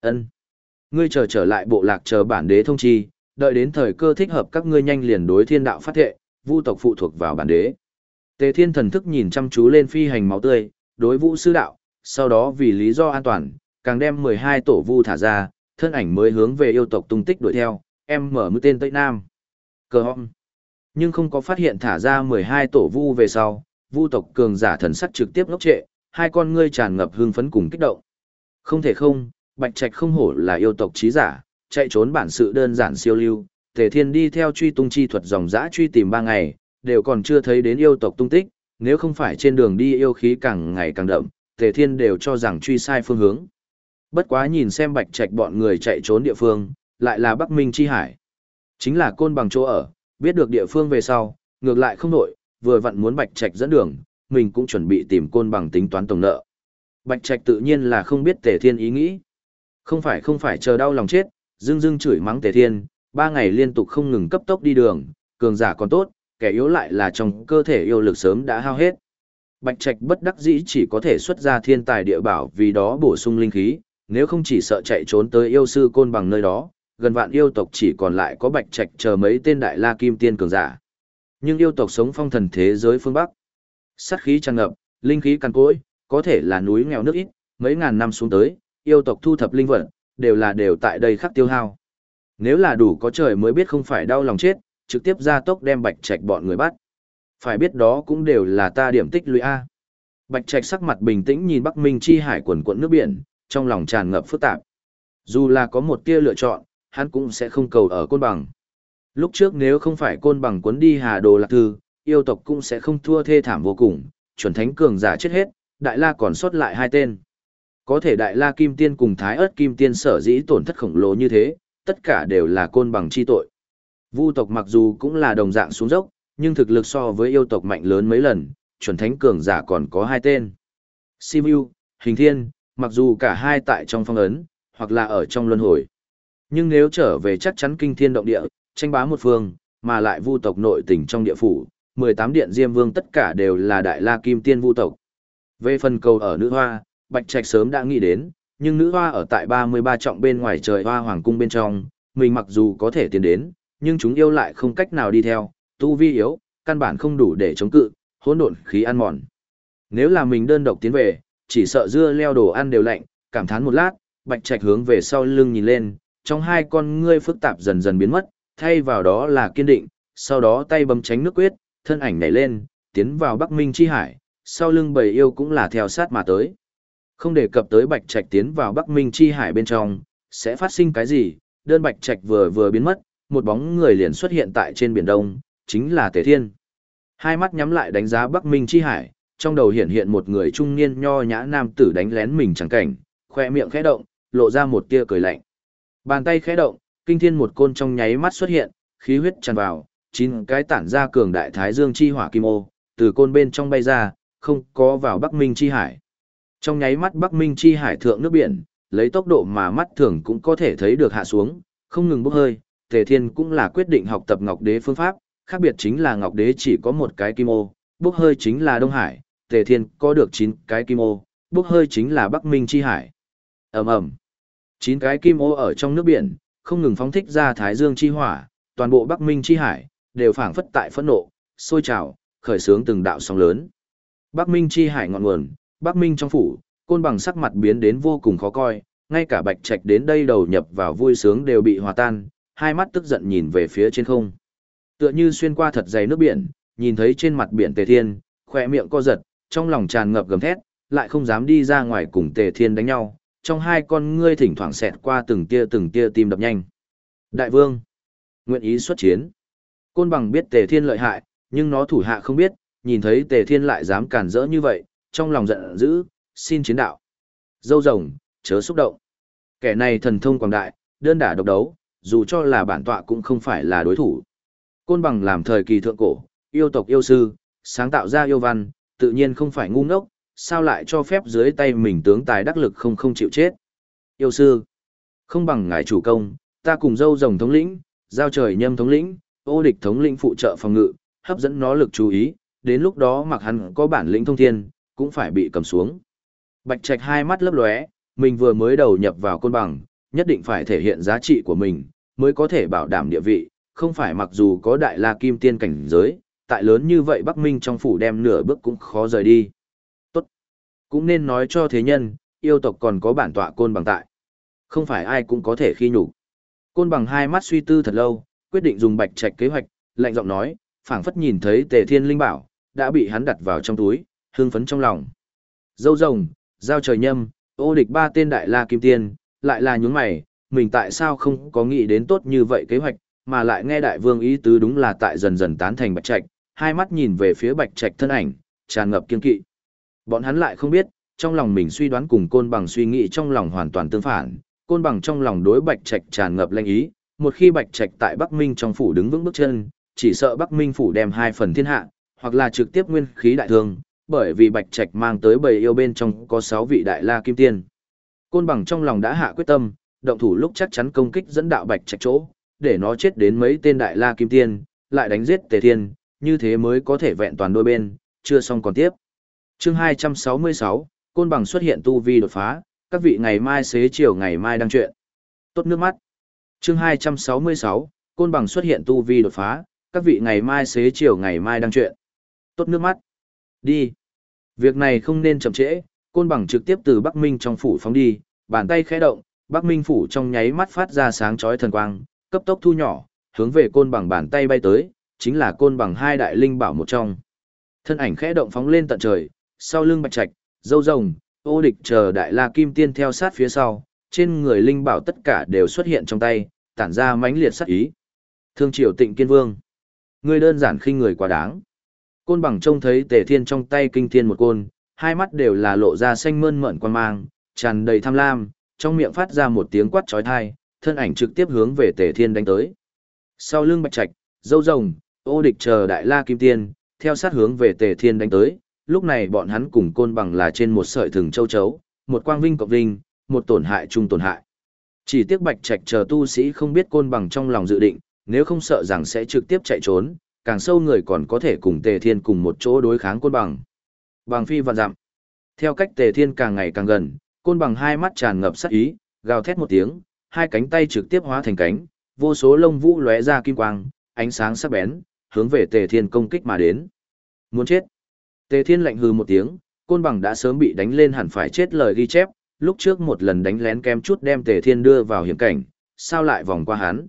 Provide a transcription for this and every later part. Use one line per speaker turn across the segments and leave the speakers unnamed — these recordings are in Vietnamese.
Ân, Ngươi chờ trở lại bộ lạc chờ bản đế thông chi, đợi đến thời cơ thích hợp các ngươi nhanh liền đối thiên đạo phát thệ, vu tộc phụ thuộc vào bản đế. Tề Thiên thần thức nhìn chăm chú lên phi hành máu tươi, đối vũ sư đạo, sau đó vì lý do an toàn, càng đem 12 tổ vu thả ra, thân ảnh mới hướng về yêu tộc tung tích đuổi theo, em mở mũi tên Tây Nam. Cờ họng. Nhưng không có phát hiện thả ra 12 tổ vu về sau, vu tộc cường giả thần sắc trực tiếp ngốc trệ, hai con ngươi tràn ngập hương phấn cùng kích động. Không thể không, Bạch Trạch không hổ là yêu tộc trí giả, chạy trốn bản sự đơn giản siêu lưu, Tề Thiên đi theo truy tung chi thuật dòng dã truy tìm ba ngày, đều còn chưa thấy đến yêu tộc tung tích, nếu không phải trên đường đi yêu khí càng ngày càng đậm, Tề Thiên đều cho rằng truy sai phương hướng. Bất quá nhìn xem Bạch Trạch bọn người chạy trốn địa phương, lại là Bắc Minh chi hải. Chính là côn bằng chỗ ở, biết được địa phương về sau, ngược lại không nổi, vừa vặn muốn Bạch Trạch dẫn đường, mình cũng chuẩn bị tìm côn bằng tính toán tổng nợ. Bạch Trạch tự nhiên là không biết Tề Thiên ý nghĩ. Không phải không phải chờ đau lòng chết, dưng dưng chửi mắng Tề Thiên, ba ngày liên tục không ngừng cấp tốc đi đường, cường giả còn tốt, kẻ yếu lại là trong cơ thể yêu lực sớm đã hao hết. Bạch Trạch bất đắc dĩ chỉ có thể xuất ra thiên tài địa bảo vì đó bổ sung linh khí, nếu không chỉ sợ chạy trốn tới yêu sư côn bằng nơi đó, gần vạn yêu tộc chỉ còn lại có Bạch Trạch chờ mấy tên đại la kim tiên cường giả. Nhưng yêu tộc sống phong thần thế giới phương Bắc. Sát khí tràn ngập, linh khí cằn cỗi, có thể là núi nghèo nước ít, mấy ngàn năm xuống tới, yêu tộc thu thập linh vật, đều là đều tại đây khắc tiêu hao. Nếu là đủ có trời mới biết không phải đau lòng chết, trực tiếp ra tốc đem Bạch Trạch bọn người bắt. Phải biết đó cũng đều là ta điểm tích lũy A. Bạch Trạch sắc mặt bình tĩnh nhìn Bắc Minh chi hải quần quần nước biển, trong lòng tràn ngập phức tạp. Dù là có một tia lựa chọn, hắn cũng sẽ không cầu ở côn bằng. Lúc trước nếu không phải côn bằng cuốn đi hà đồ lạc thư, yêu tộc cũng sẽ không thua thê thảm vô cùng, chuẩn thánh cường giả chết hết, đại la còn sót lại hai tên. Có thể đại la kim tiên cùng thái ớt kim tiên sở dĩ tổn thất khổng lồ như thế, tất cả đều là côn bằng chi tội. Vu tộc mặc dù cũng là đồng dạng xuống dốc, nhưng thực lực so với yêu tộc mạnh lớn mấy lần, chuẩn thánh cường giả còn có hai tên. Simu, Hình Thiên, mặc dù cả hai tại trong phong ấn, hoặc là ở trong luân hồi. Nhưng nếu trở về chắc chắn kinh thiên động địa, tranh bá một phương, mà lại vu tộc nội tỉnh trong địa phủ, 18 điện Diêm Vương tất cả đều là đại la kim tiên vu tộc. Về phần cầu ở nữ hoa, Bạch Trạch sớm đã nghĩ đến, nhưng nữ hoa ở tại 33 trọng bên ngoài trời hoa hoàng cung bên trong, mình mặc dù có thể tiến đến, nhưng chúng yêu lại không cách nào đi theo, tu vi yếu, căn bản không đủ để chống cự, hỗn độn khí ăn mòn. Nếu là mình đơn độc tiến về, chỉ sợ dưa leo đồ ăn đều lạnh, cảm thán một lát, Bạch Trạch hướng về sau lưng nhìn lên, trong hai con ngươi phức tạp dần dần biến mất, thay vào đó là kiên định, sau đó tay bấm tránh nước quyết, thân ảnh nhảy lên, tiến vào Bắc Minh chi hải, sau lưng bầy yêu cũng là theo sát mà tới. Không đề cập tới Bạch Trạch tiến vào Bắc Minh chi hải bên trong, sẽ phát sinh cái gì, đơn Bạch Trạch vừa vừa biến mất, một bóng người liền xuất hiện tại trên biển đông, chính là Tề Thiên. Hai mắt nhắm lại đánh giá Bắc Minh chi hải, trong đầu hiện hiện một người trung niên nho nhã nam tử đánh lén mình chẳng cảnh, khoe miệng khẽ động, lộ ra một tia cười lạnh. Bàn tay khẽ động, kinh thiên một côn trong nháy mắt xuất hiện, khí huyết tràn vào, chín cái tản ra cường đại thái dương chi hỏa kim ô, từ côn bên trong bay ra, không có vào Bắc Minh chi hải. Trong nháy mắt Bắc Minh chi hải thượng nước biển, lấy tốc độ mà mắt thường cũng có thể thấy được hạ xuống, không ngừng bốc hơi, Tề Thiên cũng là quyết định học tập Ngọc Đế phương pháp, khác biệt chính là Ngọc Đế chỉ có một cái kim ô, bốc hơi chính là Đông Hải, Tề Thiên có được 9 cái kim ô, bốc hơi chính là Bắc Minh chi hải. Ầm ầm. 9 cái kim ô ở trong nước biển, không ngừng phóng thích ra Thái Dương chi hỏa, toàn bộ Bắc Minh chi hải đều phảng phất tại phẫn nộ, sôi trào, khởi sướng từng đạo sóng lớn. Bắc Minh chi hải ngọn nguồn, Bắc Minh trong phủ, côn bằng sắc mặt biến đến vô cùng khó coi, ngay cả Bạch Trạch đến đây đầu nhập vào vui sướng đều bị hòa tan, hai mắt tức giận nhìn về phía trên không. Tựa như xuyên qua thật dày nước biển, nhìn thấy trên mặt biển Tề Thiên, khỏe miệng co giật, trong lòng tràn ngập gầm thét, lại không dám đi ra ngoài cùng Tề Thiên đánh nhau, trong hai con ngươi thỉnh thoảng xẹt qua từng tia từng tia tim đập nhanh. Đại vương, nguyện ý xuất chiến. Côn bằng biết Tề Thiên lợi hại, nhưng nó thủ hạ không biết, nhìn thấy Tề Thiên lại dám cản rỡ như vậy, trong lòng giận dữ, xin chiến đạo. Dâu rồng, chớ xúc động. Kẻ này thần thông quảng đại, đơn đả độc đấu, dù cho là bản tọa cũng không phải là đối thủ. Côn bằng làm thời kỳ thượng cổ, yêu tộc yêu sư, sáng tạo ra yêu văn, tự nhiên không phải ngu ngốc, sao lại cho phép dưới tay mình tướng tài đắc lực không không chịu chết. Yêu sư, không bằng ngài chủ công, ta cùng dâu rồng thống lĩnh, giao trời nhâm thống lĩnh, ô địch thống lĩnh phụ trợ phòng ngự, hấp dẫn nó lực chú ý, đến lúc đó mặc hắn có bản lĩnh thông thiên, cũng phải bị cầm xuống. Bạch Trạch hai mắt lấp lóe, mình vừa mới đầu nhập vào côn bằng, nhất định phải thể hiện giá trị của mình, mới có thể bảo đảm địa vị, không phải mặc dù có đại la kim tiên cảnh giới, tại lớn như vậy Bắc Minh trong phủ đem nửa bước cũng khó rời đi. Tốt. Cũng nên nói cho thế nhân, yêu tộc còn có bản tọa côn bằng tại. Không phải ai cũng có thể khi nhục. Côn bằng hai mắt suy tư thật lâu, quyết định dùng bạch trạch kế hoạch, lạnh giọng nói, phảng phất nhìn thấy tề thiên linh bảo, đã bị hắn đặt vào trong túi, hương phấn trong lòng. Dâu rồng, giao trời nhâm, ô địch ba tên đại la kim tiên, lại là nhúng mày, mình tại sao không có nghĩ đến tốt như vậy kế hoạch, mà lại nghe đại vương ý tứ đúng là tại dần dần tán thành bạch trạch, hai mắt nhìn về phía bạch trạch thân ảnh, tràn ngập kiên kỵ. Bọn hắn lại không biết, trong lòng mình suy đoán cùng côn bằng suy nghĩ trong lòng hoàn toàn tương phản, côn bằng trong lòng đối bạch trạch tràn ngập lanh ý, một khi bạch trạch tại Bắc Minh trong phủ đứng vững bước chân, chỉ sợ Bắc Minh phủ đem hai phần thiên hạ, hoặc là trực tiếp nguyên khí đại thương, bởi vì bạch trạch mang tới bầy yêu bên trong có sáu vị đại la kim tiên. Côn bằng trong lòng đã hạ quyết tâm, động thủ lúc chắc chắn công kích dẫn đạo bạch trạch chỗ, để nó chết đến mấy tên đại la kim tiên, lại đánh giết tề thiên, như thế mới có thể vẹn toàn đôi bên, chưa xong còn tiếp. Chương 266, Côn bằng xuất hiện tu vi đột phá, các vị ngày mai xế chiều ngày mai đăng chuyện. Tốt nước mắt. Chương 266, Côn bằng xuất hiện tu vi đột phá, các vị ngày mai xế chiều ngày mai đăng chuyện. Tốt nước mắt. Đi. Việc này không nên chậm trễ, Côn bằng trực tiếp từ Bắc Minh trong phủ phóng đi, bàn tay khẽ động, Bắc Minh phủ trong nháy mắt phát ra sáng chói thần quang, cấp tốc thu nhỏ, hướng về Côn bằng bàn tay bay tới, chính là Côn bằng hai đại linh bảo một trong. Thân ảnh khẽ động phóng lên tận trời, sau lưng bạch trạch, dâu rồng, ô địch chờ đại la kim tiên theo sát phía sau, trên người linh bảo tất cả đều xuất hiện trong tay, tản ra mãnh liệt sát ý. Thương triều tịnh kiên vương. Người đơn giản khinh người quá đáng. Côn bằng trông thấy tề thiên trong tay kinh thiên một côn, hai mắt đều là lộ ra xanh mơn mởn quan mang, tràn đầy tham lam, trong miệng phát ra một tiếng quát trói thai, thân ảnh trực tiếp hướng về tề thiên đánh tới. Sau lưng bạch trạch, dâu rồng, ô địch chờ đại la kim tiên, theo sát hướng về tề thiên đánh tới, lúc này bọn hắn cùng côn bằng là trên một sợi thừng châu chấu, một quang vinh cộng vinh, một tổn hại chung tổn hại. Chỉ tiếc bạch trạch chờ tu sĩ không biết côn bằng trong lòng dự định, nếu không sợ rằng sẽ trực tiếp chạy trốn, càng sâu người còn có thể cùng tề thiên cùng một chỗ đối kháng côn bằng. Bằng phi vạn dặm. Theo cách tề thiên càng ngày càng gần, côn bằng hai mắt tràn ngập sát ý, gào thét một tiếng, hai cánh tay trực tiếp hóa thành cánh, vô số lông vũ lóe ra kim quang, ánh sáng sắc bén, hướng về tề thiên công kích mà đến. Muốn chết. Tề Thiên lạnh hừ một tiếng, côn bằng đã sớm bị đánh lên hẳn phải chết lời ghi chép, lúc trước một lần đánh lén kem chút đem Tề Thiên đưa vào hiểm cảnh, sao lại vòng qua hắn.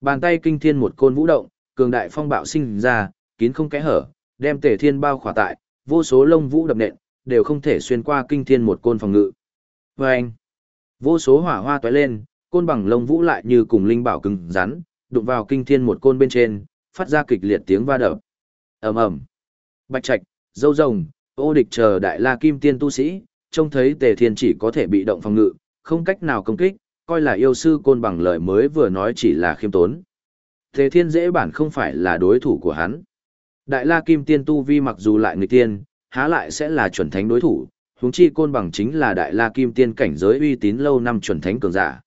Bàn tay kinh thiên một côn vũ động, cường đại phong bạo sinh ra, kín không kẽ hở, đem Tề Thiên bao khỏa tại, vô số lông vũ đập nện, đều không thể xuyên qua kinh thiên một côn phòng ngự. Và anh, vô số hỏa hoa tóe lên, côn bằng lông vũ lại như cùng linh bảo cứng rắn, đụng vào kinh thiên một côn bên trên, phát ra kịch liệt tiếng va đập. ầm ầm, bạch trạch, dâu rồng, ô địch chờ đại la kim tiên tu sĩ, trông thấy tề thiên chỉ có thể bị động phòng ngự, không cách nào công kích, coi là yêu sư côn bằng lời mới vừa nói chỉ là khiêm tốn. Tề thiên dễ bản không phải là đối thủ của hắn. Đại la kim tiên tu vi mặc dù lại người tiên, há lại sẽ là chuẩn thánh đối thủ, huống chi côn bằng chính là đại la kim tiên cảnh giới uy tín lâu năm chuẩn thánh cường giả.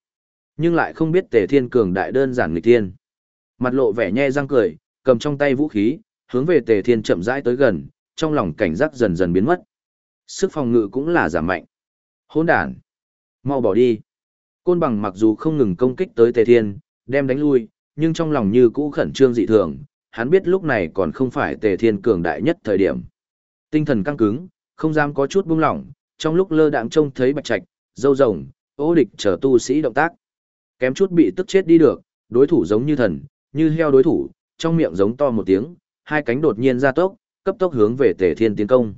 Nhưng lại không biết tề thiên cường đại đơn giản người tiên. Mặt lộ vẻ nhe răng cười, cầm trong tay vũ khí, hướng về tề thiên chậm rãi tới gần, trong lòng cảnh giác dần dần biến mất. Sức phòng ngự cũng là giảm mạnh. Hỗn đản, mau bỏ đi. Côn bằng mặc dù không ngừng công kích tới Tề Thiên, đem đánh lui, nhưng trong lòng như cũ khẩn trương dị thường, hắn biết lúc này còn không phải Tề Thiên cường đại nhất thời điểm. Tinh thần căng cứng, không dám có chút buông lỏng, trong lúc lơ đãng trông thấy Bạch Trạch, dâu rồng, ố địch chờ tu sĩ động tác. Kém chút bị tức chết đi được, đối thủ giống như thần, như heo đối thủ, trong miệng giống to một tiếng, hai cánh đột nhiên ra tốc, cấp tốc hướng về Tề Thiên tiến công.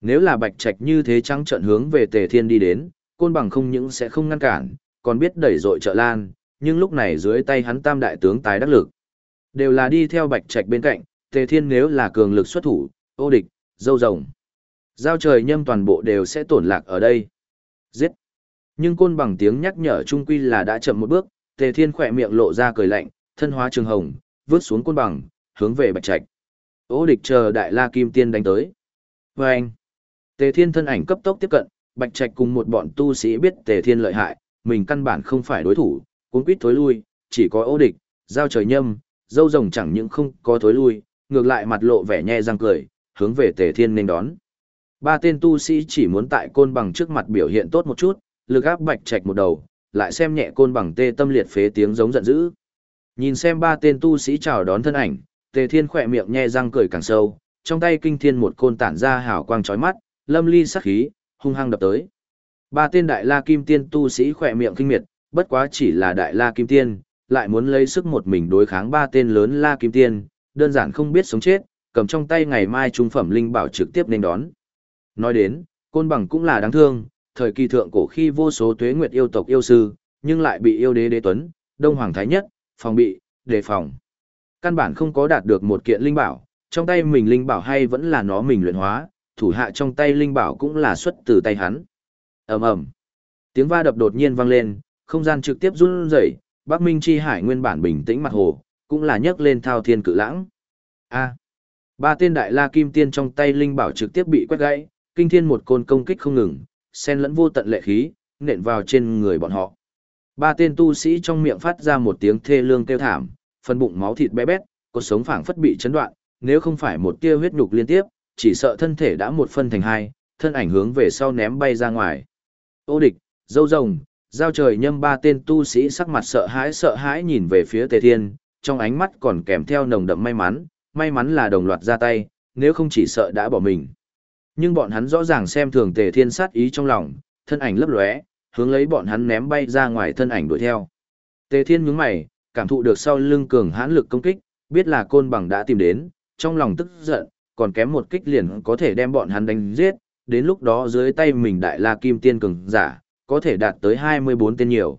Nếu là Bạch Trạch như thế trắng trợn hướng về Tề Thiên đi đến, côn bằng không những sẽ không ngăn cản, còn biết đẩy dội trợ lan, nhưng lúc này dưới tay hắn tam đại tướng tài đắc lực. Đều là đi theo Bạch Trạch bên cạnh, Tề Thiên nếu là cường lực xuất thủ, ô địch, dâu rồng. Giao trời nhâm toàn bộ đều sẽ tổn lạc ở đây. Giết! Nhưng côn bằng tiếng nhắc nhở trung quy là đã chậm một bước, Tề Thiên khỏe miệng lộ ra cười lạnh, thân hóa trường hồng, vướt xuống côn bằng, hướng về Bạch Trạch. Ô địch chờ đại la kim tiên đánh tới. Và anh, Tề Thiên thân ảnh cấp tốc tiếp cận, Bạch Trạch cùng một bọn tu sĩ biết Tề Thiên lợi hại, mình căn bản không phải đối thủ, cuốn quýt thối lui, chỉ có ô địch, giao trời nhâm, dâu rồng chẳng những không có thối lui, ngược lại mặt lộ vẻ nhe răng cười, hướng về Tề Thiên nên đón. Ba tên tu sĩ chỉ muốn tại côn bằng trước mặt biểu hiện tốt một chút, lực áp Bạch Trạch một đầu, lại xem nhẹ côn bằng tê tâm liệt phế tiếng giống giận dữ. Nhìn xem ba tên tu sĩ chào đón thân ảnh, Tề Thiên khỏe miệng nhe răng cười càng sâu, trong tay kinh thiên một côn tản ra hào quang chói mắt, lâm ly sắc khí, hung hăng đập tới. Ba tên đại la kim tiên tu sĩ khỏe miệng kinh miệt, bất quá chỉ là đại la kim tiên, lại muốn lấy sức một mình đối kháng ba tên lớn la kim tiên, đơn giản không biết sống chết, cầm trong tay ngày mai trung phẩm linh bảo trực tiếp nên đón. Nói đến, côn bằng cũng là đáng thương, thời kỳ thượng cổ khi vô số tuế nguyệt yêu tộc yêu sư, nhưng lại bị yêu đế đế tuấn, đông hoàng thái nhất, phòng bị, đề phòng. Căn bản không có đạt được một kiện linh bảo, trong tay mình linh bảo hay vẫn là nó mình luyện hóa, thủ hạ trong tay linh bảo cũng là xuất từ tay hắn. ầm ầm, tiếng va đập đột nhiên vang lên, không gian trực tiếp run rẩy, Bắc Minh chi hải nguyên bản bình tĩnh mặt hồ, cũng là nhấc lên thao thiên cự lãng. A, ba tên đại la kim tiên trong tay linh bảo trực tiếp bị quét gãy, kinh thiên một côn công kích không ngừng, xen lẫn vô tận lệ khí, nện vào trên người bọn họ. Ba tên tu sĩ trong miệng phát ra một tiếng thê lương kêu thảm, phần bụng máu thịt bé bét, cuộc sống phảng phất bị chấn đoạn, nếu không phải một tia huyết nhục liên tiếp, chỉ sợ thân thể đã một phân thành hai, thân ảnh hướng về sau ném bay ra ngoài. Ô địch, dâu rồng, giao trời nhâm ba tên tu sĩ sắc mặt sợ hãi sợ hãi nhìn về phía tề thiên, trong ánh mắt còn kèm theo nồng đậm may mắn, may mắn là đồng loạt ra tay, nếu không chỉ sợ đã bỏ mình. Nhưng bọn hắn rõ ràng xem thường tề thiên sát ý trong lòng, thân ảnh lấp lóe, hướng lấy bọn hắn ném bay ra ngoài thân ảnh đuổi theo. Tề thiên nhướng mày, cảm thụ được sau lưng cường hãn lực công kích, biết là côn bằng đã tìm đến, trong lòng tức giận, còn kém một kích liền có thể đem bọn hắn đánh giết, đến lúc đó dưới tay mình đại la kim tiên cường giả, có thể đạt tới 24 tên nhiều.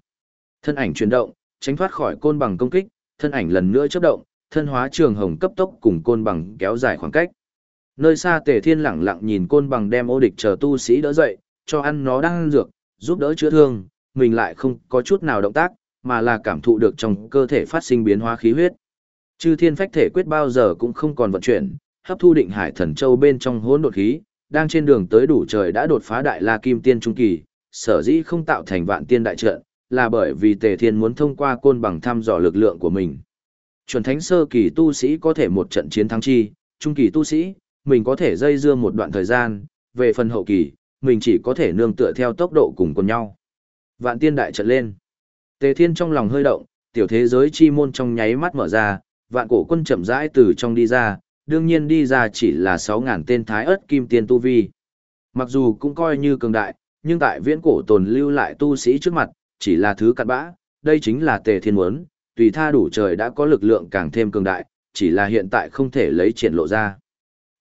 Thân ảnh chuyển động, tránh thoát khỏi côn bằng công kích, thân ảnh lần nữa chớp động, thân hóa trường hồng cấp tốc cùng côn bằng kéo dài khoảng cách. Nơi xa Tề Thiên lặng lặng nhìn côn bằng đem ô địch chờ tu sĩ đỡ dậy, cho ăn nó đang ăn dược, giúp đỡ chữa thương, mình lại không có chút nào động tác, mà là cảm thụ được trong cơ thể phát sinh biến hóa khí huyết. Chư thiên phách thể quyết bao giờ cũng không còn vận chuyển, hấp thu định hải thần châu bên trong hỗn độn khí, đang trên đường tới đủ trời đã đột phá đại la kim tiên trung kỳ, sở dĩ không tạo thành vạn tiên đại trận, là bởi vì Tề Thiên muốn thông qua côn bằng thăm dò lực lượng của mình. Chuẩn thánh sơ kỳ tu sĩ có thể một trận chiến thắng chi, trung kỳ tu sĩ, mình có thể dây dưa một đoạn thời gian, về phần hậu kỳ, mình chỉ có thể nương tựa theo tốc độ cùng cùng nhau. Vạn tiên đại trận lên. Tề Thiên trong lòng hơi động, tiểu thế giới chi môn trong nháy mắt mở ra, vạn cổ quân chậm rãi từ trong đi ra, đương nhiên đi ra chỉ là sáu ngàn tên thái ớt kim tiên tu vi. Mặc dù cũng coi như cường đại, nhưng tại viễn cổ tồn lưu lại tu sĩ trước mặt, chỉ là thứ cặn bã, đây chính là tề thiên muốn, tùy tha đủ trời đã có lực lượng càng thêm cường đại, chỉ là hiện tại không thể lấy triển lộ ra.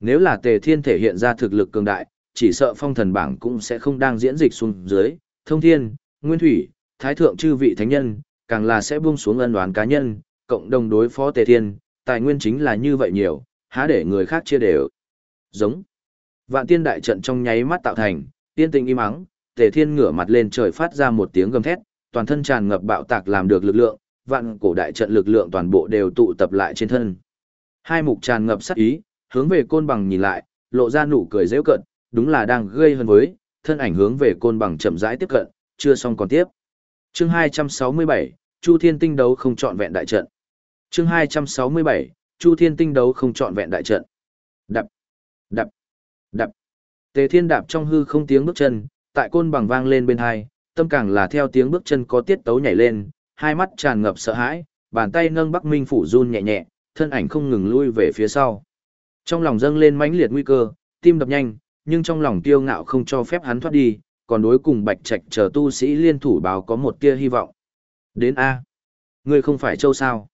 Nếu là tề thiên thể hiện ra thực lực cường đại, chỉ sợ phong thần bảng cũng sẽ không đang diễn dịch xuống dưới, thông thiên, nguyên thủy, thái thượng chư vị thánh nhân, càng là sẽ buông xuống ân đoán cá nhân, cộng đồng đối phó tề thiên, tài nguyên chính là như vậy nhiều, há để người khác chia đều. Giống. Vạn tiên đại trận trong nháy mắt tạo thành, tiên tình im ắng, tề thiên ngửa mặt lên trời phát ra một tiếng gầm thét, toàn thân tràn ngập bạo tạc làm được lực lượng, vạn cổ đại trận lực lượng toàn bộ đều tụ tập lại trên thân. Hai mục tràn ngập sát ý, hướng về côn bằng nhìn lại, lộ ra nụ cười dễ cận, đúng là đang gây hơn với, thân ảnh hướng về côn bằng chậm rãi tiếp cận, chưa xong còn tiếp. Chương 267, Chu Thiên Tinh đấu không chọn vẹn đại trận. Chương 267, Chu Thiên Tinh đấu không chọn vẹn đại trận. Đập, đập, đập. Tề Thiên đạp trong hư không tiếng bước chân, tại côn bằng vang lên bên hai, tâm càng là theo tiếng bước chân có tiết tấu nhảy lên, hai mắt tràn ngập sợ hãi, bàn tay nâng Bắc Minh phủ run nhẹ nhẹ, thân ảnh không ngừng lui về phía sau. Trong lòng dâng lên mãnh liệt nguy cơ, tim đập nhanh, nhưng trong lòng tiêu ngạo không cho phép hắn thoát đi, còn đối cùng Bạch Trạch chờ tu sĩ liên thủ báo có một tia hy vọng. Đến a, ngươi không phải châu sao?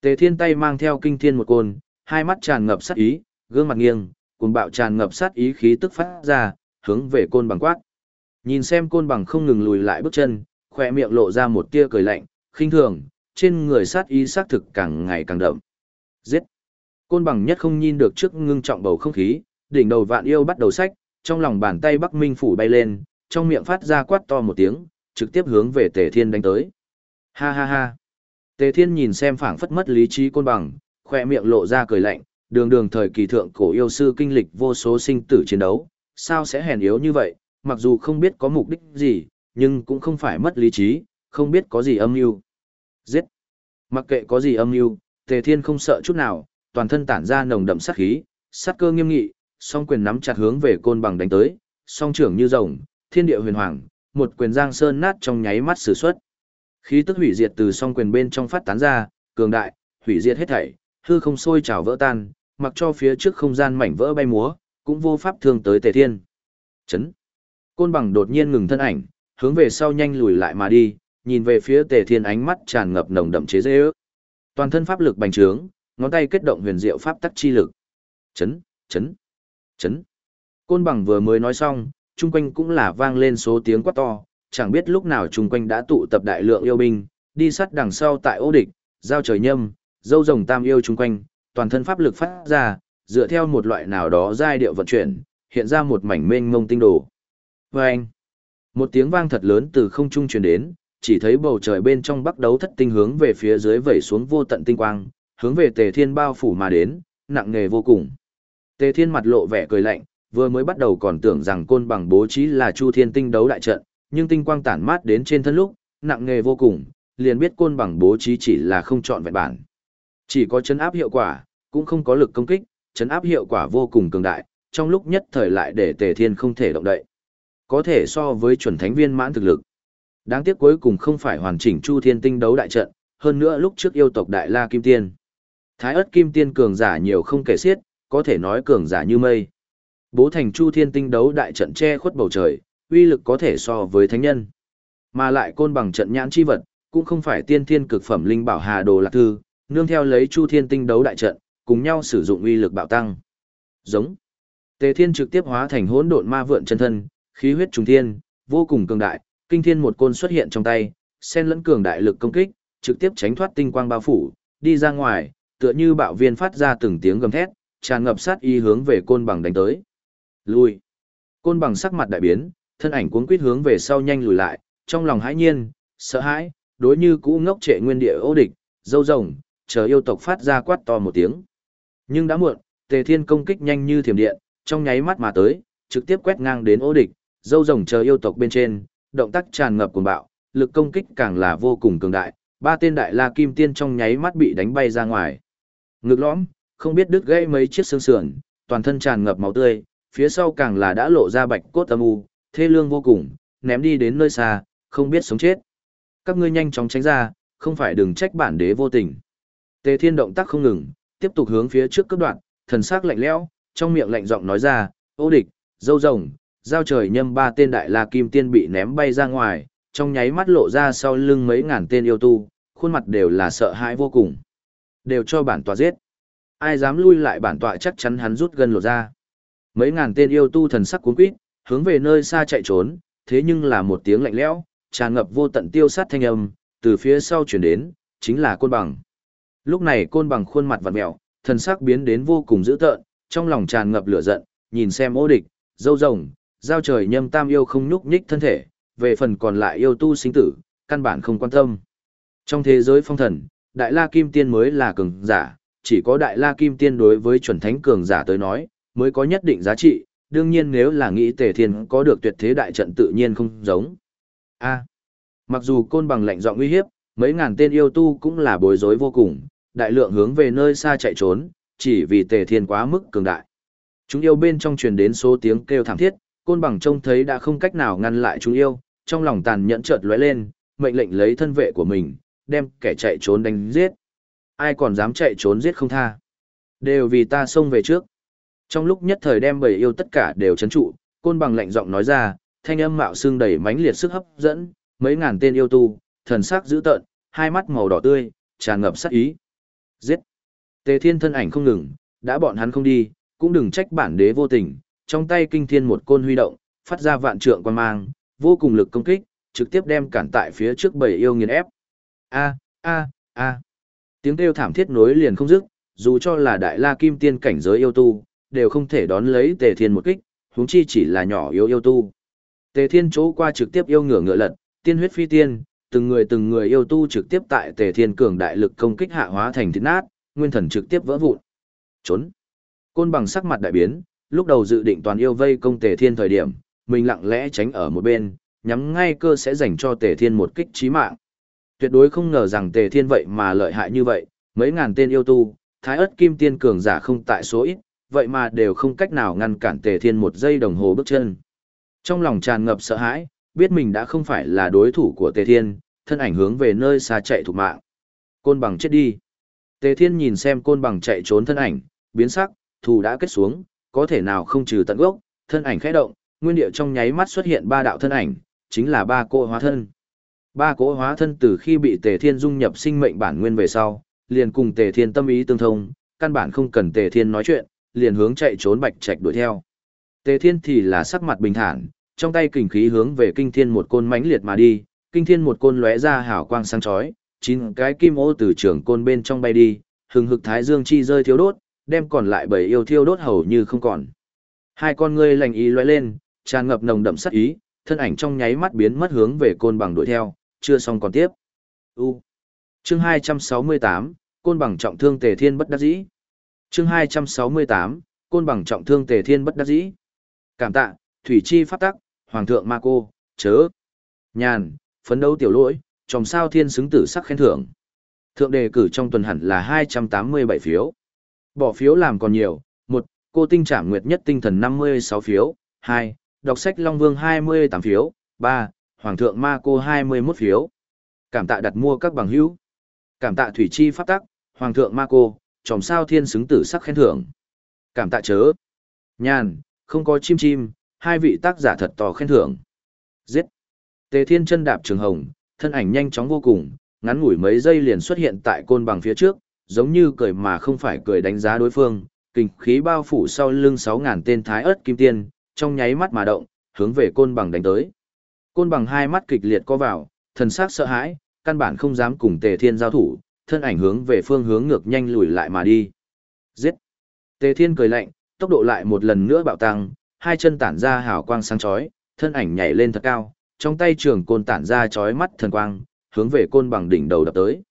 Tề Thiên tay mang theo kinh thiên một côn, hai mắt tràn ngập sát ý, gương mặt nghiêng, cuồng bạo tràn ngập sát ý khí tức phát ra, hướng về côn bằng quát. Nhìn xem côn bằng không ngừng lùi lại bước chân, khỏe miệng lộ ra một tia cười lạnh, khinh thường, trên người sát ý xác thực càng ngày càng đậm. Giết! Côn bằng nhất không nhìn được trước ngưng trọng bầu không khí, đỉnh đầu vạn yêu bắt đầu sách, trong lòng bàn tay Bắc Minh phủ bay lên, trong miệng phát ra quát to một tiếng, trực tiếp hướng về Tề Thiên đánh tới. Ha ha ha! Tề Thiên nhìn xem phảng phất mất lý trí côn bằng, khỏe miệng lộ ra cười lạnh, đường đường thời kỳ thượng cổ yêu sư kinh lịch vô số sinh tử chiến đấu, sao sẽ hèn yếu như vậy, mặc dù không biết có mục đích gì, nhưng cũng không phải mất lý trí, không biết có gì âm mưu. Giết! Mặc kệ có gì âm mưu, Tề Thiên không sợ chút nào, toàn thân tản ra nồng đậm sát khí, sát cơ nghiêm nghị, song quyền nắm chặt hướng về côn bằng đánh tới, song trưởng như rồng, thiên địa huyền hoàng, một quyền giang sơn nát trong nháy mắt sử xuất. Khí tức hủy diệt từ song quyền bên trong phát tán ra, cường đại, hủy diệt hết thảy, hư không sôi trào vỡ tan, mặc cho phía trước không gian mảnh vỡ bay múa, cũng vô pháp thương tới Tề Thiên. Chấn. Côn bằng đột nhiên ngừng thân ảnh, hướng về sau nhanh lùi lại mà đi, nhìn về phía Tề Thiên ánh mắt tràn ngập nồng đậm chế giễu. Toàn thân pháp lực bành trướng, ngón tay kết động huyền diệu pháp tắc chi lực. Chấn, chấn, chấn. Côn bằng vừa mới nói xong, chung quanh cũng là vang lên số tiếng quát to, chẳng biết lúc nào chung quanh đã tụ tập đại lượng yêu binh, đi sát đằng sau tại ô địch, giao trời nhâm, dâu rồng tam yêu chung quanh, toàn thân pháp lực phát ra, dựa theo một loại nào đó giai điệu vận chuyển, hiện ra một mảnh mênh mông tinh đồ. Vâng! Một tiếng vang thật lớn từ không trung truyền đến, chỉ thấy bầu trời bên trong bắt đấu thất tinh hướng về phía dưới vẩy xuống vô tận tinh quang, hướng về tề thiên bao phủ mà đến, nặng nề vô cùng. Tề thiên mặt lộ vẻ cười lạnh, vừa mới bắt đầu còn tưởng rằng côn bằng bố trí là chu thiên tinh đấu đại trận, nhưng tinh quang tản mát đến trên thân lúc, nặng nề vô cùng, liền biết côn bằng bố trí chỉ là không chọn vẹn bản. Chỉ có chấn áp hiệu quả, cũng không có lực công kích, chấn áp hiệu quả vô cùng cường đại, trong lúc nhất thời lại để tề thiên không thể động đậy. Có thể so với chuẩn thánh viên mãn thực lực. Đáng tiếc cuối cùng không phải hoàn chỉnh chu thiên tinh đấu đại trận, hơn nữa lúc trước yêu tộc đại la kim tiên. Thái ớt kim tiên cường giả nhiều không kể xiết, có thể nói cường giả như mây. Bố thành chu thiên tinh đấu đại trận che khuất bầu trời, uy lực có thể so với thánh nhân. Mà lại côn bằng trận nhãn chi vật, cũng không phải tiên thiên cực phẩm linh bảo hà đồ lạc thư, nương theo lấy chu thiên tinh đấu đại trận, cùng nhau sử dụng uy lực bạo tăng. Giống. Tề Thiên trực tiếp hóa thành hỗn độn ma vượn chân thân, khí huyết trùng thiên, vô cùng cường đại, kinh thiên một côn xuất hiện trong tay, xen lẫn cường đại lực công kích, trực tiếp tránh thoát tinh quang bao phủ, đi ra ngoài, tựa như bạo viên phát ra từng tiếng gầm thét, tràn ngập sát ý hướng về côn bằng đánh tới. Lùi, Côn bằng sắc mặt đại biến, thân ảnh cuống quýt hướng về sau nhanh lùi lại, trong lòng hãi nhiên, sợ hãi, đối như cũ ngốc trệ nguyên địa ô địch, dâu rồng, chờ yêu tộc phát ra quát to một tiếng. Nhưng đã muộn, Tề Thiên công kích nhanh như thiểm điện, trong nháy mắt mà tới, trực tiếp quét ngang đến ô địch, dâu rồng chờ yêu tộc bên trên, động tác tràn ngập cuồng bạo, lực công kích càng là vô cùng cường đại, ba tên đại la kim tiên trong nháy mắt bị đánh bay ra ngoài. Ngực lõm, không biết đứt gãy mấy chiếc xương sườn, toàn thân tràn ngập máu tươi, phía sau càng là đã lộ ra bạch cốt âm u, thê lương vô cùng, ném đi đến nơi xa, không biết sống chết. Các ngươi nhanh chóng tránh ra, không phải đừng trách bản đế vô tình. Tề Thiên động tác không ngừng, tiếp tục hướng phía trước cấp đoạn, thần sắc lạnh lẽo, trong miệng lạnh giọng nói ra, "Ô địch, dâu rồng, giao trời nhâm ba tên đại la kim tiên bị ném bay ra ngoài, trong nháy mắt lộ ra sau lưng mấy ngàn tên yêu tu, khuôn mặt đều là sợ hãi vô cùng. Đều cho bản tọa giết. Ai dám lui lại bản tọa chắc chắn hắn rút gần lộ ra. Mấy ngàn tên yêu tu thần sắc cuốn quýt, hướng về nơi xa chạy trốn, thế nhưng là một tiếng lạnh lẽo, tràn ngập vô tận tiêu sát thanh âm, từ phía sau chuyển đến, chính là côn bằng. Lúc này côn bằng khuôn mặt vặn mẹo, thần sắc biến đến vô cùng dữ tợn, trong lòng tràn ngập lửa giận, nhìn xem ô địch, dâu rồng, giao trời nhâm tam yêu không nhúc nhích thân thể, về phần còn lại yêu tu sinh tử, căn bản không quan tâm. Trong thế giới phong thần, Đại La Kim Tiên mới là cường giả, chỉ có Đại La Kim Tiên đối với chuẩn thánh cường giả tới nói, mới có nhất định giá trị, đương nhiên nếu là nghĩ Tề Thiên có được tuyệt thế đại trận tự nhiên không giống. A. mặc dù côn bằng lạnh giọng uy hiếp, mấy ngàn tên yêu tu cũng là bối rối vô cùng, đại lượng hướng về nơi xa chạy trốn, chỉ vì Tề Thiên quá mức cường đại. Chúng yêu bên trong truyền đến số tiếng kêu thảm thiết, côn bằng trông thấy đã không cách nào ngăn lại chúng yêu, trong lòng tàn nhẫn chợt lóe lên, mệnh lệnh lấy thân vệ của mình, đem kẻ chạy trốn đánh giết. Ai còn dám chạy trốn giết không tha. Đều vì ta xông về trước. Trong lúc nhất thời đem bầy yêu tất cả đều chấn trụ, côn bằng lạnh giọng nói ra, thanh âm mạo xương đầy mãnh liệt sức hấp dẫn, mấy ngàn tên yêu tu, thần sắc dữ tợn, hai mắt màu đỏ tươi, tràn ngập sát ý. Giết! Tề thiên thân ảnh không ngừng, đã bọn hắn không đi, cũng đừng trách bản đế vô tình, trong tay kinh thiên một côn huy động, phát ra vạn trượng quan mang, vô cùng lực công kích, trực tiếp đem cản tại phía trước bầy yêu nghiền ép. A, a, a. Tiếng kêu thảm thiết nối liền không dứt, dù cho là đại la kim tiên cảnh giới yêu tu, đều không thể đón lấy Tề Thiên một kích, huống chi chỉ là nhỏ yếu yêu tu. Tề Thiên chỗ qua trực tiếp yêu ngửa ngựa lật, tiên huyết phi tiên, từng người từng người yêu tu trực tiếp tại Tề Thiên cường đại lực công kích hạ hóa thành thịt nát, nguyên thần trực tiếp vỡ vụn. Trốn. Côn bằng sắc mặt đại biến, lúc đầu dự định toàn yêu vây công Tề Thiên thời điểm, mình lặng lẽ tránh ở một bên, nhắm ngay cơ sẽ dành cho Tề Thiên một kích chí mạng. Tuyệt đối không ngờ rằng Tề Thiên vậy mà lợi hại như vậy, mấy ngàn tên yêu tu, thái ớt kim tiên cường giả không tại số ít, vậy mà đều không cách nào ngăn cản Tề Thiên một giây đồng hồ bước chân. Trong lòng tràn ngập sợ hãi, biết mình đã không phải là đối thủ của Tề Thiên, thân ảnh hướng về nơi xa chạy thục mạng. Côn bằng chết đi. Tề Thiên nhìn xem côn bằng chạy trốn thân ảnh, biến sắc, thù đã kết xuống, có thể nào không trừ tận gốc, thân ảnh khẽ động, nguyên địa trong nháy mắt xuất hiện ba đạo thân ảnh, chính là ba cỗ hóa thân. Ba cỗ hóa thân từ khi bị Tề Thiên dung nhập sinh mệnh bản nguyên về sau, liền cùng Tề Thiên tâm ý tương thông, căn bản không cần Tề Thiên nói chuyện, liền hướng chạy trốn Bạch Trạch đuổi theo. Tề Thiên thì là sắc mặt bình thản, trong tay kình khí hướng về Kinh Thiên một côn mãnh liệt mà đi, Kinh Thiên một côn lóe ra hào quang sáng chói, chín cái kim ô từ trường côn bên trong bay đi, hừng hực thái dương chi rơi thiếu đốt, đem còn lại bảy yêu thiêu đốt hầu như không còn. Hai con ngươi lành ý lóe lên, tràn ngập nồng đậm sát ý, thân ảnh trong nháy mắt biến mất hướng về côn bằng đuổi theo, chưa xong còn tiếp. U. Chương 268, côn bằng trọng thương Tề Thiên bất đắc dĩ. Chương 268, côn bằng trọng thương Tề Thiên bất đắc dĩ. Cảm tạ, thủy chi pháp tắc, hoàng thượng ma cô, chớ. Nhàn, phấn đấu tiểu lỗi, tròm sao thiên xứng tử sắc khen thưởng. Thượng đề cử trong tuần hẳn là 287 phiếu. Bỏ phiếu làm còn nhiều, một Cô tinh trảm nguyệt nhất tinh thần 56 phiếu, hai Đọc sách Long Vương 28 phiếu, ba Hoàng thượng Ma Cô 21 phiếu. Cảm tạ đặt mua các bằng hữu. Cảm tạ Thủy Chi Pháp Tắc, Hoàng thượng Ma Cô, tròm sao thiên xứng tử sắc khen thưởng. Cảm tạ chớ. Nhàn, không có chim chim, hai vị tác giả thật to khen thưởng. Giết. Tề Thiên chân đạp trường hồng, thân ảnh nhanh chóng vô cùng, ngắn ngủi mấy giây liền xuất hiện tại côn bằng phía trước, giống như cười mà không phải cười đánh giá đối phương, kinh khí bao phủ sau lưng 6000 tên thái ớt kim tiên, trong nháy mắt mà động, hướng về côn bằng đánh tới. Côn bằng hai mắt kịch liệt co vào, thần sắc sợ hãi, căn bản không dám cùng Tề Thiên giao thủ, thân ảnh hướng về phương hướng ngược nhanh lùi lại mà đi. Giết! Tề Thiên cười lạnh, tốc độ lại một lần nữa bạo tăng, hai chân tản ra hào quang sáng chói, thân ảnh nhảy lên thật cao, trong tay trường côn tản ra chói mắt thần quang, hướng về côn bằng đỉnh đầu đập tới.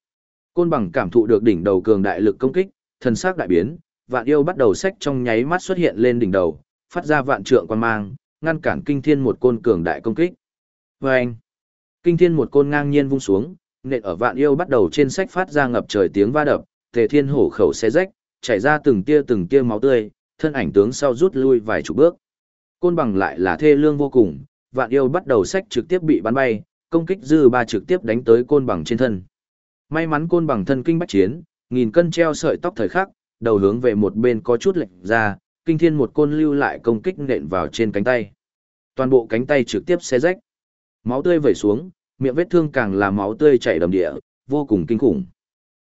Côn bằng cảm thụ được đỉnh đầu cường đại lực công kích, thần sắc đại biến, vạn yêu bắt đầu sách trong nháy mắt xuất hiện lên đỉnh đầu, phát ra vạn trượng quan mang, ngăn cản kinh thiên một côn cường đại công kích. Vâng! Kinh thiên một côn ngang nhiên vung xuống, nện ở vạn yêu bắt đầu trên sách phát ra ngập trời tiếng va đập, tề thiên hổ khẩu xé rách, chảy ra từng tia từng tia máu tươi, thân ảnh tướng sau rút lui vài chục bước. Côn bằng lại là thê lương vô cùng, vạn yêu bắt đầu sách trực tiếp bị bắn bay, công kích dư ba trực tiếp đánh tới côn bằng trên thân. May mắn côn bằng thân kinh bách chiến, nghìn cân treo sợi tóc thời khắc, đầu hướng về một bên có chút lệch ra, kinh thiên một côn lưu lại công kích nện vào trên cánh tay. Toàn bộ cánh tay trực tiếp xé rách. Máu tươi vẩy xuống, miệng vết thương càng là máu tươi chảy đầm địa, vô cùng kinh khủng.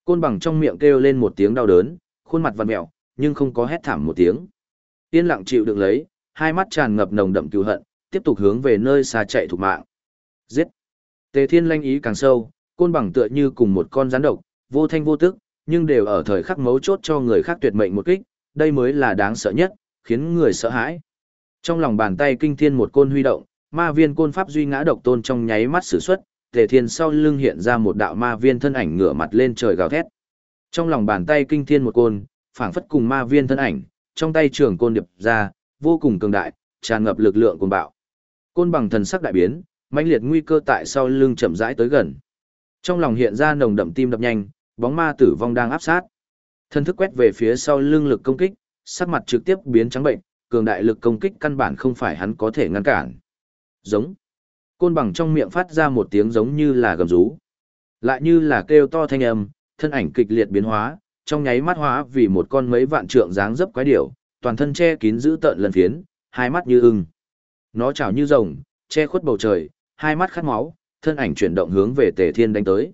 Côn bằng trong miệng kêu lên một tiếng đau đớn, khuôn mặt vặn mẹo, nhưng không có hét thảm một tiếng. Yên lặng chịu đựng lấy, hai mắt tràn ngập nồng đậm cứu hận, tiếp tục hướng về nơi xa chạy thục mạng. Giết! Tề Thiên lanh ý càng sâu, côn bằng tựa như cùng một con rắn độc, vô thanh vô tức, nhưng đều ở thời khắc mấu chốt cho người khác tuyệt mệnh một kích, đây mới là đáng sợ nhất, khiến người sợ hãi. Trong lòng bàn tay kinh thiên một côn huy động, ma viên côn pháp duy ngã độc tôn trong nháy mắt sử xuất, Tề Thiên sau lưng hiện ra một đạo ma viên thân ảnh ngửa mặt lên trời gào thét. Trong lòng bàn tay kinh thiên một côn, phảng phất cùng ma viên thân ảnh, trong tay trường côn điệp ra, vô cùng cường đại, tràn ngập lực lượng cuồng bạo. Côn bằng thần sắc đại biến, mãnh liệt nguy cơ tại sau lưng chậm rãi tới gần. Trong lòng hiện ra nồng đậm tim đập nhanh, bóng ma tử vong đang áp sát. Thân thức quét về phía sau lưng lực công kích, sắc mặt trực tiếp biến trắng bệnh, cường đại lực công kích căn bản không phải hắn có thể ngăn cản. Giống. Côn bằng trong miệng phát ra một tiếng giống như là gầm rú. Lại như là kêu to thanh âm, thân ảnh kịch liệt biến hóa, trong nháy mắt hóa vì một con mấy vạn trượng dáng dấp quái điểu, toàn thân che kín giữ tợn lần phiến, hai mắt như ưng. Nó trào như rồng, che khuất bầu trời, hai mắt khát máu, thân ảnh chuyển động hướng về Tề Thiên đánh tới.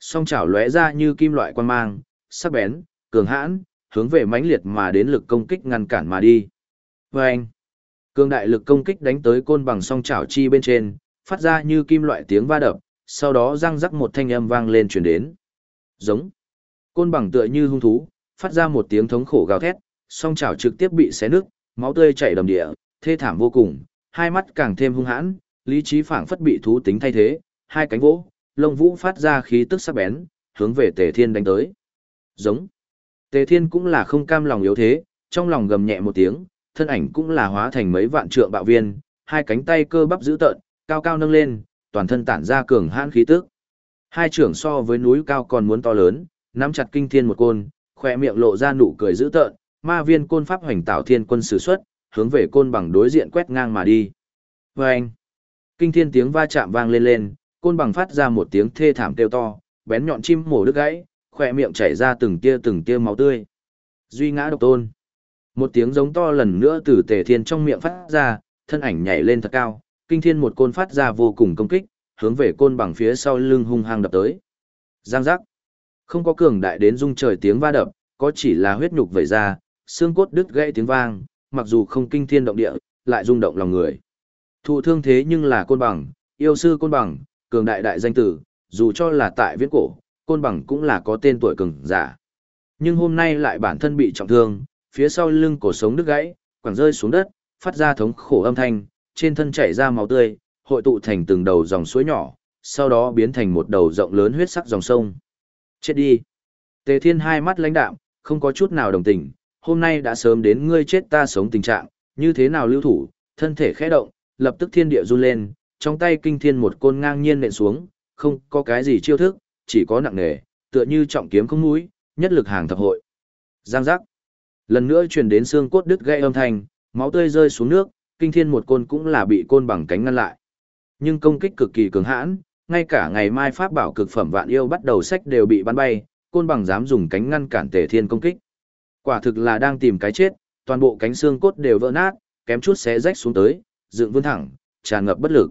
Song chảo lóe ra như kim loại quan mang, sắc bén, cường hãn, hướng về mãnh liệt mà đến lực công kích ngăn cản mà đi. Và anh, cường đại lực công kích đánh tới côn bằng song chảo chi bên trên, phát ra như kim loại tiếng va đập, sau đó răng rắc một thanh âm vang lên truyền đến. Giống. Côn bằng tựa như hung thú, phát ra một tiếng thống khổ gào thét, song chảo trực tiếp bị xé nứt, máu tươi chảy đầm địa, thê thảm vô cùng, hai mắt càng thêm hung hãn, lý trí phảng phất bị thú tính thay thế, hai cánh vỗ, lông vũ phát ra khí tức sắc bén, hướng về Tề Thiên đánh tới. Giống. Tề Thiên cũng là không cam lòng yếu thế, trong lòng gầm nhẹ một tiếng, thân ảnh cũng là hóa thành mấy vạn trượng bạo viên, hai cánh tay cơ bắp dữ tợn, cao cao nâng lên, toàn thân tản ra cường hãn khí tức. Hai trưởng so với núi cao còn muốn to lớn, nắm chặt kinh thiên một côn, khỏe miệng lộ ra nụ cười dữ tợn, ma viên côn pháp hoành tạo thiên quân sử xuất, hướng về côn bằng đối diện quét ngang mà đi. Và anh, kinh thiên tiếng va chạm vang lên lên, côn bằng phát ra một tiếng thê thảm kêu to, bén nhọn chim mổ đứt gãy, khỏe miệng chảy ra từng tia từng tia máu tươi. Duy ngã độc tôn. Một tiếng giống to lần nữa từ tề thiên trong miệng phát ra, thân ảnh nhảy lên thật cao, kinh thiên một côn phát ra vô cùng công kích, hướng về côn bằng phía sau lưng hung hăng đập tới. Giang giác. Không có cường đại đến rung trời tiếng va đập, có chỉ là huyết nhục vẩy ra, xương cốt đứt gãy tiếng vang, mặc dù không kinh thiên động địa, lại rung động lòng người. Thụ thương thế nhưng là côn bằng, yêu sư côn bằng, cường đại đại danh tử, dù cho là tại viễn cổ, côn bằng cũng là có tên tuổi cường giả. Nhưng hôm nay lại bản thân bị trọng thương, phía sau lưng cổ sống đứt gãy, quẳng rơi xuống đất, phát ra thống khổ âm thanh, trên thân chảy ra máu tươi, hội tụ thành từng đầu dòng suối nhỏ, sau đó biến thành một đầu rộng lớn huyết sắc dòng sông. Chết đi. Tề Thiên hai mắt lãnh đạm, không có chút nào đồng tình, hôm nay đã sớm đến ngươi chết ta sống tình trạng, như thế nào lưu thủ, thân thể khẽ động, lập tức thiên địa run lên, trong tay kinh thiên một côn ngang nhiên nện xuống, không có cái gì chiêu thức, chỉ có nặng nề, tựa như trọng kiếm không mũi, nhất lực hàng thập hội. Giang giác. Lần nữa truyền đến xương cốt đứt gãy âm thanh, máu tươi rơi xuống nước, kinh thiên một côn cũng là bị côn bằng cánh ngăn lại. Nhưng công kích cực kỳ cường hãn, ngay cả ngày mai pháp bảo cực phẩm vạn yêu bắt đầu sách đều bị bắn bay, côn bằng dám dùng cánh ngăn cản tề thiên công kích. Quả thực là đang tìm cái chết, toàn bộ cánh xương cốt đều vỡ nát, kém chút xé rách xuống tới, dựng vươn thẳng, tràn ngập bất lực.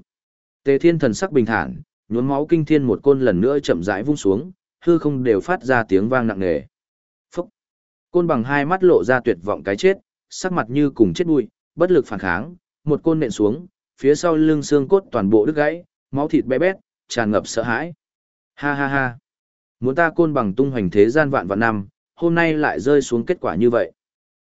Tề thiên thần sắc bình thản, nhuốm máu kinh thiên một côn lần nữa chậm rãi vung xuống, hư không đều phát ra tiếng vang nặng nề. Phốc. Côn bằng hai mắt lộ ra tuyệt vọng cái chết, sắc mặt như cùng chết bụi, bất lực phản kháng, một côn nện xuống, phía sau lưng xương cốt toàn bộ đứt gãy, máu thịt bé bét, tràn ngập sợ hãi. Ha ha ha! Muốn ta côn bằng tung hoành thế gian vạn vạn năm, hôm nay lại rơi xuống kết quả như vậy.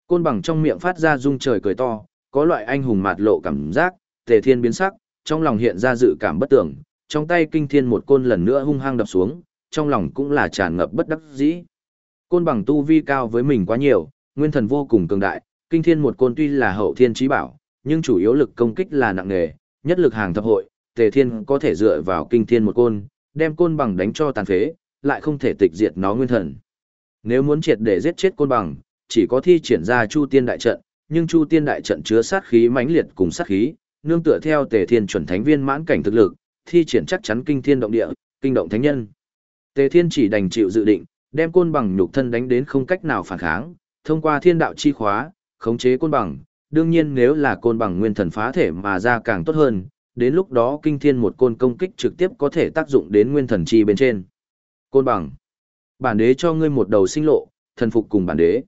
Côn bằng trong miệng phát ra rung trời cười to, có loại anh hùng mạt lộ cảm giác, tề thiên biến sắc, trong lòng hiện ra dự cảm bất tưởng, trong tay kinh thiên một côn lần nữa hung hăng đập xuống, trong lòng cũng là tràn ngập bất đắc dĩ. Côn bằng tu vi cao với mình quá nhiều, nguyên thần vô cùng cường đại, kinh thiên một côn tuy là hậu thiên trí bảo, nhưng chủ yếu lực công kích là nặng nề, nhất lực hàng thập hội, tề thiên có thể dựa vào kinh thiên một côn, đem côn bằng đánh cho tàn phế, lại không thể tịch diệt nó nguyên thần. Nếu muốn triệt để giết chết côn bằng, chỉ có thi triển ra Chu Tiên đại trận, nhưng Chu Tiên đại trận chứa sát khí mãnh liệt cùng sát khí, nương tựa theo Tề Thiên chuẩn thánh viên mãn cảnh thực lực, thi triển chắc chắn kinh thiên động địa, kinh động thánh nhân. Tề Thiên chỉ đành chịu dự định, đem côn bằng nhục thân đánh đến không cách nào phản kháng, thông qua thiên đạo chi khóa, khống chế côn bằng, đương nhiên nếu là côn bằng nguyên thần phá thể mà ra càng tốt hơn, đến lúc đó kinh thiên một côn công kích trực tiếp có thể tác dụng đến nguyên thần chi bên trên. Côn bằng. Bản đế cho ngươi một đầu sinh lộ, thần phục cùng bản đế.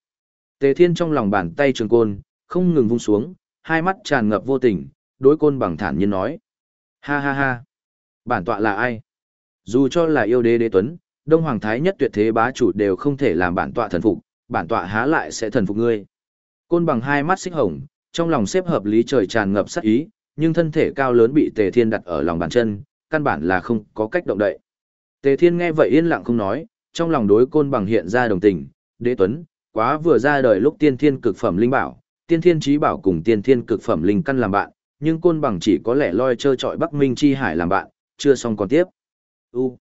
Tề Thiên trong lòng bàn tay trường côn, không ngừng vung xuống, hai mắt tràn ngập vô tình, đối côn bằng thản nhiên nói. Ha ha ha. Bản tọa là ai? Dù cho là yêu đế đế tuấn, Đông Hoàng Thái nhất tuyệt thế bá chủ đều không thể làm bản tọa thần phục, bản tọa há lại sẽ thần phục ngươi. Côn bằng hai mắt xích hồng, trong lòng xếp hợp lý trời tràn ngập sát ý, nhưng thân thể cao lớn bị Tề Thiên đặt ở lòng bàn chân, căn bản là không có cách động đậy. Tề Thiên nghe vậy yên lặng không nói, trong lòng đối côn bằng hiện ra đồng tình, đế tuấn, quá vừa ra đời lúc tiên thiên cực phẩm linh bảo, tiên thiên trí bảo cùng tiên thiên cực phẩm linh căn làm bạn, nhưng côn bằng chỉ có lẽ loi chơi trọi Bắc Minh chi hải làm bạn, chưa xong còn tiếp. U.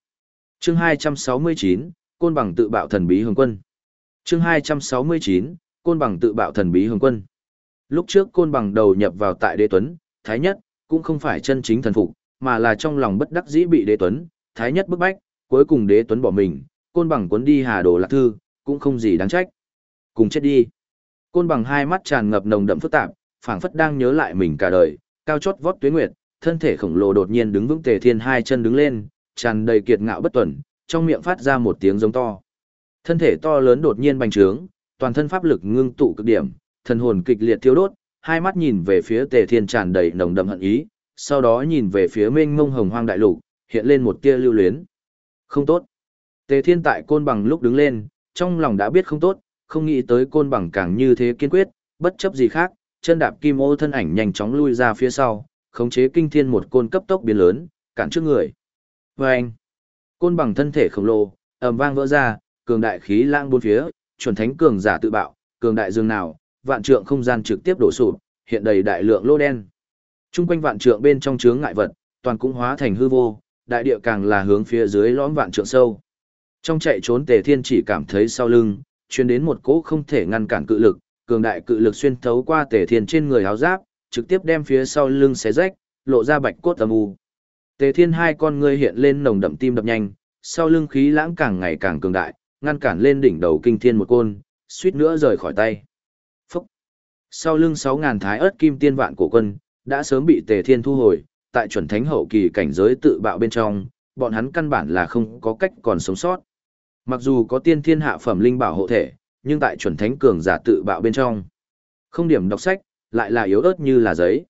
Chương 269, côn bằng tự bạo thần bí hồng quân. Chương 269, côn bằng tự bạo thần bí hồng quân. Lúc trước côn bằng đầu nhập vào tại đế tuấn, thái nhất, cũng không phải chân chính thần phục, mà là trong lòng bất đắc dĩ bị đế tuấn, thái nhất bức bách, cuối cùng đế tuấn bỏ mình, côn bằng cuốn đi hà đồ lạc thư, cũng không gì đáng trách. Cùng chết đi. Côn bằng hai mắt tràn ngập nồng đậm phức tạp, phảng phất đang nhớ lại mình cả đời, cao chót vót tuyết nguyệt, thân thể khổng lồ đột nhiên đứng vững tề thiên hai chân đứng lên, tràn đầy kiệt ngạo bất tuần, trong miệng phát ra một tiếng giống to. Thân thể to lớn đột nhiên bành trướng, toàn thân pháp lực ngưng tụ cực điểm, thần hồn kịch liệt thiêu đốt, hai mắt nhìn về phía tề thiên tràn đầy nồng đậm hận ý, sau đó nhìn về phía mênh mông hồng hoang đại lục, hiện lên một tia lưu luyến. Không tốt. Tề thiên tại côn bằng lúc đứng lên, trong lòng đã biết không tốt, không nghĩ tới côn bằng càng như thế kiên quyết, bất chấp gì khác, chân đạp kim ô thân ảnh nhanh chóng lui ra phía sau, khống chế kinh thiên một côn cấp tốc biến lớn, cản trước người. Và anh, côn bằng thân thể khổng lồ, ầm vang vỡ ra, cường đại khí lang bốn phía, chuẩn thánh cường giả tự bạo, cường đại dương nào, vạn trượng không gian trực tiếp đổ sụp, hiện đầy đại lượng lô đen. Trung quanh vạn trượng bên trong chướng ngại vật, toàn cũng hóa thành hư vô, đại địa càng là hướng phía dưới lõm vạn trượng sâu. Trong chạy trốn Tề Thiên chỉ cảm thấy sau lưng, truyền đến một cỗ không thể ngăn cản cự lực, cường đại cự lực xuyên thấu qua Tề Thiên trên người áo giáp, trực tiếp đem phía sau lưng xé rách, lộ ra bạch cốt âm u. Tề Thiên hai con ngươi hiện lên nồng đậm tim đập nhanh, sau lưng khí lãng càng ngày càng cường đại, ngăn cản lên đỉnh đầu kinh thiên một côn, suýt nữa rời khỏi tay. Phúc! Sau lưng 6.000 thái ớt kim tiên vạn cổ quân, đã sớm bị Tề Thiên thu hồi, tại chuẩn thánh hậu kỳ cảnh giới tự bạo bên trong, bọn hắn căn bản là không có cách còn sống sót. Mặc dù có tiên thiên hạ phẩm linh bảo hộ thể, nhưng tại chuẩn thánh cường giả tự bạo bên trong. Không điểm đọc sách, lại là yếu ớt như là giấy.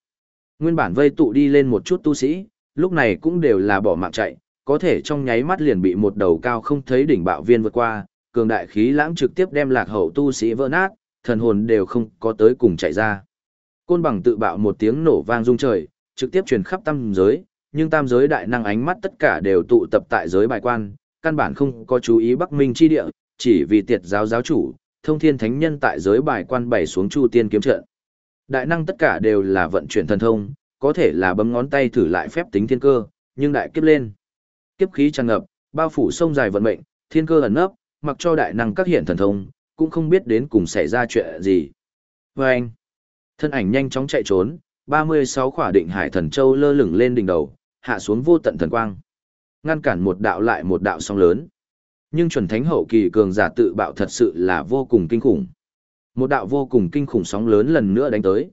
Nguyên bản vây tụ đi lên một chút tu sĩ, lúc này cũng đều là bỏ mạng chạy, có thể trong nháy mắt liền bị một đầu cao không thấy đỉnh bạo viên vượt qua, cường đại khí lãng trực tiếp đem lạc hậu tu sĩ vỡ nát, thần hồn đều không có tới cùng chạy ra. Côn bằng tự bạo một tiếng nổ vang rung trời, trực tiếp truyền khắp tam giới, nhưng tam giới đại năng ánh mắt tất cả đều tụ tập tại giới bài quan, căn bản không có chú ý Bắc Minh chi địa, chỉ vì tiệt giáo giáo chủ, thông thiên thánh nhân tại giới bài quan bày xuống chu tiên kiếm trận. Đại năng tất cả đều là vận chuyển thần thông, có thể là bấm ngón tay thử lại phép tính thiên cơ, nhưng đại kiếp lên. Kiếp khí tràn ngập, bao phủ sông dài vận mệnh, thiên cơ ẩn nấp, mặc cho đại năng các hiện thần thông, cũng không biết đến cùng xảy ra chuyện gì. Và anh, thân ảnh nhanh chóng chạy trốn, 36 khỏa định hải thần châu lơ lửng lên đỉnh đầu, hạ xuống vô tận thần quang. Ngăn cản một đạo lại một đạo sóng lớn. Nhưng chuẩn thánh hậu kỳ cường giả tự bạo thật sự là vô cùng kinh khủng. Một đạo vô cùng kinh khủng sóng lớn lần nữa đánh tới.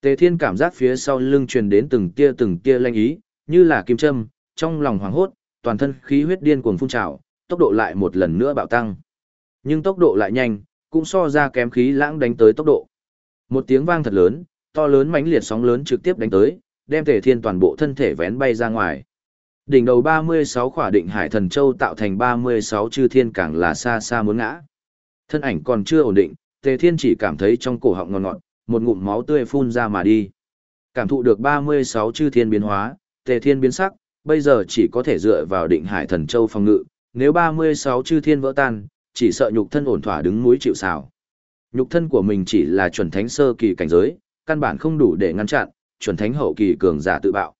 Tề Thiên cảm giác phía sau lưng truyền đến từng tia từng tia lanh ý, như là kim châm, trong lòng hoảng hốt, toàn thân khí huyết điên cuồng phun trào, tốc độ lại một lần nữa bạo tăng. Nhưng tốc độ lại nhanh, cũng so ra kém khí lãng đánh tới tốc độ. Một tiếng vang thật lớn, to lớn mãnh liệt sóng lớn trực tiếp đánh tới, đem Tề Thiên toàn bộ thân thể vén bay ra ngoài. Đỉnh đầu 36 khỏa định hải thần châu tạo thành 36 chư thiên càng là xa xa muốn ngã. Thân ảnh còn chưa ổn định, Tề Thiên chỉ cảm thấy trong cổ họng ngọt ngọt, một ngụm máu tươi phun ra mà đi. Cảm thụ được 36 chư thiên biến hóa, Tề Thiên biến sắc, bây giờ chỉ có thể dựa vào định hải thần châu phòng ngự, nếu 36 chư thiên vỡ tan, chỉ sợ nhục thân ổn thỏa đứng núi chịu sào. Nhục thân của mình chỉ là chuẩn thánh sơ kỳ cảnh giới, căn bản không đủ để ngăn chặn, chuẩn thánh hậu kỳ cường giả tự bạo.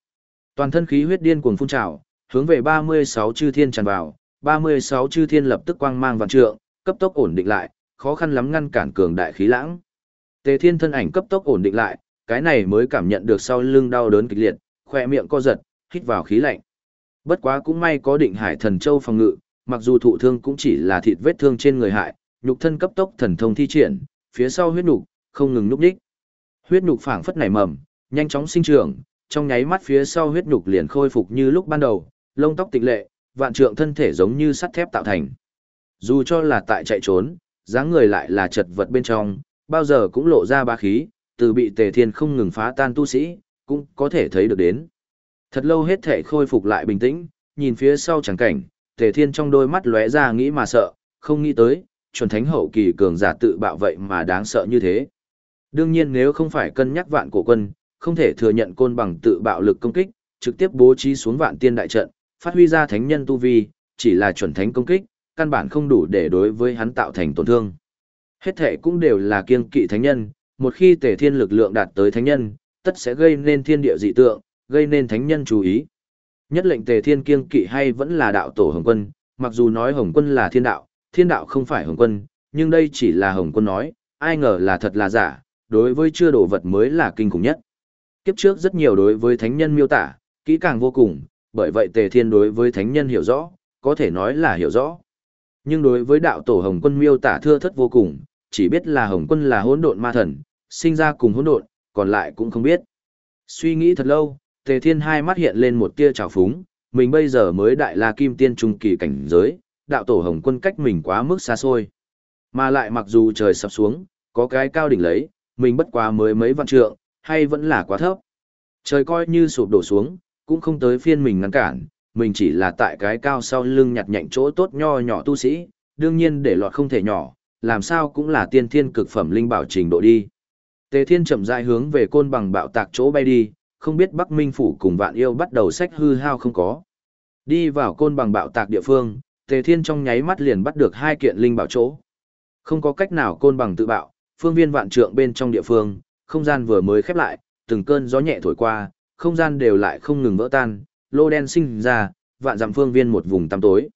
Toàn thân khí huyết điên cuồng phun trào, hướng về 36 chư thiên tràn vào, 36 chư thiên lập tức quang mang vạn trượng, cấp tốc ổn định lại, khó khăn lắm ngăn cản cường đại khí lãng. Tề Thiên thân ảnh cấp tốc ổn định lại, cái này mới cảm nhận được sau lưng đau đớn kịch liệt, khỏe miệng co giật, hít vào khí lạnh. Bất quá cũng may có định hải thần châu phòng ngự, mặc dù thụ thương cũng chỉ là thịt vết thương trên người hại, nhục thân cấp tốc thần thông thi triển, phía sau huyết nhục không ngừng núp đích. Huyết nhục phảng phất nảy mầm, nhanh chóng sinh trưởng, trong nháy mắt phía sau huyết nhục liền khôi phục như lúc ban đầu, lông tóc tịnh lệ, vạn trượng thân thể giống như sắt thép tạo thành. Dù cho là tại chạy trốn, dáng người lại là chật vật bên trong, bao giờ cũng lộ ra ba khí, từ bị tề thiên không ngừng phá tan tu sĩ, cũng có thể thấy được đến. Thật lâu hết thể khôi phục lại bình tĩnh, nhìn phía sau chẳng cảnh, tề thiên trong đôi mắt lóe ra nghĩ mà sợ, không nghĩ tới, chuẩn thánh hậu kỳ cường giả tự bạo vậy mà đáng sợ như thế. Đương nhiên nếu không phải cân nhắc vạn cổ quân, không thể thừa nhận côn bằng tự bạo lực công kích, trực tiếp bố trí xuống vạn tiên đại trận, phát huy ra thánh nhân tu vi, chỉ là chuẩn thánh công kích, căn bản không đủ để đối với hắn tạo thành tổn thương. Hết thể cũng đều là kiêng kỵ thánh nhân, một khi tề thiên lực lượng đạt tới thánh nhân, tất sẽ gây nên thiên địa dị tượng, gây nên thánh nhân chú ý. Nhất lệnh tề thiên kiêng kỵ hay vẫn là đạo tổ hồng quân, mặc dù nói hồng quân là thiên đạo, thiên đạo không phải hồng quân, nhưng đây chỉ là hồng quân nói, ai ngờ là thật là giả, đối với chưa đổ vật mới là kinh khủng nhất. Kiếp trước rất nhiều đối với thánh nhân miêu tả, kỹ càng vô cùng, bởi vậy tề thiên đối với thánh nhân hiểu rõ, có thể nói là hiểu rõ. Nhưng đối với đạo tổ Hồng Quân miêu tả thưa thất vô cùng, chỉ biết là Hồng Quân là hỗn độn ma thần, sinh ra cùng hỗn độn, còn lại cũng không biết. Suy nghĩ thật lâu, Tề Thiên hai mắt hiện lên một tia trào phúng, mình bây giờ mới đại la kim tiên trung kỳ cảnh giới, đạo tổ Hồng Quân cách mình quá mức xa xôi. Mà lại mặc dù trời sập xuống, có cái cao đỉnh lấy, mình bất quá mới mấy vạn trượng, hay vẫn là quá thấp. Trời coi như sụp đổ xuống, cũng không tới phiên mình ngăn cản, mình chỉ là tại cái cao sau lưng nhặt nhạnh chỗ tốt nho nhỏ tu sĩ, đương nhiên để lọt không thể nhỏ, làm sao cũng là tiên thiên cực phẩm linh bảo trình độ đi. Tề Thiên chậm rãi hướng về côn bằng bạo tạc chỗ bay đi, không biết Bắc Minh phủ cùng Vạn Yêu bắt đầu sách hư hao không có. Đi vào côn bằng bạo tạc địa phương, Tề Thiên trong nháy mắt liền bắt được hai kiện linh bảo chỗ. Không có cách nào côn bằng tự bạo, phương viên vạn trượng bên trong địa phương, không gian vừa mới khép lại, từng cơn gió nhẹ thổi qua, không gian đều lại không ngừng vỡ tan, lô đen sinh ra, vạn dặm phương viên một vùng tăm tối.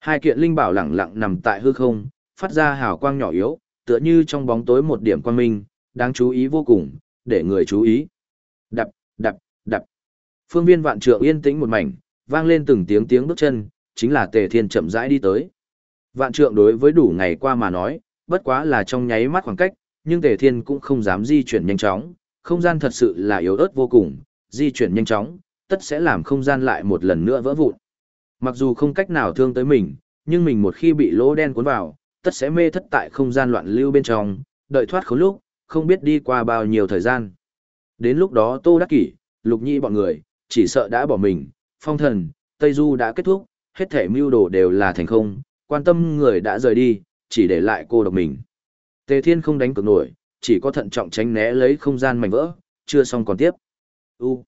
Hai kiện linh bảo lẳng lặng nằm tại hư không, phát ra hào quang nhỏ yếu, tựa như trong bóng tối một điểm quang minh, đáng chú ý vô cùng, để người chú ý. Đập, đập, đập. Phương viên vạn trượng yên tĩnh một mảnh, vang lên từng tiếng tiếng bước chân, chính là tề thiên chậm rãi đi tới. Vạn trượng đối với đủ ngày qua mà nói, bất quá là trong nháy mắt khoảng cách, nhưng tề thiên cũng không dám di chuyển nhanh chóng, không gian thật sự là yếu ớt vô cùng, di chuyển nhanh chóng, tất sẽ làm không gian lại một lần nữa vỡ vụn. Mặc dù không cách nào thương tới mình, nhưng mình một khi bị lỗ đen cuốn vào, tất sẽ mê thất tại không gian loạn lưu bên trong, đợi thoát khốn lúc, không biết đi qua bao nhiêu thời gian. Đến lúc đó Tô Đắc Kỷ, Lục Nhi bọn người, chỉ sợ đã bỏ mình, phong thần, Tây Du đã kết thúc, hết thể mưu đồ đều là thành không, quan tâm người đã rời đi, chỉ để lại cô độc mình. Tề Thiên không đánh cược nổi, chỉ có thận trọng tránh né lấy không gian mảnh vỡ, chưa xong còn tiếp. U.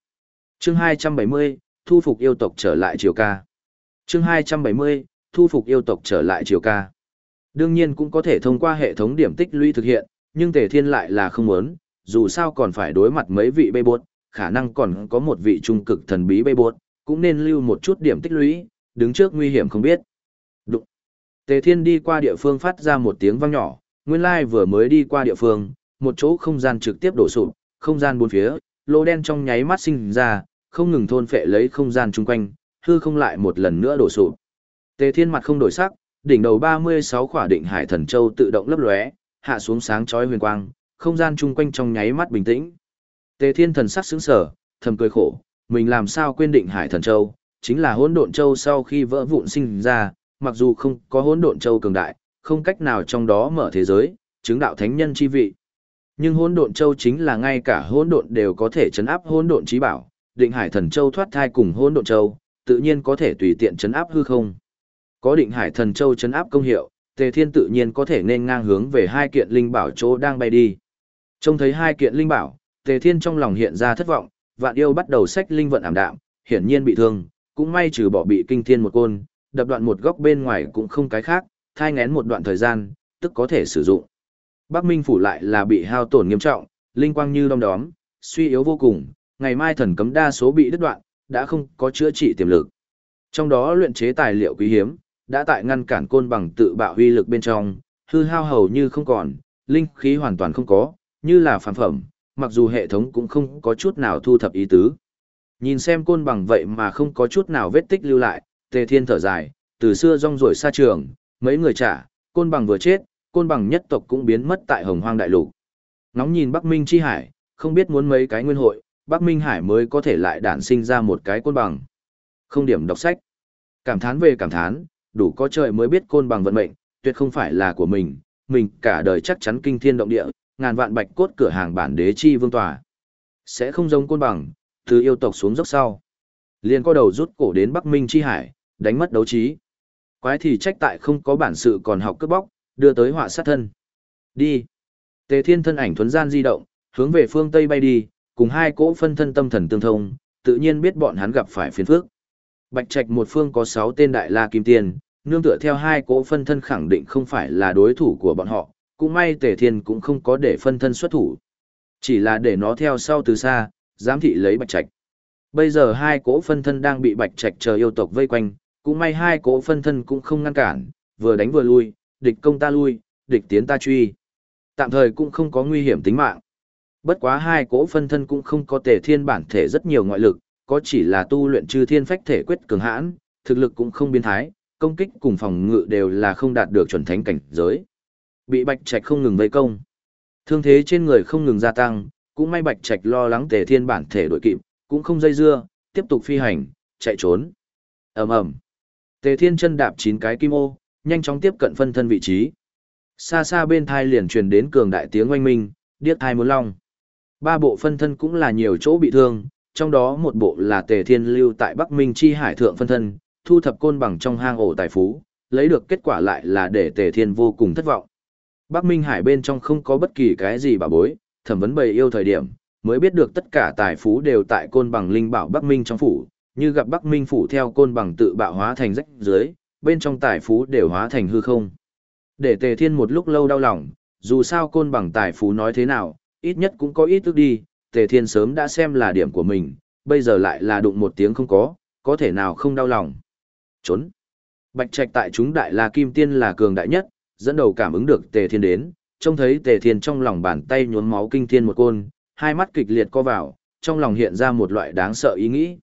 Chương 270, thu phục yêu tộc trở lại triều ca. Chương 270, thu phục yêu tộc trở lại triều ca. Đương nhiên cũng có thể thông qua hệ thống điểm tích lũy thực hiện, nhưng Tề Thiên lại là không muốn, dù sao còn phải đối mặt mấy vị bê bốt, khả năng còn có một vị trung cực thần bí bê bốt, cũng nên lưu một chút điểm tích lũy, đứng trước nguy hiểm không biết. Đụng. Tề Thiên đi qua địa phương phát ra một tiếng vang nhỏ, nguyên lai vừa mới đi qua địa phương, một chỗ không gian trực tiếp đổ sụp, không gian bốn phía, lỗ đen trong nháy mắt sinh ra, không ngừng thôn phệ lấy không gian chung quanh, hư không lại một lần nữa đổ sụp. Tề Thiên mặt không đổi sắc, đỉnh đầu 36 khỏa định hải thần châu tự động lấp lóe, hạ xuống sáng chói huyền quang, không gian chung quanh trong nháy mắt bình tĩnh. Tề Thiên thần sắc sững sờ, thầm cười khổ, mình làm sao quên định hải thần châu, chính là hỗn độn châu sau khi vỡ vụn sinh ra, mặc dù không có hỗn độn châu cường đại, không cách nào trong đó mở thế giới, chứng đạo thánh nhân chi vị. Nhưng hỗn độn châu chính là ngay cả hỗn độn đều có thể chấn áp hỗn độn trí bảo, định hải thần châu thoát thai cùng hỗn độn châu, tự nhiên có thể tùy tiện chấn áp hư không. Có định hải thần châu chấn áp công hiệu, Tề Thiên tự nhiên có thể nên ngang hướng về hai kiện linh bảo chỗ đang bay đi. Trông thấy hai kiện linh bảo, Tề Thiên trong lòng hiện ra thất vọng, vạn yêu bắt đầu sách linh vận ảm đạm, hiển nhiên bị thương, cũng may trừ bỏ bị kinh thiên một côn, đập đoạn một góc bên ngoài cũng không cái khác, thai ngén một đoạn thời gian, tức có thể sử dụng. Bắc Minh phủ lại là bị hao tổn nghiêm trọng, linh quang như đom đóm, suy yếu vô cùng, ngày mai thần cấm đa số bị đứt đoạn, đã không có chữa trị tiềm lực. Trong đó luyện chế tài liệu quý hiếm, đã tại ngăn cản côn bằng tự bạo huy lực bên trong, hư hao hầu như không còn, linh khí hoàn toàn không có, như là phản phẩm, mặc dù hệ thống cũng không có chút nào thu thập ý tứ. Nhìn xem côn bằng vậy mà không có chút nào vết tích lưu lại, tề thiên thở dài, từ xưa rong ruổi xa trường, mấy người trả, côn bằng vừa chết, côn bằng nhất tộc cũng biến mất tại hồng hoang đại lục. Nóng nhìn Bắc Minh chi hải, không biết muốn mấy cái nguyên hội, Bắc Minh hải mới có thể lại đản sinh ra một cái côn bằng. Không điểm đọc sách. Cảm thán về cảm thán, đủ có trời mới biết côn bằng vận mệnh, tuyệt không phải là của mình, mình cả đời chắc chắn kinh thiên động địa, ngàn vạn bạch cốt cửa hàng bản đế chi vương tòa. Sẽ không giống côn bằng, từ yêu tộc xuống dốc sau. Liền có đầu rút cổ đến Bắc Minh chi hải, đánh mất đấu trí. Quái thì trách tại không có bản sự còn học cướp bóc, đưa tới họa sát thân. Đi. Tề Thiên thân ảnh thuấn gian di động, hướng về phương Tây bay đi, cùng hai cỗ phân thân tâm thần tương thông, tự nhiên biết bọn hắn gặp phải phiền phức. Bạch Trạch một phương có 6 tên đại la kim tiền, nương tựa theo hai cỗ phân thân khẳng định không phải là đối thủ của bọn họ, cũng may Tề Thiên cũng không có để phân thân xuất thủ. Chỉ là để nó theo sau từ xa, giám thị lấy Bạch Trạch. Bây giờ hai cỗ phân thân đang bị Bạch Trạch chờ yêu tộc vây quanh, cũng may hai cỗ phân thân cũng không ngăn cản, vừa đánh vừa lui, địch công ta lui, địch tiến ta truy. Tạm thời cũng không có nguy hiểm tính mạng. Bất quá hai cỗ phân thân cũng không có Tề Thiên bản thể rất nhiều ngoại lực, có chỉ là tu luyện chư thiên phách thể quyết cường hãn, thực lực cũng không biến thái, công kích cùng phòng ngự đều là không đạt được chuẩn thánh cảnh giới. Bị Bạch Trạch không ngừng vây công. Thương thế trên người không ngừng gia tăng, cũng may Bạch Trạch lo lắng Tề Thiên bản thể đội kịp, cũng không dây dưa, tiếp tục phi hành, chạy trốn. Ầm ầm. Tề Thiên chân đạp chín cái kim ô, nhanh chóng tiếp cận phân thân vị trí. Xa xa bên thai liền truyền đến cường đại tiếng oanh minh, điếc thai muốn long. Ba bộ phân thân cũng là nhiều chỗ bị thương, trong đó một bộ là Tề Thiên lưu tại Bắc Minh chi hải thượng phân thân, thu thập côn bằng trong hang ổ tài phú, lấy được kết quả lại là để Tề Thiên vô cùng thất vọng. Bắc Minh hải bên trong không có bất kỳ cái gì bảo bối, thẩm vấn bầy yêu thời điểm, mới biết được tất cả tài phú đều tại côn bằng linh bảo Bắc Minh trong phủ, như gặp Bắc Minh phủ theo côn bằng tự bạo hóa thành rách dưới, bên trong tài phú đều hóa thành hư không. Để Tề Thiên một lúc lâu đau lòng, dù sao côn bằng tài phú nói thế nào, ít nhất cũng có ít tức đi, Tề Thiên sớm đã xem là điểm của mình, bây giờ lại là đụng một tiếng không có, có thể nào không đau lòng. Trốn. Bạch Trạch tại chúng đại la kim tiên là cường đại nhất, dẫn đầu cảm ứng được Tề Thiên đến, trông thấy Tề Thiên trong lòng bàn tay nhuốm máu kinh thiên một côn, hai mắt kịch liệt co vào, trong lòng hiện ra một loại đáng sợ ý nghĩ.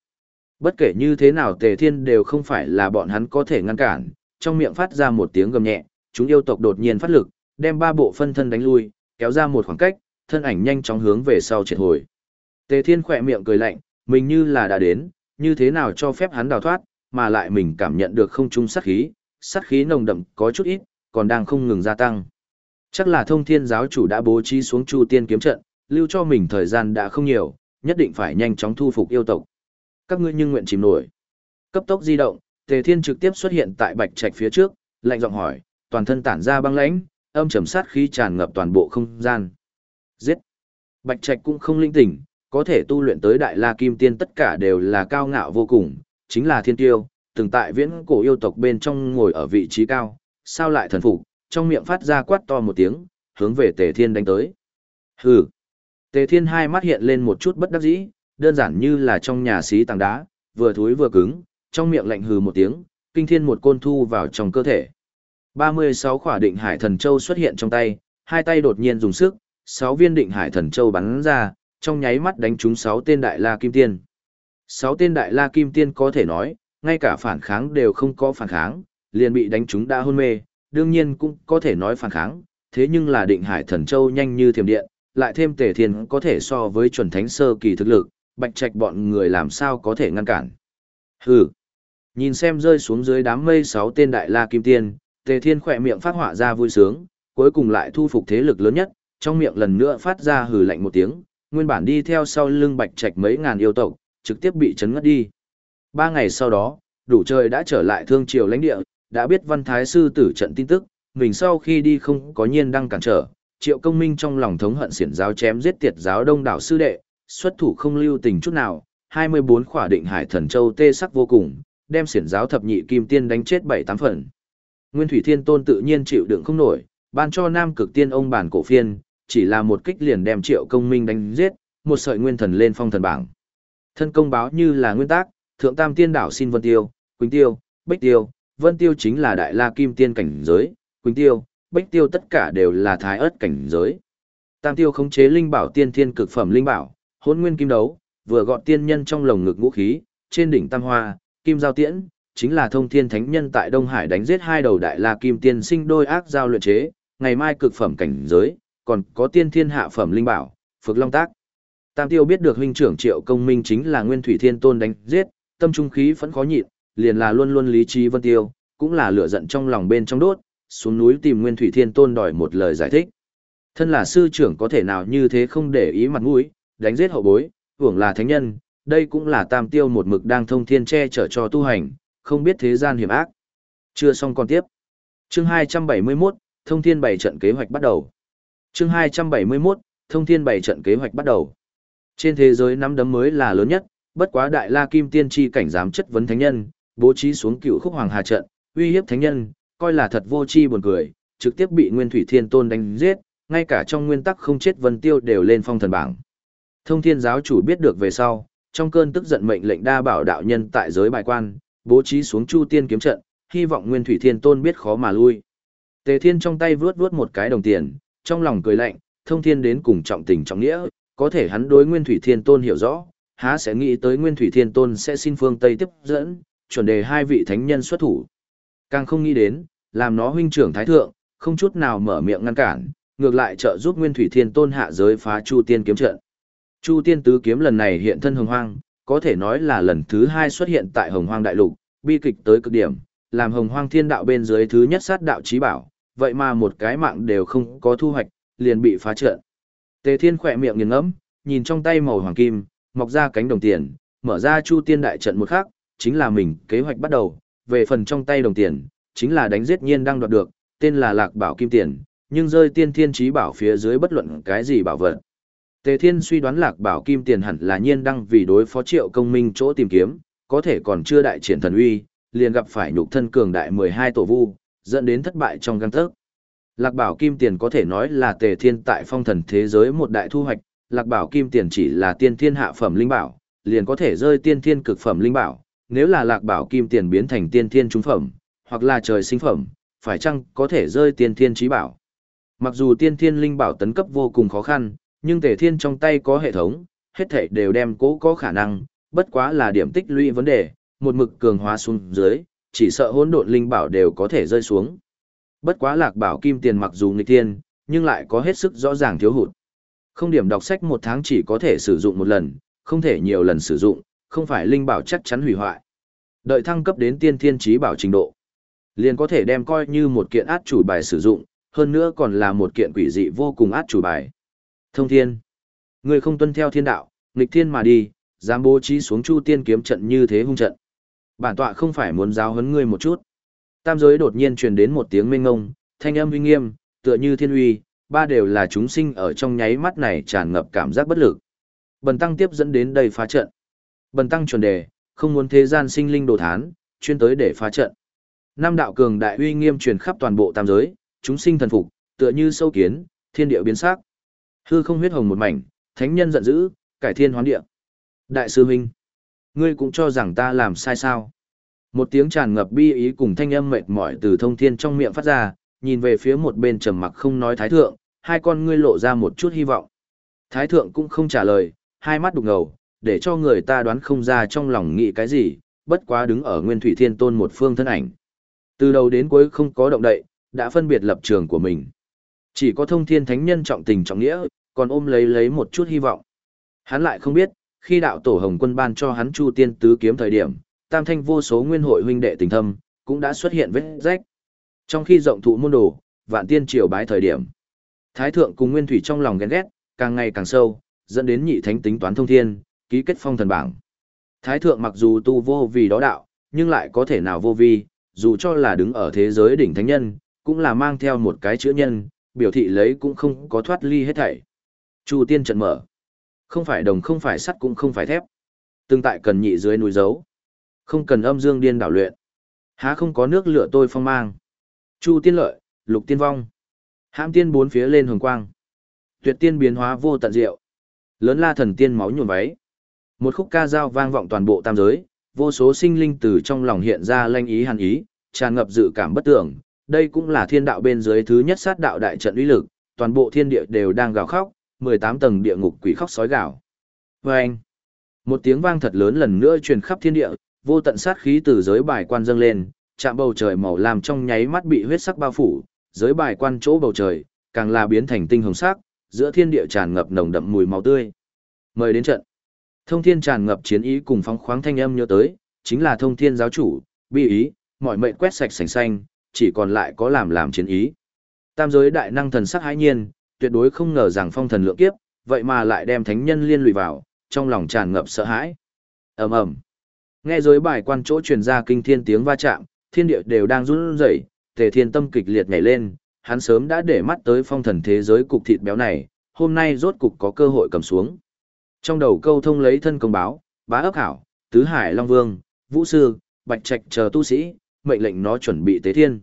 Bất kể như thế nào Tề Thiên đều không phải là bọn hắn có thể ngăn cản, trong miệng phát ra một tiếng gầm nhẹ, chúng yêu tộc đột nhiên phát lực, đem ba bộ phân thân đánh lui, kéo ra một khoảng cách, thân ảnh nhanh chóng hướng về sau triệt hồi. Tề Thiên khỏe miệng cười lạnh, mình như là đã đến, như thế nào cho phép hắn đào thoát, mà lại mình cảm nhận được không trung sát khí, sát khí nồng đậm có chút ít, còn đang không ngừng gia tăng. Chắc là thông thiên giáo chủ đã bố trí xuống chu tiên kiếm trận, lưu cho mình thời gian đã không nhiều, nhất định phải nhanh chóng thu phục yêu tộc. Các ngươi nhưng nguyện chìm nổi. Cấp tốc di động, Tề Thiên trực tiếp xuất hiện tại Bạch Trạch phía trước, lạnh giọng hỏi, toàn thân tản ra băng lãnh, âm trầm sát khí tràn ngập toàn bộ không gian. Giết! Bạch Trạch cũng không linh tỉnh, có thể tu luyện tới Đại La Kim Tiên tất cả đều là cao ngạo vô cùng, chính là thiên tiêu, từng tại viễn cổ yêu tộc bên trong ngồi ở vị trí cao, sao lại thần phục, trong miệng phát ra quát to một tiếng, hướng về Tề Thiên đánh tới. Hừ! Tề Thiên hai mắt hiện lên một chút bất đắc dĩ, đơn giản như là trong nhà xí tảng đá, vừa thối vừa cứng, trong miệng lạnh hừ một tiếng, kinh thiên một côn thu vào trong cơ thể. 36 khỏa định hải thần châu xuất hiện trong tay, hai tay đột nhiên dùng sức, 6 viên định hải thần châu bắn ra, trong nháy mắt đánh trúng 6 tên đại la kim tiên. 6 tên đại la kim tiên có thể nói, ngay cả phản kháng đều không có phản kháng, liền bị đánh trúng đã hôn mê, đương nhiên cũng có thể nói phản kháng, thế nhưng là định hải thần châu nhanh như thiểm điện, lại thêm tề thiên có thể so với chuẩn thánh sơ kỳ thực lực, bạch trạch bọn người làm sao có thể ngăn cản. Hừ! Nhìn xem rơi xuống dưới đám mây sáu tên đại la kim tiên, tề thiên khỏe miệng phát họa ra vui sướng, cuối cùng lại thu phục thế lực lớn nhất, trong miệng lần nữa phát ra hừ lạnh một tiếng, nguyên bản đi theo sau lưng bạch trạch mấy ngàn yêu tộc, trực tiếp bị chấn ngất đi. Ba ngày sau đó, đủ trời đã trở lại thương triều lãnh địa, đã biết văn thái sư tử trận tin tức, mình sau khi đi không có nhiên đăng cản trở, triệu công minh trong lòng thống hận xiển giáo chém giết tiệt giáo đông đảo sư đệ, xuất thủ không lưu tình chút nào, 24 khỏa định hải thần châu tê sắc vô cùng, đem xiển giáo thập nhị kim tiên đánh chết bảy tám phần. Nguyên Thủy Thiên Tôn tự nhiên chịu đựng không nổi, ban cho Nam Cực Tiên ông bản cổ phiên, chỉ là một kích liền đem Triệu Công Minh đánh giết, một sợi nguyên thần lên phong thần bảng. Thân công báo như là nguyên tắc, Thượng Tam Tiên đảo xin Vân Tiêu, Quỳnh Tiêu, Bích Tiêu, Vân Tiêu chính là Đại La Kim Tiên cảnh giới, Quỳnh Tiêu, Bích Tiêu tất cả đều là Thái ớt cảnh giới. Tam Tiêu khống chế linh bảo tiên thiên cực phẩm linh bảo, hôn Nguyên Kim Đấu, vừa gọn tiên nhân trong lồng ngực ngũ khí, trên đỉnh Tam Hoa, Kim Giao Tiễn, chính là thông thiên thánh nhân tại Đông Hải đánh giết hai đầu đại la kim tiên sinh đôi ác giao luyện chế, ngày mai cực phẩm cảnh giới, còn có tiên thiên hạ phẩm linh bảo, Phược Long Tác. Tam Tiêu biết được huynh trưởng Triệu Công Minh chính là Nguyên Thủy Thiên Tôn đánh giết, tâm trung khí vẫn khó nhịn, liền là luôn luôn lý trí Vân Tiêu, cũng là lửa giận trong lòng bên trong đốt, xuống núi tìm Nguyên Thủy Thiên Tôn đòi một lời giải thích. Thân là sư trưởng có thể nào như thế không để ý mặt mũi, đánh giết hậu bối, hưởng là thánh nhân, đây cũng là Tam Tiêu một mực đang thông thiên che chở cho tu hành, không biết thế gian hiểm ác. Chưa xong còn tiếp. Chương 271, Thông Thiên bảy trận kế hoạch bắt đầu. Chương 271, Thông Thiên bảy trận kế hoạch bắt đầu. Trên thế giới năm đấm mới là lớn nhất, bất quá Đại La Kim Tiên chi cảnh dám chất vấn thánh nhân, bố trí xuống cựu khúc hoàng hà trận, uy hiếp thánh nhân, coi là thật vô chi buồn cười, trực tiếp bị Nguyên Thủy Thiên Tôn đánh giết, ngay cả trong nguyên tắc không chết Vân Tiêu đều lên phong thần bảng. Thông Thiên giáo chủ biết được về sau, trong cơn tức giận mệnh lệnh đa bảo đạo nhân tại giới bài quan, bố trí xuống Chu Tiên kiếm trận, hy vọng Nguyên Thủy Thiên Tôn biết khó mà lui. Tề Thiên trong tay vướt vướt một cái đồng tiền, trong lòng cười lạnh, thông thiên đến cùng trọng tình trọng nghĩa, có thể hắn đối Nguyên Thủy Thiên Tôn hiểu rõ, há sẽ nghĩ tới Nguyên Thủy Thiên Tôn sẽ xin phương Tây tiếp dẫn, chuẩn đề hai vị thánh nhân xuất thủ. Càng không nghĩ đến, làm nó huynh trưởng thái thượng, không chút nào mở miệng ngăn cản, ngược lại trợ giúp Nguyên Thủy Thiên Tôn hạ giới phá Chu Tiên kiếm trận. Chu Tiên tứ kiếm lần này hiện thân hồng hoang, có thể nói là lần thứ hai xuất hiện tại hồng hoang đại lục, bi kịch tới cực điểm, làm hồng hoang thiên đạo bên dưới thứ nhất sát đạo trí bảo, vậy mà một cái mạng đều không có thu hoạch, liền bị phá trận. Tề Thiên khỏe miệng nghiền ngẫm, nhìn trong tay màu hoàng kim, mọc ra cánh đồng tiền, mở ra Chu Tiên đại trận một khắc, chính là mình kế hoạch bắt đầu, về phần trong tay đồng tiền, chính là đánh giết nhiên đang đoạt được, tên là Lạc Bảo Kim Tiền, nhưng rơi tiên thiên trí bảo phía dưới bất luận cái gì bảo vật. Tề Thiên suy đoán Lạc Bảo Kim Tiền hẳn là nhiên đăng vì đối phó Triệu Công Minh chỗ tìm kiếm, có thể còn chưa đại triển thần uy, liền gặp phải nhục thân cường đại 12 tổ vu, dẫn đến thất bại trong găng tấc. Lạc Bảo Kim Tiền có thể nói là Tề Thiên tại phong thần thế giới một đại thu hoạch, Lạc Bảo Kim Tiền chỉ là tiên thiên hạ phẩm linh bảo, liền có thể rơi tiên thiên cực phẩm linh bảo, nếu là Lạc Bảo Kim Tiền biến thành tiên thiên trung phẩm, hoặc là trời sinh phẩm, phải chăng có thể rơi tiên thiên trí bảo. Mặc dù tiên thiên linh bảo tấn cấp vô cùng khó khăn, nhưng Tề Thiên trong tay có hệ thống, hết thảy đều đem cố có khả năng, bất quá là điểm tích lũy vấn đề, một mực cường hóa xuống dưới, chỉ sợ hỗn độn linh bảo đều có thể rơi xuống. Bất quá lạc bảo kim tiền mặc dù nghịch tiên, nhưng lại có hết sức rõ ràng thiếu hụt. Không điểm đọc sách một tháng chỉ có thể sử dụng một lần, không thể nhiều lần sử dụng, không phải linh bảo chắc chắn hủy hoại. Đợi thăng cấp đến tiên thiên trí bảo trình độ, liền có thể đem coi như một kiện át chủ bài sử dụng, hơn nữa còn là một kiện quỷ dị vô cùng át chủ bài. Thông thiên, người không tuân theo thiên đạo, nghịch thiên mà đi, dám bố trí xuống chu tiên kiếm trận như thế hung trận. Bản tọa không phải muốn giáo huấn ngươi một chút. Tam giới đột nhiên truyền đến một tiếng mênh ngông, thanh âm uy nghiêm, tựa như thiên uy, ba đều là chúng sinh ở trong nháy mắt này tràn ngập cảm giác bất lực. Bần tăng tiếp dẫn đến đây phá trận. Bần tăng chuẩn đề, không muốn thế gian sinh linh đồ thán, chuyên tới để phá trận. Nam đạo cường đại uy nghiêm truyền khắp toàn bộ tam giới, chúng sinh thần phục, tựa như sâu kiến, thiên địa biến sắc. Hư không huyết hồng một mảnh, thánh nhân giận dữ, cải thiên hoán địa. Đại sư huynh, ngươi cũng cho rằng ta làm sai sao? Một tiếng tràn ngập bi ý cùng thanh âm mệt mỏi từ thông thiên trong miệng phát ra, nhìn về phía một bên trầm mặc không nói thái thượng, hai con ngươi lộ ra một chút hy vọng. Thái thượng cũng không trả lời, hai mắt đục ngầu, để cho người ta đoán không ra trong lòng nghĩ cái gì, bất quá đứng ở nguyên thủy thiên tôn một phương thân ảnh. Từ đầu đến cuối không có động đậy, đã phân biệt lập trường của mình. Chỉ có thông thiên thánh nhân trọng tình trọng nghĩa, còn ôm lấy lấy một chút hy vọng. Hắn lại không biết, khi đạo tổ hồng quân ban cho hắn chu tiên tứ kiếm thời điểm, tam thanh vô số nguyên hội huynh đệ tình thâm, cũng đã xuất hiện vết rách. Trong khi rộng thụ môn đồ, vạn tiên triều bái thời điểm, Thái thượng cùng Nguyên Thủy trong lòng ghen ghét, càng ngày càng sâu, dẫn đến nhị thánh tính toán thông thiên, ký kết phong thần bảng. Thái thượng mặc dù tu vô vì đó đạo, nhưng lại có thể nào vô vi, dù cho là đứng ở thế giới đỉnh thánh nhân, cũng là mang theo một cái chữ nhân, biểu thị lấy cũng không có thoát ly hết thảy. Chu tiên trận mở. Không phải đồng không phải sắt cũng không phải thép. Tương tại cần nhị dưới núi dấu. Không cần âm dương điên đảo luyện. Há không có nước lửa tôi phong mang. Chu tiên lợi, lục tiên vong. Hãm tiên bốn phía lên hồng quang. Tuyệt tiên biến hóa vô tận diệu. Lớn la thần tiên máu nhuộm váy. Một khúc ca dao vang vọng toàn bộ tam giới, vô số sinh linh từ trong lòng hiện ra lanh ý hàn ý, tràn ngập dự cảm bất tưởng. Đây cũng là thiên đạo bên dưới thứ nhất sát đạo đại trận uy lực, toàn bộ thiên địa đều đang gào khóc, 18 tầng địa ngục quỷ khóc sói gào. Vâng! Một tiếng vang thật lớn lần nữa truyền khắp thiên địa, vô tận sát khí từ giới bài quan dâng lên, chạm bầu trời màu làm trong nháy mắt bị huyết sắc bao phủ, giới bài quan chỗ bầu trời, càng là biến thành tinh hồng sắc, giữa thiên địa tràn ngập nồng đậm mùi máu tươi. Mời đến trận. Thông thiên tràn ngập chiến ý cùng phóng khoáng thanh âm nhớ tới, chính là thông thiên giáo chủ, bi ý, mọi mệnh quét sạch sành xanh, chỉ còn lại có làm làm chiến ý. Tam giới đại năng thần sắc hãi nhiên, tuyệt đối không ngờ rằng phong thần lượng kiếp, vậy mà lại đem thánh nhân liên lụy vào, trong lòng tràn ngập sợ hãi. ầm ầm, nghe giới bài quan chỗ truyền ra kinh thiên tiếng va chạm, thiên địa đều đang run rẩy, tề thiên tâm kịch liệt nhảy lên, hắn sớm đã để mắt tới phong thần thế giới cục thịt béo này, hôm nay rốt cục có cơ hội cầm xuống. Trong đầu câu thông lấy thân công báo, bá ấp hảo, tứ hải long vương, vũ sư, bạch trạch chờ tu sĩ, mệnh lệnh nó chuẩn bị tế thiên.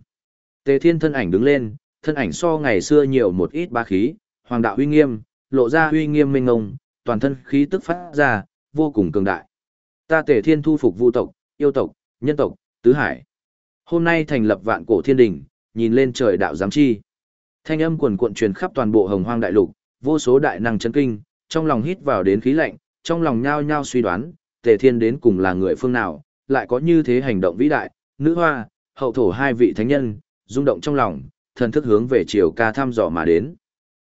Tề thiên thân ảnh đứng lên, thân ảnh so ngày xưa nhiều một ít ba khí, hoàng đạo uy nghiêm, lộ ra uy nghiêm minh ngông, toàn thân khí tức phát ra, vô cùng cường đại. Ta tề thiên thu phục Vu tộc, yêu tộc, nhân tộc, tứ hải. Hôm nay thành lập vạn cổ thiên đình, nhìn lên trời đạo giám chi. Thanh âm quần cuộn truyền khắp toàn bộ hồng hoang đại lục, vô số đại năng chấn kinh, trong lòng hít vào đến khí lạnh, trong lòng nhao nhao suy đoán, tề thiên đến cùng là người phương nào, lại có như thế hành động vĩ đại, nữ hoa, hậu thổ hai vị thánh nhân, rung động trong lòng, thần thức hướng về chiều ca thăm dò mà đến.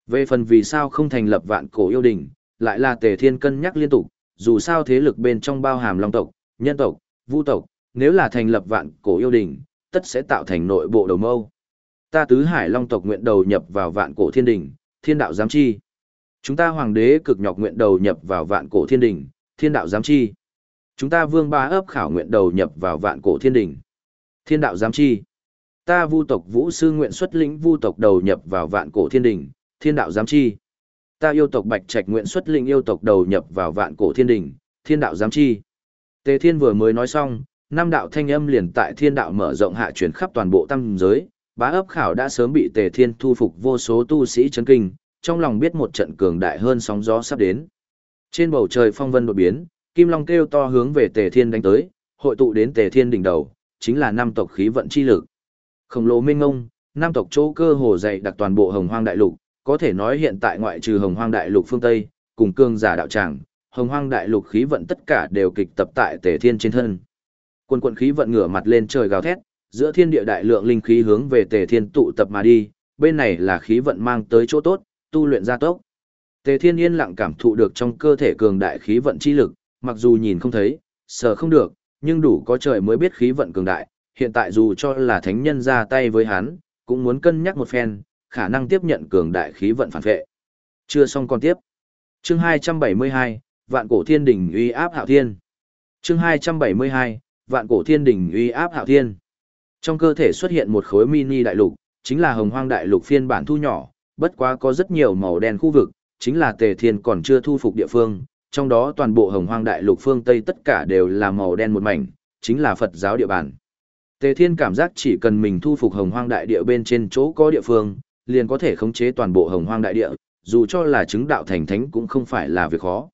Về phần vì sao không thành lập vạn cổ yêu đình, lại là tề thiên cân nhắc liên tục, dù sao thế lực bên trong bao hàm long tộc, nhân tộc, vu tộc, nếu là thành lập vạn cổ yêu đình, tất sẽ tạo thành nội bộ đầu mâu. Ta tứ hải long tộc nguyện đầu nhập vào vạn cổ thiên đình, thiên đạo giám chi. Chúng ta hoàng đế cực nhọc nguyện đầu nhập vào vạn cổ thiên đình, thiên đạo giám chi. Chúng ta vương ba ấp khảo nguyện đầu nhập vào vạn cổ thiên đình, thiên đạo giám chi. Ta vu tộc vũ sư nguyện xuất lĩnh vu tộc đầu nhập vào vạn cổ thiên đình, thiên đạo giám chi. Ta yêu tộc bạch trạch nguyện xuất lĩnh yêu tộc đầu nhập vào vạn cổ thiên đình, thiên đạo giám chi. Tề thiên vừa mới nói xong, năm đạo thanh âm liền tại thiên đạo mở rộng hạ truyền khắp toàn bộ tam giới, bá ấp khảo đã sớm bị tề thiên thu phục vô số tu sĩ chấn kinh, trong lòng biết một trận cường đại hơn sóng gió sắp đến. Trên bầu trời phong vân đột biến, kim long kêu to hướng về tề thiên đánh tới, hội tụ đến tề thiên đỉnh đầu, chính là năm tộc khí vận chi lực. Khổng lồ minh ngông, nam tộc chỗ cơ hồ dày đặc toàn bộ hồng hoang đại lục, có thể nói hiện tại ngoại trừ hồng hoang đại lục phương Tây, cùng cương giả đạo tràng, hồng hoang đại lục khí vận tất cả đều kịch tập tại tề thiên trên thân. Quân quận khí vận ngửa mặt lên trời gào thét, giữa thiên địa đại lượng linh khí hướng về tề thiên tụ tập mà đi, bên này là khí vận mang tới chỗ tốt, tu luyện gia tốc. Tề thiên yên lặng cảm thụ được trong cơ thể cường đại khí vận chi lực, mặc dù nhìn không thấy, sờ không được, nhưng đủ có trời mới biết khí vận cường đại, hiện tại dù cho là thánh nhân ra tay với hắn, cũng muốn cân nhắc một phen, khả năng tiếp nhận cường đại khí vận phản vệ. Chưa xong còn tiếp. Chương 272, Vạn cổ thiên đình uy áp hạo thiên. Chương 272, Vạn cổ thiên đình uy áp hạo thiên. Trong cơ thể xuất hiện một khối mini đại lục, chính là Hồng Hoang đại lục phiên bản thu nhỏ, bất quá có rất nhiều màu đen khu vực, chính là Tề Thiên còn chưa thu phục địa phương, trong đó toàn bộ Hồng Hoang đại lục phương Tây tất cả đều là màu đen một mảnh, chính là Phật giáo địa bàn. Tề Thiên cảm giác chỉ cần mình thu phục Hồng Hoang đại địa bên trên chỗ có địa phương, liền có thể khống chế toàn bộ Hồng Hoang đại địa, dù cho là chứng đạo thành thánh cũng không phải là việc khó.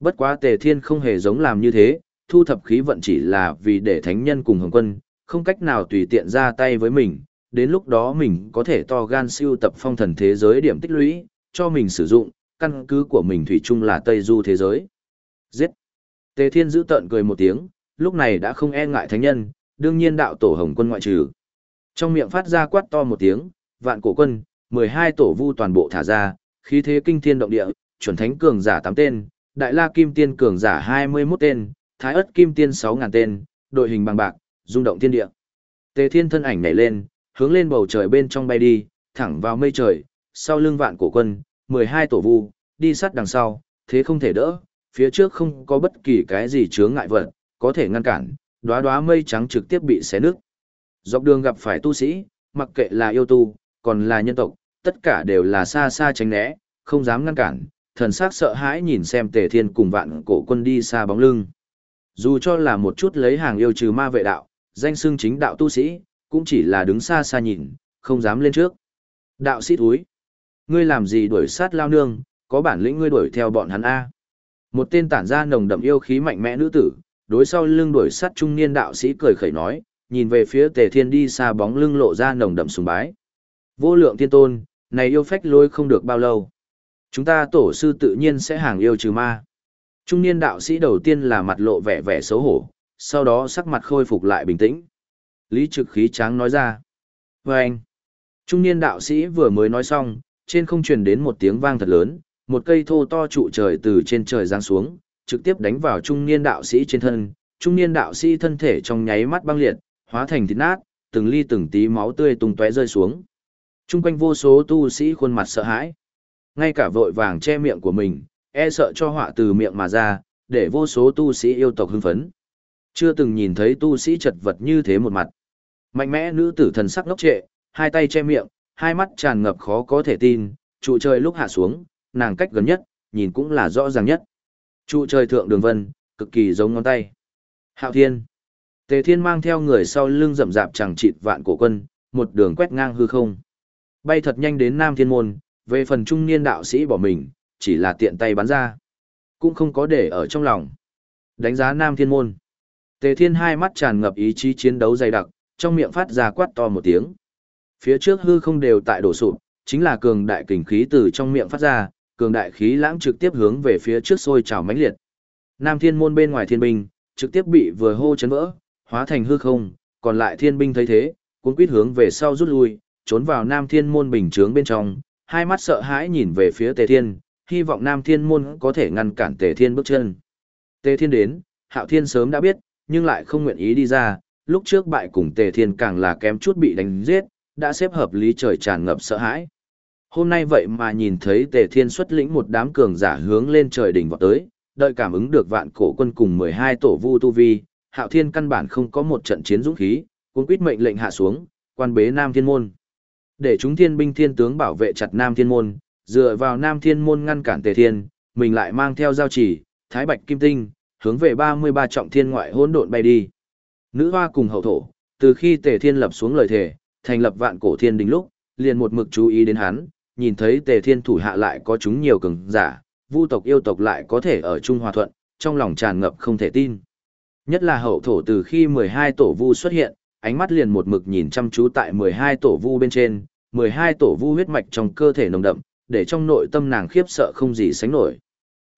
Bất quá Tề Thiên không hề giống làm như thế, thu thập khí vận chỉ là vì để thánh nhân cùng Hồng Quân, không cách nào tùy tiện ra tay với mình, đến lúc đó mình có thể to gan siêu tập phong thần thế giới điểm tích lũy, cho mình sử dụng, căn cứ của mình thủy chung là Tây Du thế giới. Giết! Tề Thiên giữ tợn cười một tiếng, lúc này đã không e ngại thánh nhân, đương nhiên đạo tổ hồng quân ngoại trừ. Trong miệng phát ra quát to một tiếng, vạn cổ quân, 12 tổ vu toàn bộ thả ra, khí thế kinh thiên động địa, chuẩn thánh cường giả 8 tên, đại la kim tiên cường giả 21 tên, thái ất kim tiên 6.000 tên, đội hình bằng bạc, rung động thiên địa. Tề thiên thân ảnh nhảy lên, hướng lên bầu trời bên trong bay đi, thẳng vào mây trời, sau lưng vạn cổ quân, 12 tổ vu, đi sát đằng sau, thế không thể đỡ, phía trước không có bất kỳ cái gì chướng ngại vật, có thể ngăn cản, đóa đóa mây trắng trực tiếp bị xé nước. Dọc đường gặp phải tu sĩ, mặc kệ là yêu tu, còn là nhân tộc, tất cả đều là xa xa tránh né, không dám ngăn cản, thần sắc sợ hãi nhìn xem Tề Thiên cùng vạn cổ quân đi xa bóng lưng. Dù cho là một chút lấy hàng yêu trừ ma vệ đạo, danh xưng chính đạo tu sĩ, cũng chỉ là đứng xa xa nhìn, không dám lên trước. Đạo sĩ túi. Ngươi làm gì đuổi sát lao nương, có bản lĩnh ngươi đuổi theo bọn hắn A. Một tên tản ra nồng đậm yêu khí mạnh mẽ nữ tử, đối sau lưng đuổi sát trung niên đạo sĩ cười khẩy nói, nhìn về phía tề thiên đi xa bóng lưng lộ ra nồng đậm sùng bái. Vô lượng thiên tôn, này yêu phách lôi không được bao lâu. Chúng ta tổ sư tự nhiên sẽ hàng yêu trừ ma. Trung niên đạo sĩ đầu tiên là mặt lộ vẻ vẻ xấu hổ, sau đó sắc mặt khôi phục lại bình tĩnh. Lý trực khí tráng nói ra. Và anh, trung niên đạo sĩ vừa mới nói xong, trên không truyền đến một tiếng vang thật lớn, một cây thô to trụ trời từ trên trời giáng xuống, trực tiếp đánh vào trung niên đạo sĩ trên thân. Trung niên đạo sĩ thân thể trong nháy mắt băng liệt, hóa thành thịt nát, từng ly từng tí máu tươi tung tóe rơi xuống. Trung quanh vô số tu sĩ khuôn mặt sợ hãi. Ngay cả vội vàng che miệng của mình, e sợ cho họa từ miệng mà ra, để vô số tu sĩ yêu tộc hưng phấn. Chưa từng nhìn thấy tu sĩ chật vật như thế một mặt. Mạnh mẽ nữ tử thần sắc ngốc trệ, hai tay che miệng, hai mắt tràn ngập khó có thể tin, trụ trời lúc hạ xuống, nàng cách gần nhất, nhìn cũng là rõ ràng nhất. Trụ trời thượng đường vân, cực kỳ giống ngón tay. Hạo thiên. Tề thiên mang theo người sau lưng rậm rạp chẳng chịt vạn cổ quân, một đường quét ngang hư không. Bay thật nhanh đến Nam Thiên Môn, về phần trung niên đạo sĩ bỏ mình, chỉ là tiện tay bắn ra. Cũng không có để ở trong lòng. Đánh giá Nam Thiên Môn. Tề Thiên hai mắt tràn ngập ý chí chiến đấu dày đặc, trong miệng phát ra quát to một tiếng. Phía trước hư không đều tại đổ sụp, chính là cường đại kình khí từ trong miệng phát ra, cường đại khí lãng trực tiếp hướng về phía trước sôi trào mãnh liệt. Nam Thiên Môn bên ngoài thiên binh, trực tiếp bị vừa hô chấn vỡ, hóa thành hư không, còn lại thiên binh thấy thế, cuốn quýt hướng về sau rút lui, trốn vào Nam Thiên Môn bình chướng bên trong, hai mắt sợ hãi nhìn về phía Tề Thiên, hy vọng Nam Thiên Môn có thể ngăn cản Tề Thiên bước chân. Tề Thiên đến, Hạo Thiên sớm đã biết, nhưng lại không nguyện ý đi ra, lúc trước bại cùng Tề Thiên càng là kém chút bị đánh giết, đã xếp hợp lý trời tràn ngập sợ hãi. Hôm nay vậy mà nhìn thấy Tề Thiên xuất lĩnh một đám cường giả hướng lên trời đỉnh vọt tới, đợi cảm ứng được vạn cổ quân cùng 12 tổ vu tu vi, Hạo Thiên căn bản không có một trận chiến dũng khí, cuốn quyết mệnh lệnh hạ xuống, quan bế Nam Thiên môn. Để chúng thiên binh thiên tướng bảo vệ chặt Nam Thiên Môn, dựa vào Nam Thiên Môn ngăn cản Tề Thiên, mình lại mang theo giao chỉ, Thái Bạch Kim Tinh, hướng về 33 trọng thiên ngoại hỗn độn bay đi. Nữ hoa cùng hậu thổ, từ khi Tề Thiên lập xuống lời thề, thành lập vạn cổ thiên đình lúc, liền một mực chú ý đến hắn, nhìn thấy Tề Thiên thủ hạ lại có chúng nhiều cường giả, vu tộc yêu tộc lại có thể ở chung hòa thuận, trong lòng tràn ngập không thể tin. Nhất là hậu thổ từ khi 12 tổ vu xuất hiện, ánh mắt liền một mực nhìn chăm chú tại 12 tổ vu bên trên, 12 tổ vu huyết mạch trong cơ thể nồng đậm, để trong nội tâm nàng khiếp sợ không gì sánh nổi.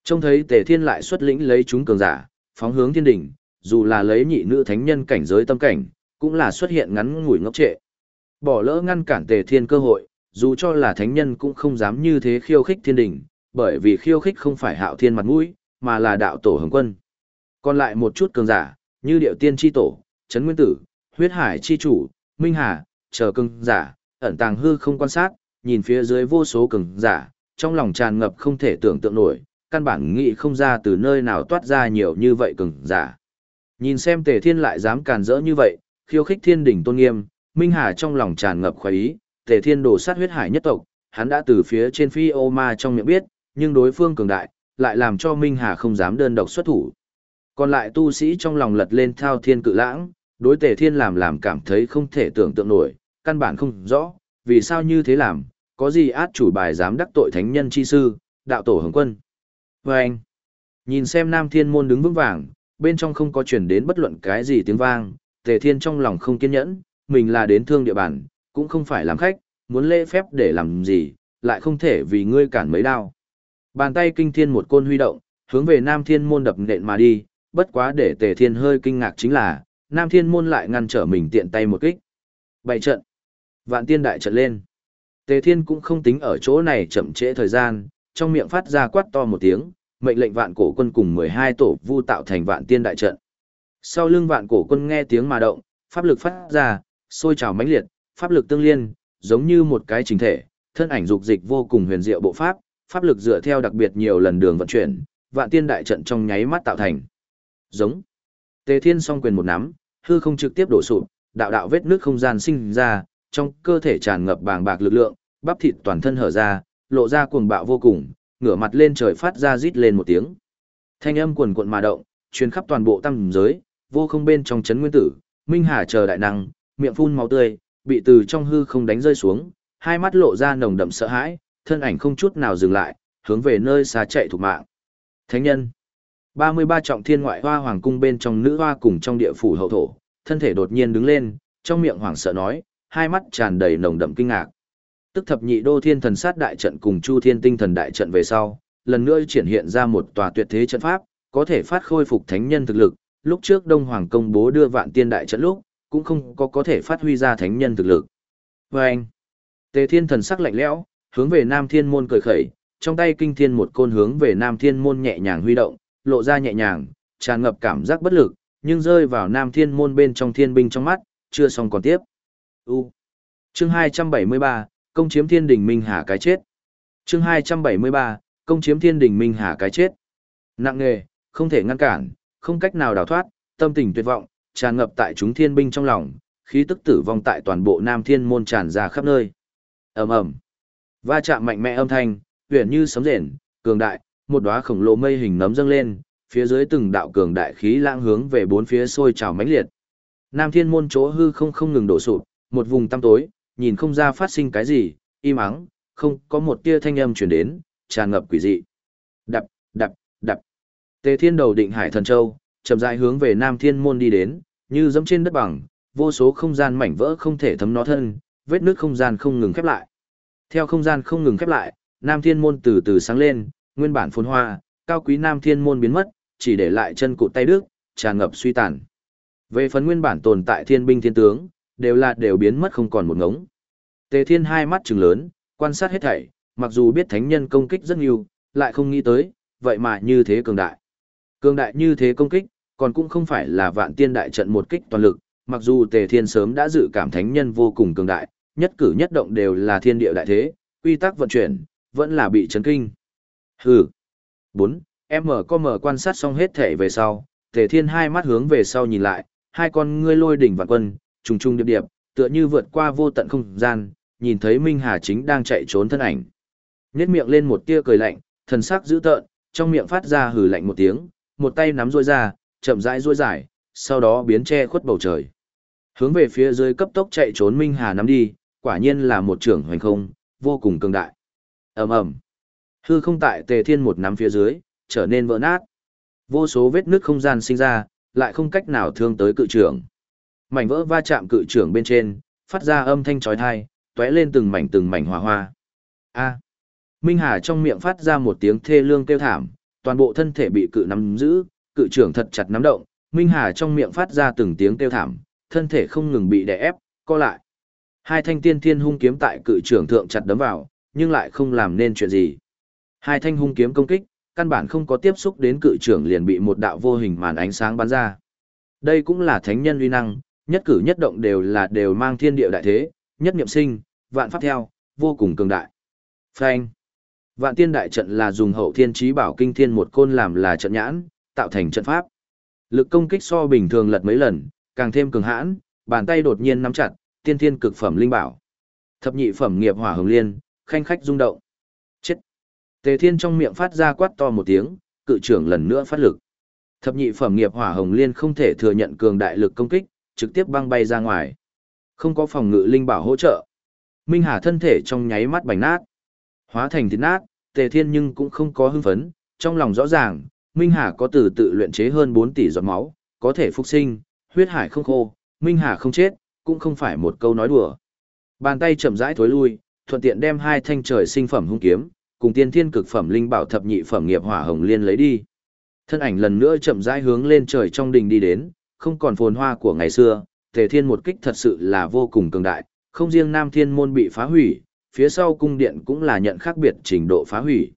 Trông thấy Tề Thiên lại xuất lĩnh lấy chúng cường giả, phóng hướng thiên đỉnh, dù là lấy nhị nữ thánh nhân cảnh giới tâm cảnh, cũng là xuất hiện ngắn ngủi ngốc trệ. Bỏ lỡ ngăn cản Tề Thiên cơ hội, dù cho là thánh nhân cũng không dám như thế khiêu khích thiên đình, bởi vì khiêu khích không phải hạo thiên mặt mũi, mà là đạo tổ hồng quân. Còn lại một chút cường giả, như điệu tiên chi tổ, chấn nguyên tử, huyết hải chi chủ, minh hà, chờ cường giả, ẩn tàng hư không quan sát, nhìn phía dưới vô số cường giả, trong lòng tràn ngập không thể tưởng tượng nổi, căn bản nghĩ không ra từ nơi nào toát ra nhiều như vậy cường giả. Nhìn xem tề thiên lại dám càn rỡ như vậy, khiêu khích thiên đỉnh tôn nghiêm, minh hà trong lòng tràn ngập khoái ý, tề thiên đổ sát huyết hải nhất tộc, hắn đã từ phía trên phi ô ma trong miệng biết, nhưng đối phương cường đại, lại làm cho Minh Hà không dám đơn độc xuất thủ. Còn lại tu sĩ trong lòng lật lên thao thiên cự lãng, đối tề thiên làm làm cảm thấy không thể tưởng tượng nổi, căn bản không rõ, vì sao như thế làm, có gì át chủ bài dám đắc tội thánh nhân chi sư, đạo tổ hồng quân. Và anh, nhìn xem nam thiên môn đứng vững vàng, bên trong không có chuyển đến bất luận cái gì tiếng vang, tề thiên trong lòng không kiên nhẫn, mình là đến thương địa bàn, cũng không phải làm khách, muốn lễ phép để làm gì, lại không thể vì ngươi cản mấy đao. Bàn tay kinh thiên một côn huy động, hướng về Nam Thiên môn đập nện mà đi, bất quá để Tề Thiên hơi kinh ngạc chính là, Nam Thiên môn lại ngăn trở mình tiện tay một kích. Bảy trận. Vạn tiên đại trận lên. Tề Thiên cũng không tính ở chỗ này chậm trễ thời gian, trong miệng phát ra quát to một tiếng, mệnh lệnh vạn cổ quân cùng 12 tổ vu tạo thành vạn tiên đại trận. Sau lưng vạn cổ quân nghe tiếng mà động, pháp lực phát ra, sôi trào mãnh liệt, pháp lực tương liên, giống như một cái chính thể, thân ảnh dục dịch vô cùng huyền diệu bộ pháp, pháp lực dựa theo đặc biệt nhiều lần đường vận chuyển, vạn tiên đại trận trong nháy mắt tạo thành. Giống. Tề Thiên song quyền một nắm, hư không trực tiếp đổ sụp, đạo đạo vết nước không gian sinh ra, trong cơ thể tràn ngập bàng bạc lực lượng, bắp thịt toàn thân hở ra, lộ ra cuồng bạo vô cùng, ngửa mặt lên trời phát ra rít lên một tiếng. Thanh âm cuồn cuộn mà động, truyền khắp toàn bộ tăng giới, vô không bên trong chấn nguyên tử, minh hà chờ đại năng, miệng phun máu tươi, bị từ trong hư không đánh rơi xuống, hai mắt lộ ra nồng đậm sợ hãi, thân ảnh không chút nào dừng lại, hướng về nơi xa chạy thủ mạng. Thánh nhân. 33 trọng thiên ngoại hoa hoàng cung bên trong nữ hoa cùng trong địa phủ hậu thổ, thân thể đột nhiên đứng lên, trong miệng hoảng sợ nói, hai mắt tràn đầy nồng đậm kinh ngạc. Tức thập nhị đô thiên thần sát đại trận cùng chu thiên tinh thần đại trận về sau, lần nữa triển hiện ra một tòa tuyệt thế trận pháp, có thể phát khôi phục thánh nhân thực lực. Lúc trước Đông Hoàng công bố đưa vạn tiên đại trận lúc, cũng không có có thể phát huy ra thánh nhân thực lực. Và anh, Tề thiên thần sắc lạnh lẽo, hướng về Nam Thiên Môn cười khẩy, trong tay kinh thiên một côn hướng về Nam Thiên Môn nhẹ nhàng huy động, lộ ra nhẹ nhàng, tràn ngập cảm giác bất lực, nhưng rơi vào Nam Thiên Môn bên trong thiên binh trong mắt, chưa xong còn tiếp. U. Chương 273, công chiếm thiên đỉnh minh hà cái chết. Chương 273, công chiếm thiên đỉnh minh hà cái chết. Nặng nghề, không thể ngăn cản, không cách nào đào thoát, tâm tình tuyệt vọng, tràn ngập tại chúng thiên binh trong lòng, khí tức tử vong tại toàn bộ Nam Thiên Môn tràn ra khắp nơi. Ầm ầm. Va chạm mạnh mẽ âm thanh, huyền như sấm rền, cường đại, một đóa khổng lồ mây hình nấm dâng lên, phía dưới từng đạo cường đại khí lãng hướng về bốn phía sôi trào mãnh liệt. Nam Thiên môn chỗ hư không không ngừng đổ sụp, một vùng tăm tối, nhìn không ra phát sinh cái gì, im ắng, không có một tia thanh âm truyền đến, tràn ngập quỷ dị. Đập, đập, đập. Tề Thiên đầu định Hải Thần Châu, chậm rãi hướng về Nam Thiên môn đi đến, như dẫm trên đất bằng, vô số không gian mảnh vỡ không thể thấm nó thân, vết nứt không gian không ngừng khép lại. Theo không gian không ngừng khép lại, Nam Thiên Môn từ từ sáng lên, nguyên bản phồn hoa, cao quý Nam Thiên Môn biến mất, chỉ để lại chân cụt tay đức, tràn ngập suy tàn. Về phần nguyên bản tồn tại thiên binh thiên tướng, đều là đều biến mất không còn một ngống. Tề Thiên hai mắt trừng lớn, quan sát hết thảy, mặc dù biết thánh nhân công kích rất nhiều, lại không nghĩ tới, vậy mà như thế cường đại. Cường đại như thế công kích, còn cũng không phải là vạn tiên đại trận một kích toàn lực, mặc dù Tề Thiên sớm đã dự cảm thánh nhân vô cùng cường đại, nhất cử nhất động đều là thiên địa đại thế, quy tắc vận chuyển, vẫn là bị chấn kinh. Hừ. 4. Em mở co mở quan sát xong hết thể về sau, Tề Thiên hai mắt hướng về sau nhìn lại, hai con ngươi lôi đỉnh vạn quân, trùng trùng điệp điệp, tựa như vượt qua vô tận không gian, nhìn thấy Minh Hà chính đang chạy trốn thân ảnh. Nhếch miệng lên một tia cười lạnh, thần sắc dữ tợn, trong miệng phát ra hừ lạnh một tiếng, một tay nắm rôi ra, chậm rãi rôi dài, sau đó biến che khuất bầu trời. Hướng về phía dưới cấp tốc chạy trốn Minh Hà nắm đi, quả nhiên là một trưởng hoành không, vô cùng cường đại. ầm ầm, hư không tại tề thiên một nắm phía dưới, trở nên vỡ nát. Vô số vết nước không gian sinh ra, lại không cách nào thương tới cự trưởng. Mảnh vỡ va chạm cự trưởng bên trên, phát ra âm thanh chói tai, tóe lên từng mảnh từng mảnh hỏa hoa. A. Minh Hà trong miệng phát ra một tiếng thê lương kêu thảm, toàn bộ thân thể bị cự nắm giữ, cự trưởng thật chặt nắm động, Minh Hà trong miệng phát ra từng tiếng kêu thảm, thân thể không ngừng bị đè ép, co lại. Hai thanh tiên thiên hung kiếm tại cự trưởng thượng chặt đấm vào, nhưng lại không làm nên chuyện gì. Hai thanh hung kiếm công kích, căn bản không có tiếp xúc đến cự trưởng liền bị một đạo vô hình màn ánh sáng bắn ra. Đây cũng là thánh nhân uy năng, nhất cử nhất động đều là đều mang thiên địa đại thế, nhất niệm sinh, vạn pháp theo, vô cùng cường đại. Phanh. Vạn tiên đại trận là dùng hậu thiên trí bảo kinh thiên một côn làm là trận nhãn, tạo thành trận pháp. Lực công kích so bình thường lật mấy lần, càng thêm cường hãn, bàn tay đột nhiên nắm chặt, tiên thiên cực phẩm linh bảo. Thập nhị phẩm nghiệp hỏa hồng liên, khanh khách rung động. Chết. Tề Thiên trong miệng phát ra quát to một tiếng, cự trưởng lần nữa phát lực. Thập nhị phẩm nghiệp hỏa hồng liên không thể thừa nhận cường đại lực công kích, trực tiếp băng bay ra ngoài. Không có phòng ngự linh bảo hỗ trợ. Minh Hà thân thể trong nháy mắt bành nát. Hóa thành thịt nát, Tề Thiên nhưng cũng không có hưng phấn, trong lòng rõ ràng, Minh Hà có từ tự luyện chế hơn 4 tỷ giọt máu, có thể phục sinh, huyết hải không khô, Minh Hà không chết, cũng không phải một câu nói đùa. Bàn tay chậm rãi thối lui, thuận tiện đem hai thanh trời sinh phẩm hung kiếm, cùng tiên thiên cực phẩm linh bảo thập nhị phẩm nghiệp hỏa hồng liên lấy đi. Thân ảnh lần nữa chậm rãi hướng lên trời trong đình đi đến, không còn phồn hoa của ngày xưa, Tề Thiên một kích thật sự là vô cùng cường đại, không riêng Nam Thiên môn bị phá hủy, phía sau cung điện cũng là nhận khác biệt trình độ phá hủy.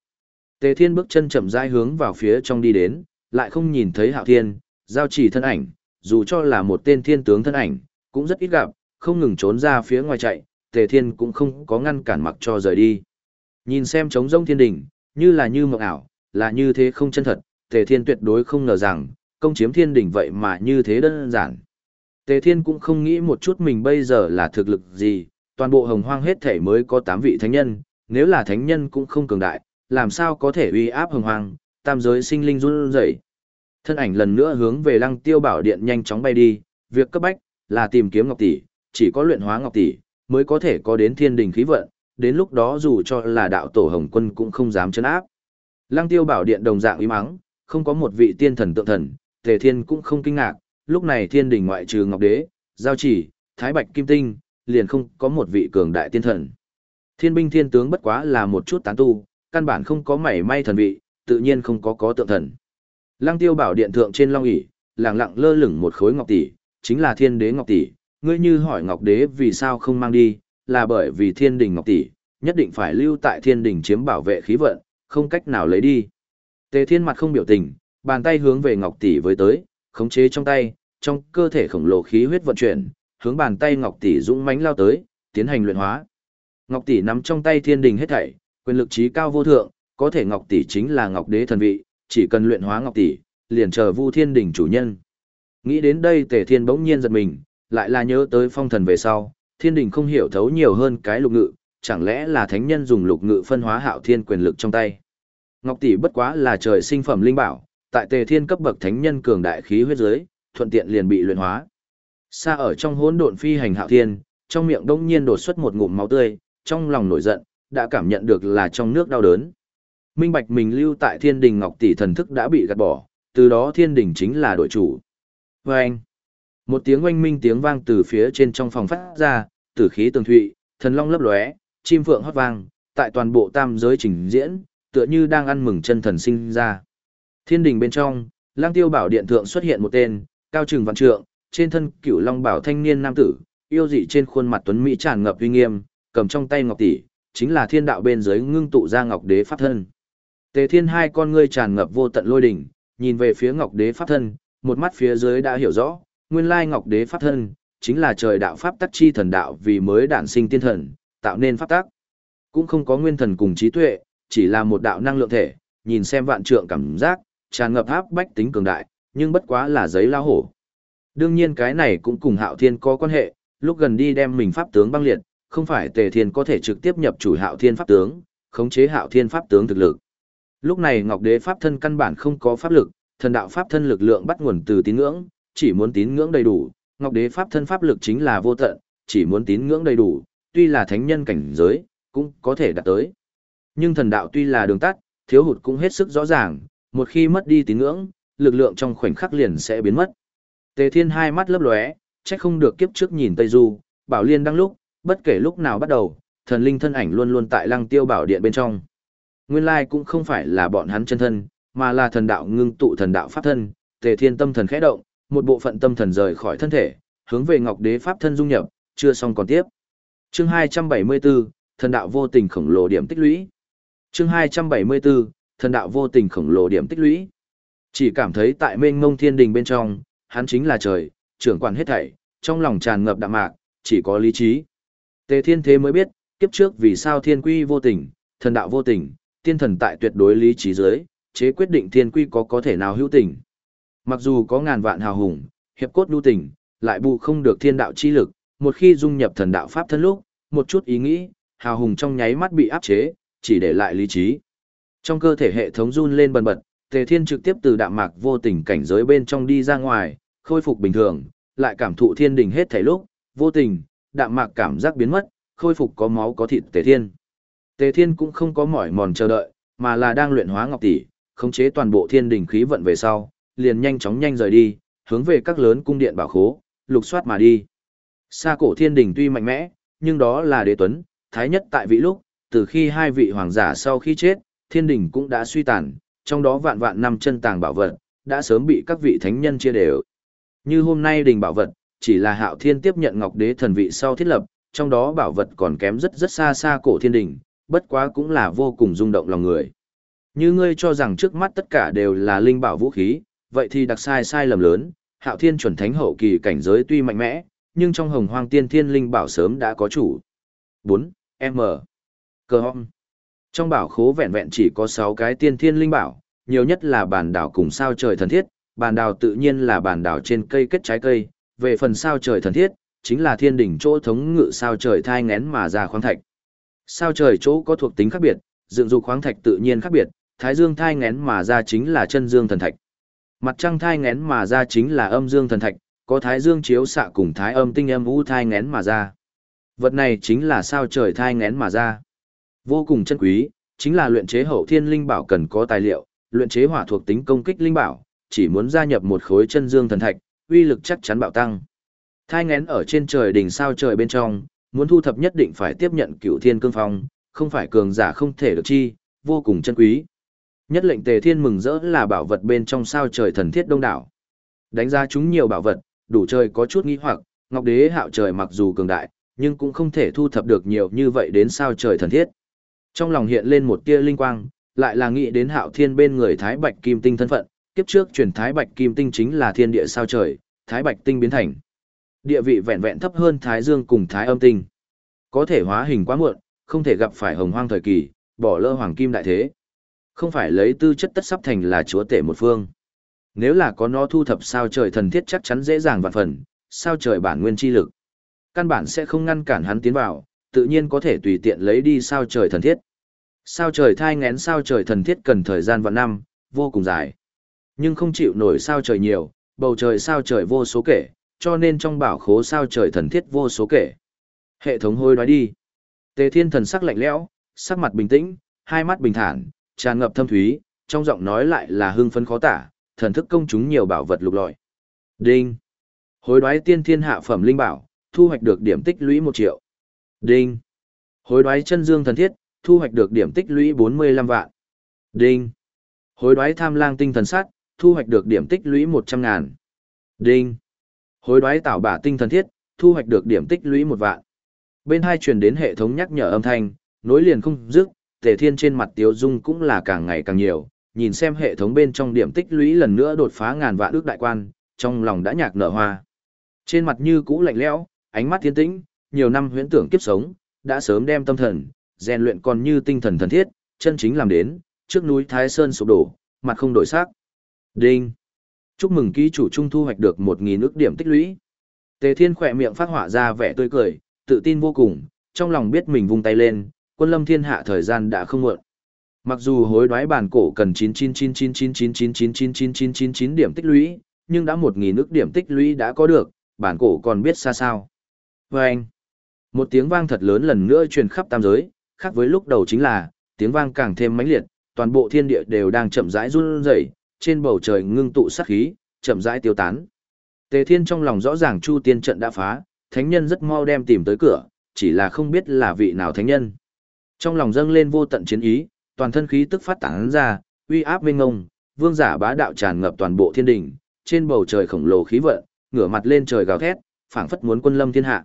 Tề Thiên bước chân chậm rãi hướng vào phía trong đi đến, lại không nhìn thấy Hạo Thiên, giao chỉ thân ảnh, dù cho là một tên thiên tướng thân ảnh, cũng rất ít gặp, không ngừng trốn ra phía ngoài chạy, Tề Thiên cũng không có ngăn cản mặc cho rời đi. Nhìn xem trống rông thiên đỉnh, như là như mộng ảo, là như thế không chân thật, Tề Thiên tuyệt đối không ngờ rằng, công chiếm thiên đỉnh vậy mà như thế đơn giản. Tề Thiên cũng không nghĩ một chút mình bây giờ là thực lực gì, toàn bộ hồng hoang hết thể mới có 8 vị thánh nhân, nếu là thánh nhân cũng không cường đại, làm sao có thể uy áp hồng hoang, tam giới sinh linh run rẩy. Thân ảnh lần nữa hướng về lăng tiêu bảo điện nhanh chóng bay đi, việc cấp bách là tìm kiếm ngọc tỷ, chỉ có luyện hóa ngọc tỷ mới có thể có đến thiên đình khí vận, đến lúc đó dù cho là đạo tổ hồng quân cũng không dám chấn áp. Lăng tiêu bảo điện đồng dạng uy mắng, không có một vị tiên thần tượng thần, tề thiên cũng không kinh ngạc, lúc này thiên đình ngoại trừ ngọc đế, giao chỉ, thái bạch kim tinh, liền không có một vị cường đại tiên thần. Thiên binh thiên tướng bất quá là một chút tán tu, căn bản không có mảy may thần vị, tự nhiên không có có tượng thần. Lăng tiêu bảo điện thượng trên long ỷ lặng lặng lơ lửng một khối ngọc tỷ, chính là thiên đế ngọc tỷ. Ngươi như hỏi ngọc đế vì sao không mang đi, là bởi vì thiên đình ngọc tỷ, nhất định phải lưu tại thiên đình chiếm bảo vệ khí vận, không cách nào lấy đi. Tề thiên mặt không biểu tình, bàn tay hướng về ngọc tỷ với tới, khống chế trong tay, trong cơ thể khổng lồ khí huyết vận chuyển, hướng bàn tay ngọc tỷ dũng mãnh lao tới, tiến hành luyện hóa. Ngọc tỷ nắm trong tay thiên đình hết thảy, quyền lực trí cao vô thượng, có thể ngọc tỷ chính là ngọc đế thần vị, chỉ cần luyện hóa ngọc tỷ, liền chờ Vu Thiên Đình chủ nhân. Nghĩ đến đây Tề Thiên bỗng nhiên giật mình, lại là nhớ tới phong thần về sau, Thiên Đình không hiểu thấu nhiều hơn cái lục ngự, chẳng lẽ là thánh nhân dùng lục ngự phân hóa hạo thiên quyền lực trong tay. Ngọc tỷ bất quá là trời sinh phẩm linh bảo, tại Tề Thiên cấp bậc thánh nhân cường đại khí huyết giới, thuận tiện liền bị luyện hóa. Xa ở trong hỗn độn phi hành hạo thiên, trong miệng đông nhiên đột xuất một ngụm máu tươi, trong lòng nổi giận, đã cảm nhận được là trong nước đau đớn. Minh bạch mình lưu tại thiên đình ngọc tỷ thần thức đã bị gạt bỏ, từ đó thiên đình chính là đội chủ. Và anh, một tiếng oanh minh tiếng vang từ phía trên trong phòng phát ra, tử khí tường thụy, thần long lấp lóe, chim phượng hót vang, tại toàn bộ tam giới trình diễn, tựa như đang ăn mừng chân thần sinh ra. Thiên đình bên trong, lang tiêu bảo điện thượng xuất hiện một tên, cao trừng văn trượng, trên thân cửu long bảo thanh niên nam tử, yêu dị trên khuôn mặt tuấn mỹ tràn ngập uy nghiêm, cầm trong tay ngọc tỷ, chính là thiên đạo bên dưới ngưng tụ ra ngọc đế pháp thân. Tề thiên hai con ngươi tràn ngập vô tận lôi đỉnh, nhìn về phía ngọc đế pháp thân, một mắt phía dưới đã hiểu rõ, nguyên lai ngọc đế pháp thân, chính là trời đạo pháp tắc chi thần đạo vì mới đản sinh tiên thần, tạo nên pháp tắc. Cũng không có nguyên thần cùng trí tuệ, chỉ là một đạo năng lượng thể, nhìn xem vạn trượng cảm giác, tràn ngập áp bách tính cường đại, nhưng bất quá là giấy lao hổ. Đương nhiên cái này cũng cùng hạo thiên có quan hệ, lúc gần đi đem mình pháp tướng băng liệt, không phải tề thiên có thể trực tiếp nhập chủ hạo thiên pháp tướng, khống chế hạo thiên pháp tướng thực lực. Lúc này Ngọc Đế pháp thân căn bản không có pháp lực, thần đạo pháp thân lực lượng bắt nguồn từ tín ngưỡng, chỉ muốn tín ngưỡng đầy đủ, Ngọc Đế pháp thân pháp lực chính là vô tận, chỉ muốn tín ngưỡng đầy đủ, tuy là thánh nhân cảnh giới, cũng có thể đạt tới. Nhưng thần đạo tuy là đường tắt, thiếu hụt cũng hết sức rõ ràng, một khi mất đi tín ngưỡng, lực lượng trong khoảnh khắc liền sẽ biến mất. Tề Thiên hai mắt lấp lóe, chắc không được kiếp trước nhìn Tây Du, Bảo Liên đang lúc, bất kể lúc nào bắt đầu, thần linh thân ảnh luôn luôn tại Lăng Tiêu Bảo Điện bên trong. Nguyên lai cũng không phải là bọn hắn chân thân, mà là thần đạo ngưng tụ thần đạo pháp thân, Tề Thiên tâm thần khẽ động, một bộ phận tâm thần rời khỏi thân thể, hướng về Ngọc Đế pháp thân dung nhập, chưa xong còn tiếp. Chương 274, thần đạo vô tình khổng lồ điểm tích lũy. Chương 274, thần đạo vô tình khổng lồ điểm tích lũy. Chỉ cảm thấy tại mênh mông thiên đình bên trong, hắn chính là trời, trưởng quản hết thảy, trong lòng tràn ngập đạm mạc, chỉ có lý trí. Tề Thiên Thế mới biết, kiếp trước vì sao thiên quy vô tình, thần đạo vô tình, tiên thần tại tuyệt đối lý trí dưới, chế quyết định thiên quy có có thể nào hữu tình. Mặc dù có ngàn vạn hào hùng, hiệp cốt nhu tình, lại bù không được thiên đạo chi lực, một khi dung nhập thần đạo pháp thân lúc, một chút ý nghĩ, hào hùng trong nháy mắt bị áp chế, chỉ để lại lý trí. Trong cơ thể hệ thống run lên bần bật, Tề Thiên trực tiếp từ đạm mạc vô tình cảnh giới bên trong đi ra ngoài, khôi phục bình thường, lại cảm thụ thiên đình hết thảy lúc, vô tình, đạm mạc cảm giác biến mất, khôi phục có máu có thịt Tề Thiên. Tề Thiên cũng không có mỏi mòn chờ đợi, mà là đang luyện hóa ngọc tỷ, khống chế toàn bộ thiên đình khí vận về sau, liền nhanh chóng nhanh rời đi, hướng về các lớn cung điện bảo khố, lục soát mà đi. Sa cổ thiên đình tuy mạnh mẽ, nhưng đó là đế tuấn, thái nhất tại vị lúc, từ khi hai vị hoàng giả sau khi chết, thiên đình cũng đã suy tàn, trong đó vạn vạn năm chân tàng bảo vật, đã sớm bị các vị thánh nhân chia đều. Như hôm nay đình bảo vật, chỉ là hạo thiên tiếp nhận ngọc đế thần vị sau thiết lập, trong đó bảo vật còn kém rất rất xa xa cổ thiên đình, bất quá cũng là vô cùng rung động lòng người. Như ngươi cho rằng trước mắt tất cả đều là linh bảo vũ khí, vậy thì đặc sai sai lầm lớn, hạo thiên chuẩn thánh hậu kỳ cảnh giới tuy mạnh mẽ, nhưng trong hồng hoang tiên thiên linh bảo sớm đã có chủ. 4. M. Cơ hong. Trong bảo khố vẹn vẹn chỉ có 6 cái tiên thiên linh bảo, nhiều nhất là bản đảo cùng sao trời thần thiết, bản đảo tự nhiên là bản đảo trên cây kết trái cây, về phần sao trời thần thiết, chính là thiên đỉnh chỗ thống ngự sao trời thai ngén mà ra khoáng thạch. Sao trời chỗ có thuộc tính khác biệt, dựng dục khoáng thạch tự nhiên khác biệt, thái dương thai ngén mà ra chính là chân dương thần thạch. Mặt trăng thai ngén mà ra chính là âm dương thần thạch, có thái dương chiếu xạ cùng thái âm tinh âm u thai ngén mà ra. Vật này chính là sao trời thai ngén mà ra. Vô cùng chân quý, chính là luyện chế hậu thiên linh bảo cần có tài liệu, luyện chế hỏa thuộc tính công kích linh bảo, chỉ muốn gia nhập một khối chân dương thần thạch, uy lực chắc chắn bạo tăng. Thai ngén ở trên trời đỉnh sao trời bên trong, muốn thu thập nhất định phải tiếp nhận cựu thiên cương phong, không phải cường giả không thể được chi, vô cùng chân quý. Nhất lệnh tề thiên mừng rỡ là bảo vật bên trong sao trời thần thiết đông đảo. Đánh ra chúng nhiều bảo vật, đủ trời có chút nghi hoặc, ngọc đế hạo trời mặc dù cường đại, nhưng cũng không thể thu thập được nhiều như vậy đến sao trời thần thiết. Trong lòng hiện lên một tia linh quang, lại là nghĩ đến hạo thiên bên người Thái Bạch Kim Tinh thân phận, kiếp trước truyền Thái Bạch Kim Tinh chính là thiên địa sao trời, Thái Bạch Tinh biến thành. Địa vị vẹn vẹn thấp hơn Thái Dương cùng Thái Âm Tinh. Có thể hóa hình quá muộn, không thể gặp phải hồng hoang thời kỳ, bỏ lỡ hoàng kim đại thế. Không phải lấy tư chất tất sắp thành là chúa tể một phương. Nếu là có nó thu thập sao trời thần thiết chắc chắn dễ dàng vạn phần, sao trời bản nguyên chi lực. Căn bản sẽ không ngăn cản hắn tiến vào, tự nhiên có thể tùy tiện lấy đi sao trời thần thiết. Sao trời thai ngén sao trời thần thiết cần thời gian vạn năm, vô cùng dài. Nhưng không chịu nổi sao trời nhiều, bầu trời sao trời vô số kể, cho nên trong bảo khố sao trời thần thiết vô số kể. Hệ thống hôi nói đi. Tề thiên thần sắc lạnh lẽo, sắc mặt bình tĩnh, hai mắt bình thản, tràn ngập thâm thúy, trong giọng nói lại là hưng phấn khó tả, thần thức công chúng nhiều bảo vật lục lọi. Đinh. Hối đoái tiên thiên hạ phẩm linh bảo, thu hoạch được điểm tích lũy 1 triệu. Đinh. Hối đoái chân dương thần thiết, thu hoạch được điểm tích lũy 45 vạn. Đinh. Hối đoái tham lang tinh thần sát, thu hoạch được điểm tích lũy 100 ngàn. Đinh. Hối đoái tảo bả tinh thần thiết, thu hoạch được điểm tích lũy 1 vạn. Bên hai truyền đến hệ thống nhắc nhở âm thanh, nối liền không dứt, Tề Thiên trên mặt Tiếu Dung cũng là càng ngày càng nhiều, nhìn xem hệ thống bên trong điểm tích lũy lần nữa đột phá ngàn vạn ước đại quan, trong lòng đã nhạc nở hoa. Trên mặt như cũ lạnh lẽo, ánh mắt thiên tĩnh, nhiều năm huyễn tưởng kiếp sống, đã sớm đem tâm thần, rèn luyện còn như tinh thần thần thiết, chân chính làm đến, trước núi Thái Sơn sụp đổ, mặt không đổi sắc. Đinh. Chúc mừng ký chủ trung thu hoạch được 1000 ức điểm tích lũy. Tề Thiên khỏe miệng phát họa ra vẻ tươi cười, tự tin vô cùng, trong lòng biết mình vung tay lên, quân lâm thiên hạ thời gian đã không muộn. Mặc dù hối đoái bản cổ cần 9999999999999 điểm tích lũy, nhưng đã 1000 ức điểm tích lũy đã có được, bản cổ còn biết xa sao. Và anh, một tiếng vang thật lớn lần nữa truyền khắp tam giới, khác với lúc đầu chính là, tiếng vang càng thêm mãnh liệt, toàn bộ thiên địa đều đang chậm rãi run rẩy, trên bầu trời ngưng tụ sát khí, chậm rãi tiêu tán. Tề Thiên trong lòng rõ ràng Chu Tiên trận đã phá, thánh nhân rất mau đem tìm tới cửa, chỉ là không biết là vị nào thánh nhân. Trong lòng dâng lên vô tận chiến ý, toàn thân khí tức phát tán ra, uy áp mênh ngông, vương giả bá đạo tràn ngập toàn bộ thiên đình, trên bầu trời khổng lồ khí vận, ngửa mặt lên trời gào thét, phảng phất muốn quân lâm thiên hạ.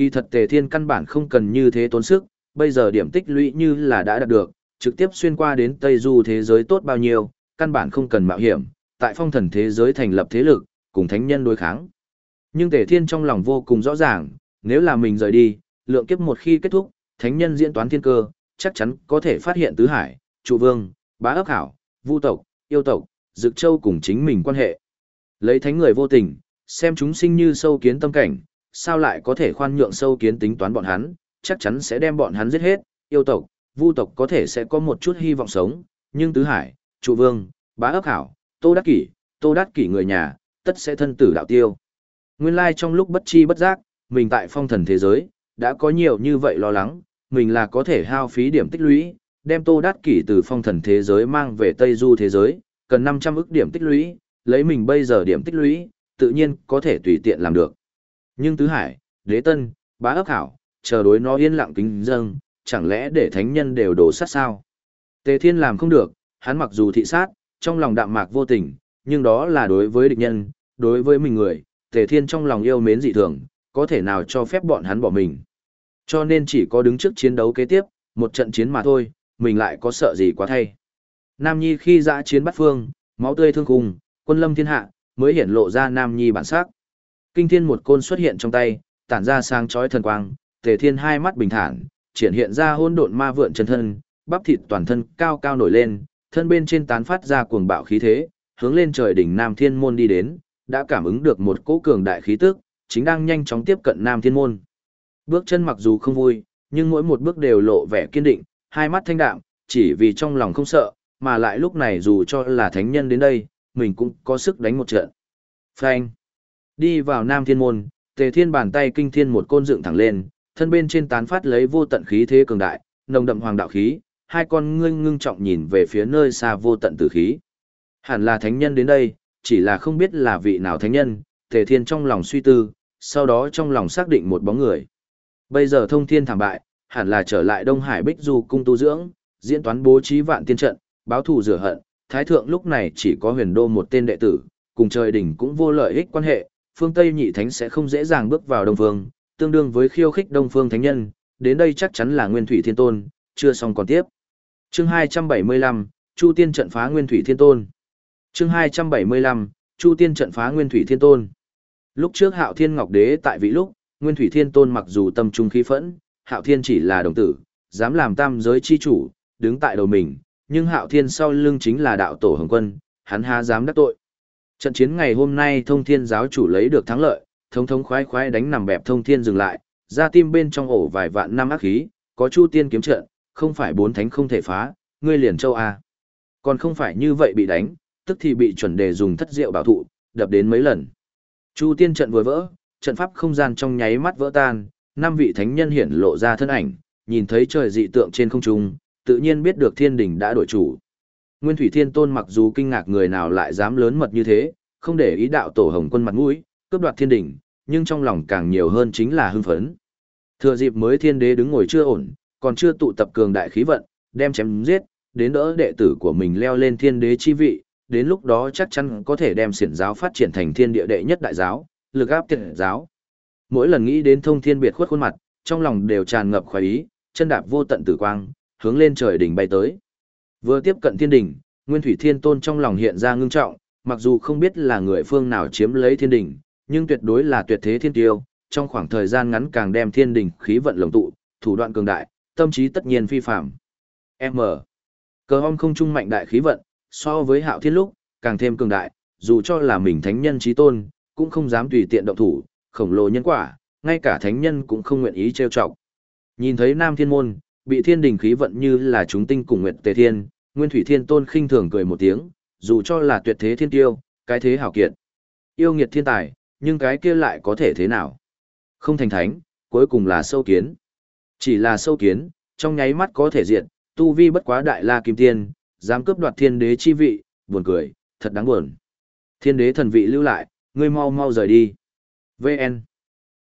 Kỳ thật Tề Thiên căn bản không cần như thế tốn sức, bây giờ điểm tích lũy như là đã đạt được, trực tiếp xuyên qua đến Tây Du thế giới tốt bao nhiêu, căn bản không cần mạo hiểm, tại phong thần thế giới thành lập thế lực, cùng thánh nhân đối kháng. Nhưng Tề Thiên trong lòng vô cùng rõ ràng, nếu là mình rời đi, lượng kiếp một khi kết thúc, thánh nhân diễn toán thiên cơ, chắc chắn có thể phát hiện tứ hải, trụ vương, bá ấp hảo, vu tộc, yêu tộc, dực châu cùng chính mình quan hệ. Lấy thánh người vô tình, xem chúng sinh như sâu kiến tâm cảnh, sao lại có thể khoan nhượng sâu kiến tính toán bọn hắn, chắc chắn sẽ đem bọn hắn giết hết, yêu tộc, vu tộc có thể sẽ có một chút hy vọng sống, nhưng tứ hải, trụ vương, bá ấp hảo, tô đắc kỷ, tô đắc kỷ người nhà, tất sẽ thân tử đạo tiêu. Nguyên lai trong lúc bất chi bất giác, mình tại phong thần thế giới, đã có nhiều như vậy lo lắng, mình là có thể hao phí điểm tích lũy, đem tô đắc kỷ từ phong thần thế giới mang về Tây Du thế giới, cần 500 ức điểm tích lũy, lấy mình bây giờ điểm tích lũy, tự nhiên có thể tùy tiện làm được. Nhưng Tứ Hải, Đế Tân, Bá ấp hảo, chờ đối nó yên lặng kính dâng, chẳng lẽ để thánh nhân đều đổ sát sao? Tề Thiên làm không được, hắn mặc dù thị sát, trong lòng đạm mạc vô tình, nhưng đó là đối với địch nhân, đối với mình người, Tề Thiên trong lòng yêu mến dị thường, có thể nào cho phép bọn hắn bỏ mình. Cho nên chỉ có đứng trước chiến đấu kế tiếp, một trận chiến mà thôi, mình lại có sợ gì quá thay. Nam Nhi khi dã chiến bắt phương, máu tươi thương cùng, quân lâm thiên hạ, mới hiển lộ ra Nam Nhi bản sắc. Kinh thiên một côn xuất hiện trong tay, tản ra sáng chói thần quang, Tề Thiên hai mắt bình thản, triển hiện ra hỗn độn ma vượn chân thân, bắp thịt toàn thân cao cao nổi lên, thân bên trên tán phát ra cuồng bạo khí thế, hướng lên trời đỉnh Nam Thiên môn đi đến, đã cảm ứng được một cỗ cường đại khí tức, chính đang nhanh chóng tiếp cận Nam Thiên môn. Bước chân mặc dù không vui, nhưng mỗi một bước đều lộ vẻ kiên định, hai mắt thanh đạm, chỉ vì trong lòng không sợ, mà lại lúc này dù cho là thánh nhân đến đây, mình cũng có sức đánh một trận. Phanh. Đi vào Nam Thiên Môn, Tề Thiên bàn tay kinh thiên một côn dựng thẳng lên, thân bên trên tán phát lấy vô tận khí thế cường đại, nồng đậm hoàng đạo khí, hai con ngươi ngưng trọng nhìn về phía nơi xa vô tận tử khí. Hẳn là thánh nhân đến đây, chỉ là không biết là vị nào thánh nhân, Tề Thiên trong lòng suy tư, sau đó trong lòng xác định một bóng người. Bây giờ thông thiên thảm bại, hẳn là trở lại Đông Hải Bích Du cung tu dưỡng, diễn toán bố trí vạn tiên trận, báo thù rửa hận, thái thượng lúc này chỉ có huyền đô một tên đệ tử, cùng trời đỉnh cũng vô lợi ích quan hệ, phương Tây nhị thánh sẽ không dễ dàng bước vào Đông Phương, tương đương với khiêu khích Đông Phương thánh nhân, đến đây chắc chắn là Nguyên Thủy Thiên Tôn, chưa xong còn tiếp. Chương 275, Chu Tiên trận phá Nguyên Thủy Thiên Tôn. Chương 275, Chu Tiên trận phá Nguyên Thủy Thiên Tôn. Lúc trước Hạo Thiên Ngọc Đế tại vị lúc, Nguyên Thủy Thiên Tôn mặc dù tâm trung khí phẫn, Hạo Thiên chỉ là đồng tử, dám làm tam giới chi chủ, đứng tại đầu mình, nhưng Hạo Thiên sau lưng chính là đạo tổ Hồng Quân, hắn há dám đắc tội. Trận chiến ngày hôm nay thông thiên giáo chủ lấy được thắng lợi, thống thống khoái khoái đánh nằm bẹp thông thiên dừng lại, ra tim bên trong ổ vài vạn năm ác khí, có chu tiên kiếm trận, không phải bốn thánh không thể phá, ngươi liền châu A. Còn không phải như vậy bị đánh, tức thì bị chuẩn đề dùng thất diệu bảo thụ, đập đến mấy lần. Chu tiên trận vừa vỡ, trận pháp không gian trong nháy mắt vỡ tan, năm vị thánh nhân hiển lộ ra thân ảnh, nhìn thấy trời dị tượng trên không trung, tự nhiên biết được thiên đình đã đổi chủ. Nguyên Thủy Thiên Tôn mặc dù kinh ngạc người nào lại dám lớn mật như thế, không để ý đạo tổ hồng quân mặt mũi, cướp đoạt thiên đỉnh, nhưng trong lòng càng nhiều hơn chính là hưng phấn. Thừa dịp mới thiên đế đứng ngồi chưa ổn, còn chưa tụ tập cường đại khí vận, đem chém giết, đến đỡ đệ tử của mình leo lên thiên đế chi vị, đến lúc đó chắc chắn có thể đem xiển giáo phát triển thành thiên địa đệ nhất đại giáo, lực áp Thiên giáo. Mỗi lần nghĩ đến thông thiên biệt khuất khuôn mặt, trong lòng đều tràn ngập khoái ý, chân đạp vô tận tử quang, hướng lên trời đỉnh bay tới. Vừa tiếp cận thiên đỉnh, Nguyên Thủy Thiên Tôn trong lòng hiện ra ngưng trọng, mặc dù không biết là người phương nào chiếm lấy thiên đỉnh, nhưng tuyệt đối là tuyệt thế thiên tiêu, trong khoảng thời gian ngắn càng đem thiên đỉnh khí vận lồng tụ, thủ đoạn cường đại, tâm trí tất nhiên phi phạm. M. Cờ hong không trung mạnh đại khí vận, so với hạo thiên lúc, càng thêm cường đại, dù cho là mình thánh nhân trí tôn, cũng không dám tùy tiện động thủ, khổng lồ nhân quả, ngay cả thánh nhân cũng không nguyện ý trêu chọc. Nhìn thấy Nam Thiên Môn, bị thiên đình khí vận như là chúng tinh cùng nguyệt tề thiên, Nguyên Thủy Thiên Tôn khinh thường cười một tiếng, dù cho là tuyệt thế thiên tiêu, cái thế hảo kiệt. Yêu nghiệt thiên tài, nhưng cái kia lại có thể thế nào? Không thành thánh, cuối cùng là sâu kiến. Chỉ là sâu kiến, trong nháy mắt có thể diện, tu vi bất quá đại la kim tiên, dám cướp đoạt thiên đế chi vị, buồn cười, thật đáng buồn. Thiên đế thần vị lưu lại, ngươi mau mau rời đi. VN.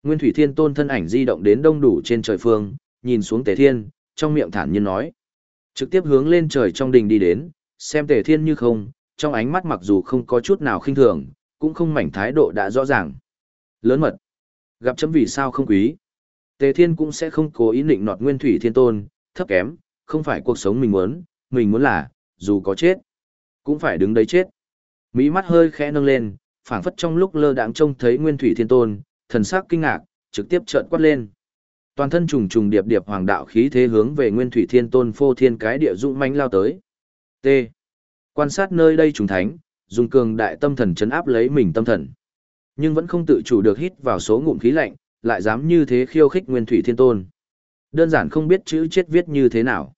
Nguyên Thủy Thiên Tôn thân ảnh di động đến đông đủ trên trời phương, nhìn xuống Tề Thiên, trong miệng thản nhiên nói. Trực tiếp hướng lên trời trong đình đi đến, xem Tề Thiên như không, trong ánh mắt mặc dù không có chút nào khinh thường, cũng không mảnh thái độ đã rõ ràng. Lớn mật. Gặp chấm vì sao không quý. Tề Thiên cũng sẽ không cố ý định nọt Nguyên Thủy Thiên Tôn, thấp kém, không phải cuộc sống mình muốn, mình muốn là, dù có chết, cũng phải đứng đấy chết. Mỹ mắt hơi khẽ nâng lên, phảng phất trong lúc lơ đãng trông thấy Nguyên Thủy Thiên Tôn, thần sắc kinh ngạc, trực tiếp trợn quát lên. Toàn thân trùng trùng điệp điệp hoàng đạo khí thế hướng về Nguyên Thủy Thiên Tôn phô thiên cái địa dũng mãnh lao tới. T. Quan sát nơi đây trùng thánh, dùng cường đại tâm thần chấn áp lấy mình tâm thần. Nhưng vẫn không tự chủ được hít vào số ngụm khí lạnh, lại dám như thế khiêu khích Nguyên Thủy Thiên Tôn. Đơn giản không biết chữ chết viết như thế nào.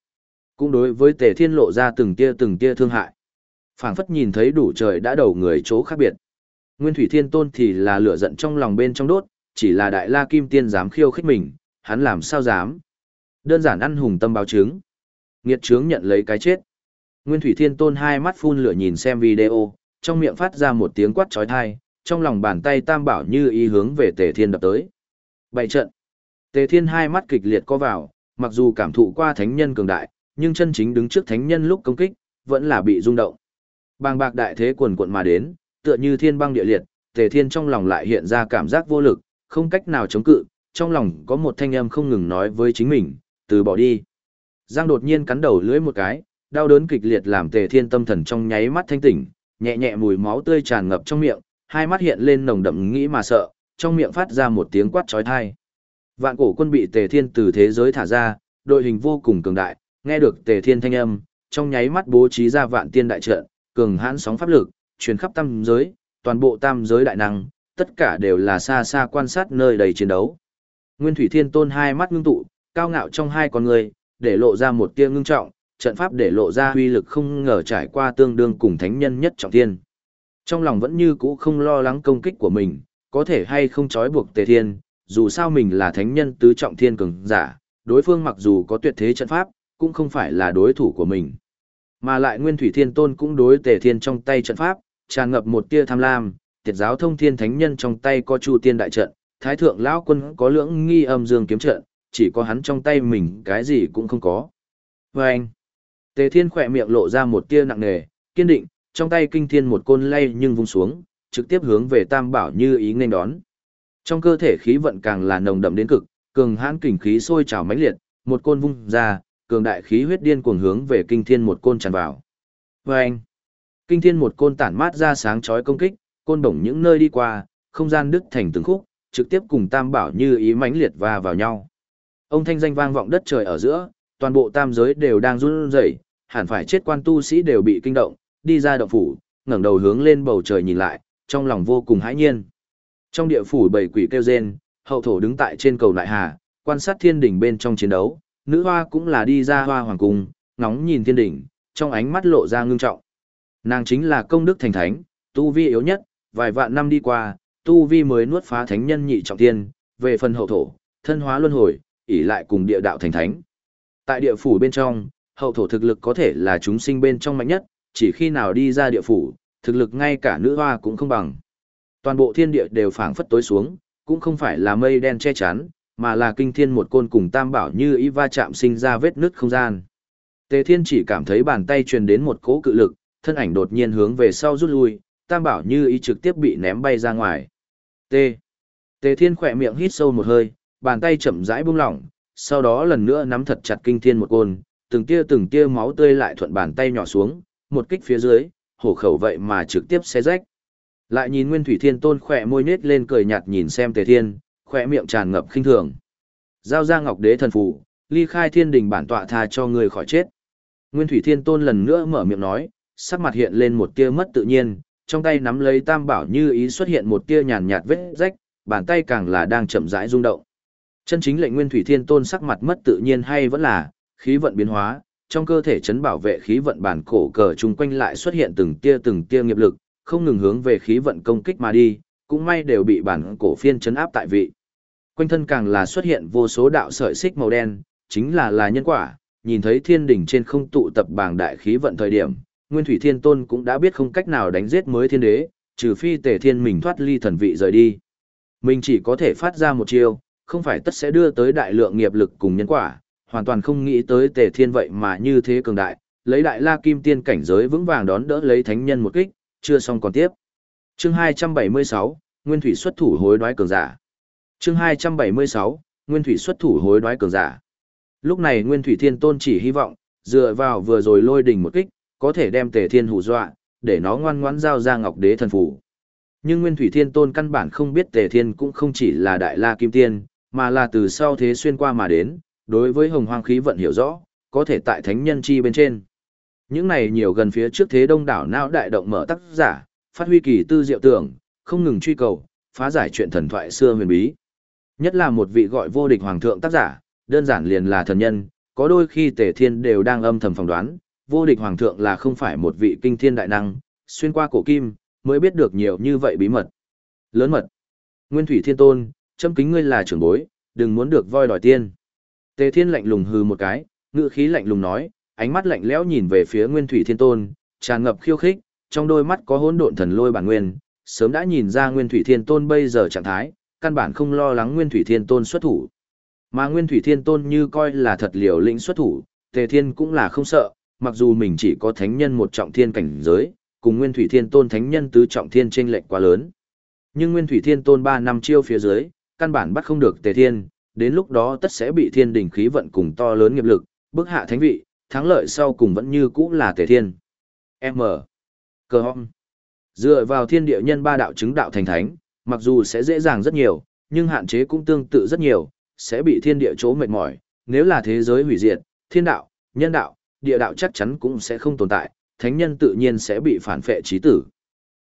Cũng đối với Tề Thiên lộ ra từng tia từng tia thương hại. Phảng phất nhìn thấy đủ trời đã đầu người chỗ khác biệt. Nguyên Thủy Thiên Tôn thì là lửa giận trong lòng bên trong đốt, chỉ là Đại La Kim Tiên dám khiêu khích mình, hắn làm sao dám. Đơn giản ăn hùng tâm báo chứng. Nghiệt trướng nhận lấy cái chết. Nguyên Thủy Thiên Tôn hai mắt phun lửa nhìn xem video, trong miệng phát ra một tiếng quát trói thai, trong lòng bàn tay tam bảo như ý hướng về Tề Thiên đập tới. Bảy trận. Tề Thiên hai mắt kịch liệt co vào, mặc dù cảm thụ qua thánh nhân cường đại, nhưng chân chính đứng trước thánh nhân lúc công kích, vẫn là bị rung động. Bàng bạc đại thế quần quận mà đến, tựa như thiên băng địa liệt, Tề Thiên trong lòng lại hiện ra cảm giác vô lực, không cách nào chống cự, trong lòng có một thanh âm không ngừng nói với chính mình, từ bỏ đi. Giang đột nhiên cắn đầu lưỡi một cái, đau đớn kịch liệt làm Tề Thiên tâm thần trong nháy mắt thanh tỉnh, nhẹ nhẹ mùi máu tươi tràn ngập trong miệng, hai mắt hiện lên nồng đậm nghĩ mà sợ, trong miệng phát ra một tiếng quát chói tai. Vạn cổ quân bị Tề Thiên từ thế giới thả ra, đội hình vô cùng cường đại, nghe được Tề Thiên thanh âm, trong nháy mắt bố trí ra vạn tiên đại trận, cường hãn sóng pháp lực, truyền khắp tam giới, toàn bộ tam giới đại năng, tất cả đều là xa xa quan sát nơi đầy chiến đấu. Nguyên Thủy Thiên Tôn hai mắt ngưng tụ, cao ngạo trong hai con người, để lộ ra một tia ngưng trọng, trận pháp để lộ ra uy lực không ngờ trải qua tương đương cùng thánh nhân nhất trọng thiên. Trong lòng vẫn như cũ không lo lắng công kích của mình, có thể hay không trói buộc Tề Thiên, dù sao mình là thánh nhân tứ trọng thiên cường giả, đối phương mặc dù có tuyệt thế trận pháp, cũng không phải là đối thủ của mình. Mà lại Nguyên Thủy Thiên Tôn cũng đối Tề Thiên trong tay trận pháp, tràn ngập một tia tham lam, tiệt giáo thông thiên thánh nhân trong tay có Chu Tiên đại trận, Thái thượng lão quân có lưỡng nghi âm dương kiếm trận, chỉ có hắn trong tay mình cái gì cũng không có. Và anh, Tề Thiên khỏe miệng lộ ra một tia nặng nề, kiên định, trong tay kinh thiên một côn lay nhưng vung xuống, trực tiếp hướng về Tam Bảo như ý nên đón. Trong cơ thể khí vận càng là nồng đậm đến cực, cường hãn kình khí sôi trào mãnh liệt, một côn vung ra, cường đại khí huyết điên cuồng hướng về kinh thiên một côn tràn vào. Và anh, kinh thiên một côn tản mát ra sáng chói công kích, côn bổng những nơi đi qua, không gian đứt thành từng khúc, trực tiếp cùng Tam Bảo như ý mãnh liệt va vào nhau. Ông thanh danh vang vọng đất trời ở giữa, toàn bộ tam giới đều đang run rẩy, hẳn phải chết quan tu sĩ đều bị kinh động, đi ra động phủ, ngẩng đầu hướng lên bầu trời nhìn lại, trong lòng vô cùng hãi nhiên. Trong địa phủ bảy quỷ kêu rên, hậu thổ đứng tại trên cầu đại hà, quan sát thiên đỉnh bên trong chiến đấu, nữ hoa cũng là đi ra hoa hoàng cung, ngóng nhìn thiên đỉnh, trong ánh mắt lộ ra ngưng trọng. Nàng chính là công đức thành thánh, tu vi yếu nhất, vài vạn năm đi qua, tu vi mới nuốt phá thánh nhân nhị trọng tiên. về phần hậu thổ, thân hóa luân hồi, ỷ lại cùng địa đạo thành thánh. Tại địa phủ bên trong, hậu thổ thực lực có thể là chúng sinh bên trong mạnh nhất, chỉ khi nào đi ra địa phủ, thực lực ngay cả nữ hoa cũng không bằng. Toàn bộ thiên địa đều phảng phất tối xuống, cũng không phải là mây đen che chắn, mà là kinh thiên một côn cùng tam bảo như ý va chạm sinh ra vết nứt không gian. Tề thiên chỉ cảm thấy bàn tay truyền đến một cỗ cự lực, thân ảnh đột nhiên hướng về sau rút lui, tam bảo như ý trực tiếp bị ném bay ra ngoài. T. Tề thiên khỏe miệng hít sâu một hơi, bàn tay chậm rãi buông lỏng, sau đó lần nữa nắm thật chặt kinh thiên một côn, từng tia từng tia máu tươi lại thuận bàn tay nhỏ xuống, một kích phía dưới, hổ khẩu vậy mà trực tiếp xé rách. Lại nhìn Nguyên Thủy Thiên Tôn khỏe môi nết lên cười nhạt nhìn xem Tề Thiên, khỏe miệng tràn ngập khinh thường. Giao ra Ngọc Đế thần phù, ly khai thiên đình bản tọa tha cho người khỏi chết. Nguyên Thủy Thiên Tôn lần nữa mở miệng nói, sắc mặt hiện lên một tia mất tự nhiên, trong tay nắm lấy tam bảo như ý xuất hiện một tia nhàn nhạt vết rách, bàn tay càng là đang chậm rãi rung động. Chân chính lệnh Nguyên Thủy Thiên Tôn sắc mặt mất tự nhiên hay vẫn là khí vận biến hóa, trong cơ thể chấn bảo vệ khí vận bản cổ cờ chung quanh lại xuất hiện từng tia từng tia nghiệp lực, không ngừng hướng về khí vận công kích mà đi, cũng may đều bị bản cổ phiên chấn áp tại vị. Quanh thân càng là xuất hiện vô số đạo sợi xích màu đen, chính là là nhân quả, nhìn thấy thiên đỉnh trên không tụ tập bảng đại khí vận thời điểm, Nguyên Thủy Thiên Tôn cũng đã biết không cách nào đánh giết mới thiên đế, trừ phi Tề Thiên mình thoát ly thần vị rời đi. Mình chỉ có thể phát ra một chiêu, không phải tất sẽ đưa tới đại lượng nghiệp lực cùng nhân quả, hoàn toàn không nghĩ tới Tề Thiên vậy mà như thế cường đại, lấy đại la kim tiên cảnh giới vững vàng đón đỡ lấy thánh nhân một kích, chưa xong còn tiếp. Chương 276, Nguyên thủy xuất thủ hối đoái cường giả. Chương 276, Nguyên thủy xuất thủ hối đoái cường giả. Lúc này Nguyên thủy thiên tôn chỉ hy vọng, dựa vào vừa rồi lôi đỉnh một kích, có thể đem Tề Thiên hù dọa, để nó ngoan ngoãn giao ra Ngọc Đế thần phủ. Nhưng Nguyên Thủy Thiên Tôn căn bản không biết Tề Thiên cũng không chỉ là Đại La Kim Tiên, mà là từ sau thế xuyên qua mà đến, đối với hồng hoang khí vận hiểu rõ, có thể tại thánh nhân chi bên trên. Những này nhiều gần phía trước thế đông đảo não đại động mở tác giả, phát huy kỳ tư diệu tưởng, không ngừng truy cầu, phá giải chuyện thần thoại xưa huyền bí. Nhất là một vị gọi vô địch hoàng thượng tác giả, đơn giản liền là thần nhân, có đôi khi Tề Thiên đều đang âm thầm phỏng đoán, vô địch hoàng thượng là không phải một vị kinh thiên đại năng, xuyên qua cổ kim, mới biết được nhiều như vậy bí mật. Lớn mật. Nguyên Thủy Thiên Tôn, châm kính ngươi là trưởng bối, đừng muốn được voi đòi tiên. Tề Thiên lạnh lùng hừ một cái, ngữ khí lạnh lùng nói, ánh mắt lạnh lẽo nhìn về phía Nguyên Thủy Thiên Tôn, tràn ngập khiêu khích, trong đôi mắt có hỗn độn thần lôi bản nguyên, sớm đã nhìn ra Nguyên Thủy Thiên Tôn bây giờ trạng thái, căn bản không lo lắng Nguyên Thủy Thiên Tôn xuất thủ. Mà Nguyên Thủy Thiên Tôn như coi là thật liều lĩnh xuất thủ, Tề Thiên cũng là không sợ, mặc dù mình chỉ có thánh nhân một trọng thiên cảnh giới, cùng Nguyên Thủy Thiên Tôn thánh nhân tứ trọng thiên chênh lệch quá lớn. Nhưng Nguyên Thủy Thiên Tôn 3 năm chiêu phía dưới, căn bản bắt không được Tề Thiên, đến lúc đó tất sẽ bị thiên đình khí vận cùng to lớn nghiệp lực, bức hạ thánh vị, thắng lợi sau cùng vẫn như cũ là Tề Thiên. M. Cơ hong. Dựa vào thiên địa nhân ba đạo chứng đạo thành thánh, mặc dù sẽ dễ dàng rất nhiều, nhưng hạn chế cũng tương tự rất nhiều, sẽ bị thiên địa chỗ mệt mỏi, nếu là thế giới hủy diệt, thiên đạo, nhân đạo, địa đạo chắc chắn cũng sẽ không tồn tại, thánh nhân tự nhiên sẽ bị phản phệ trí tử.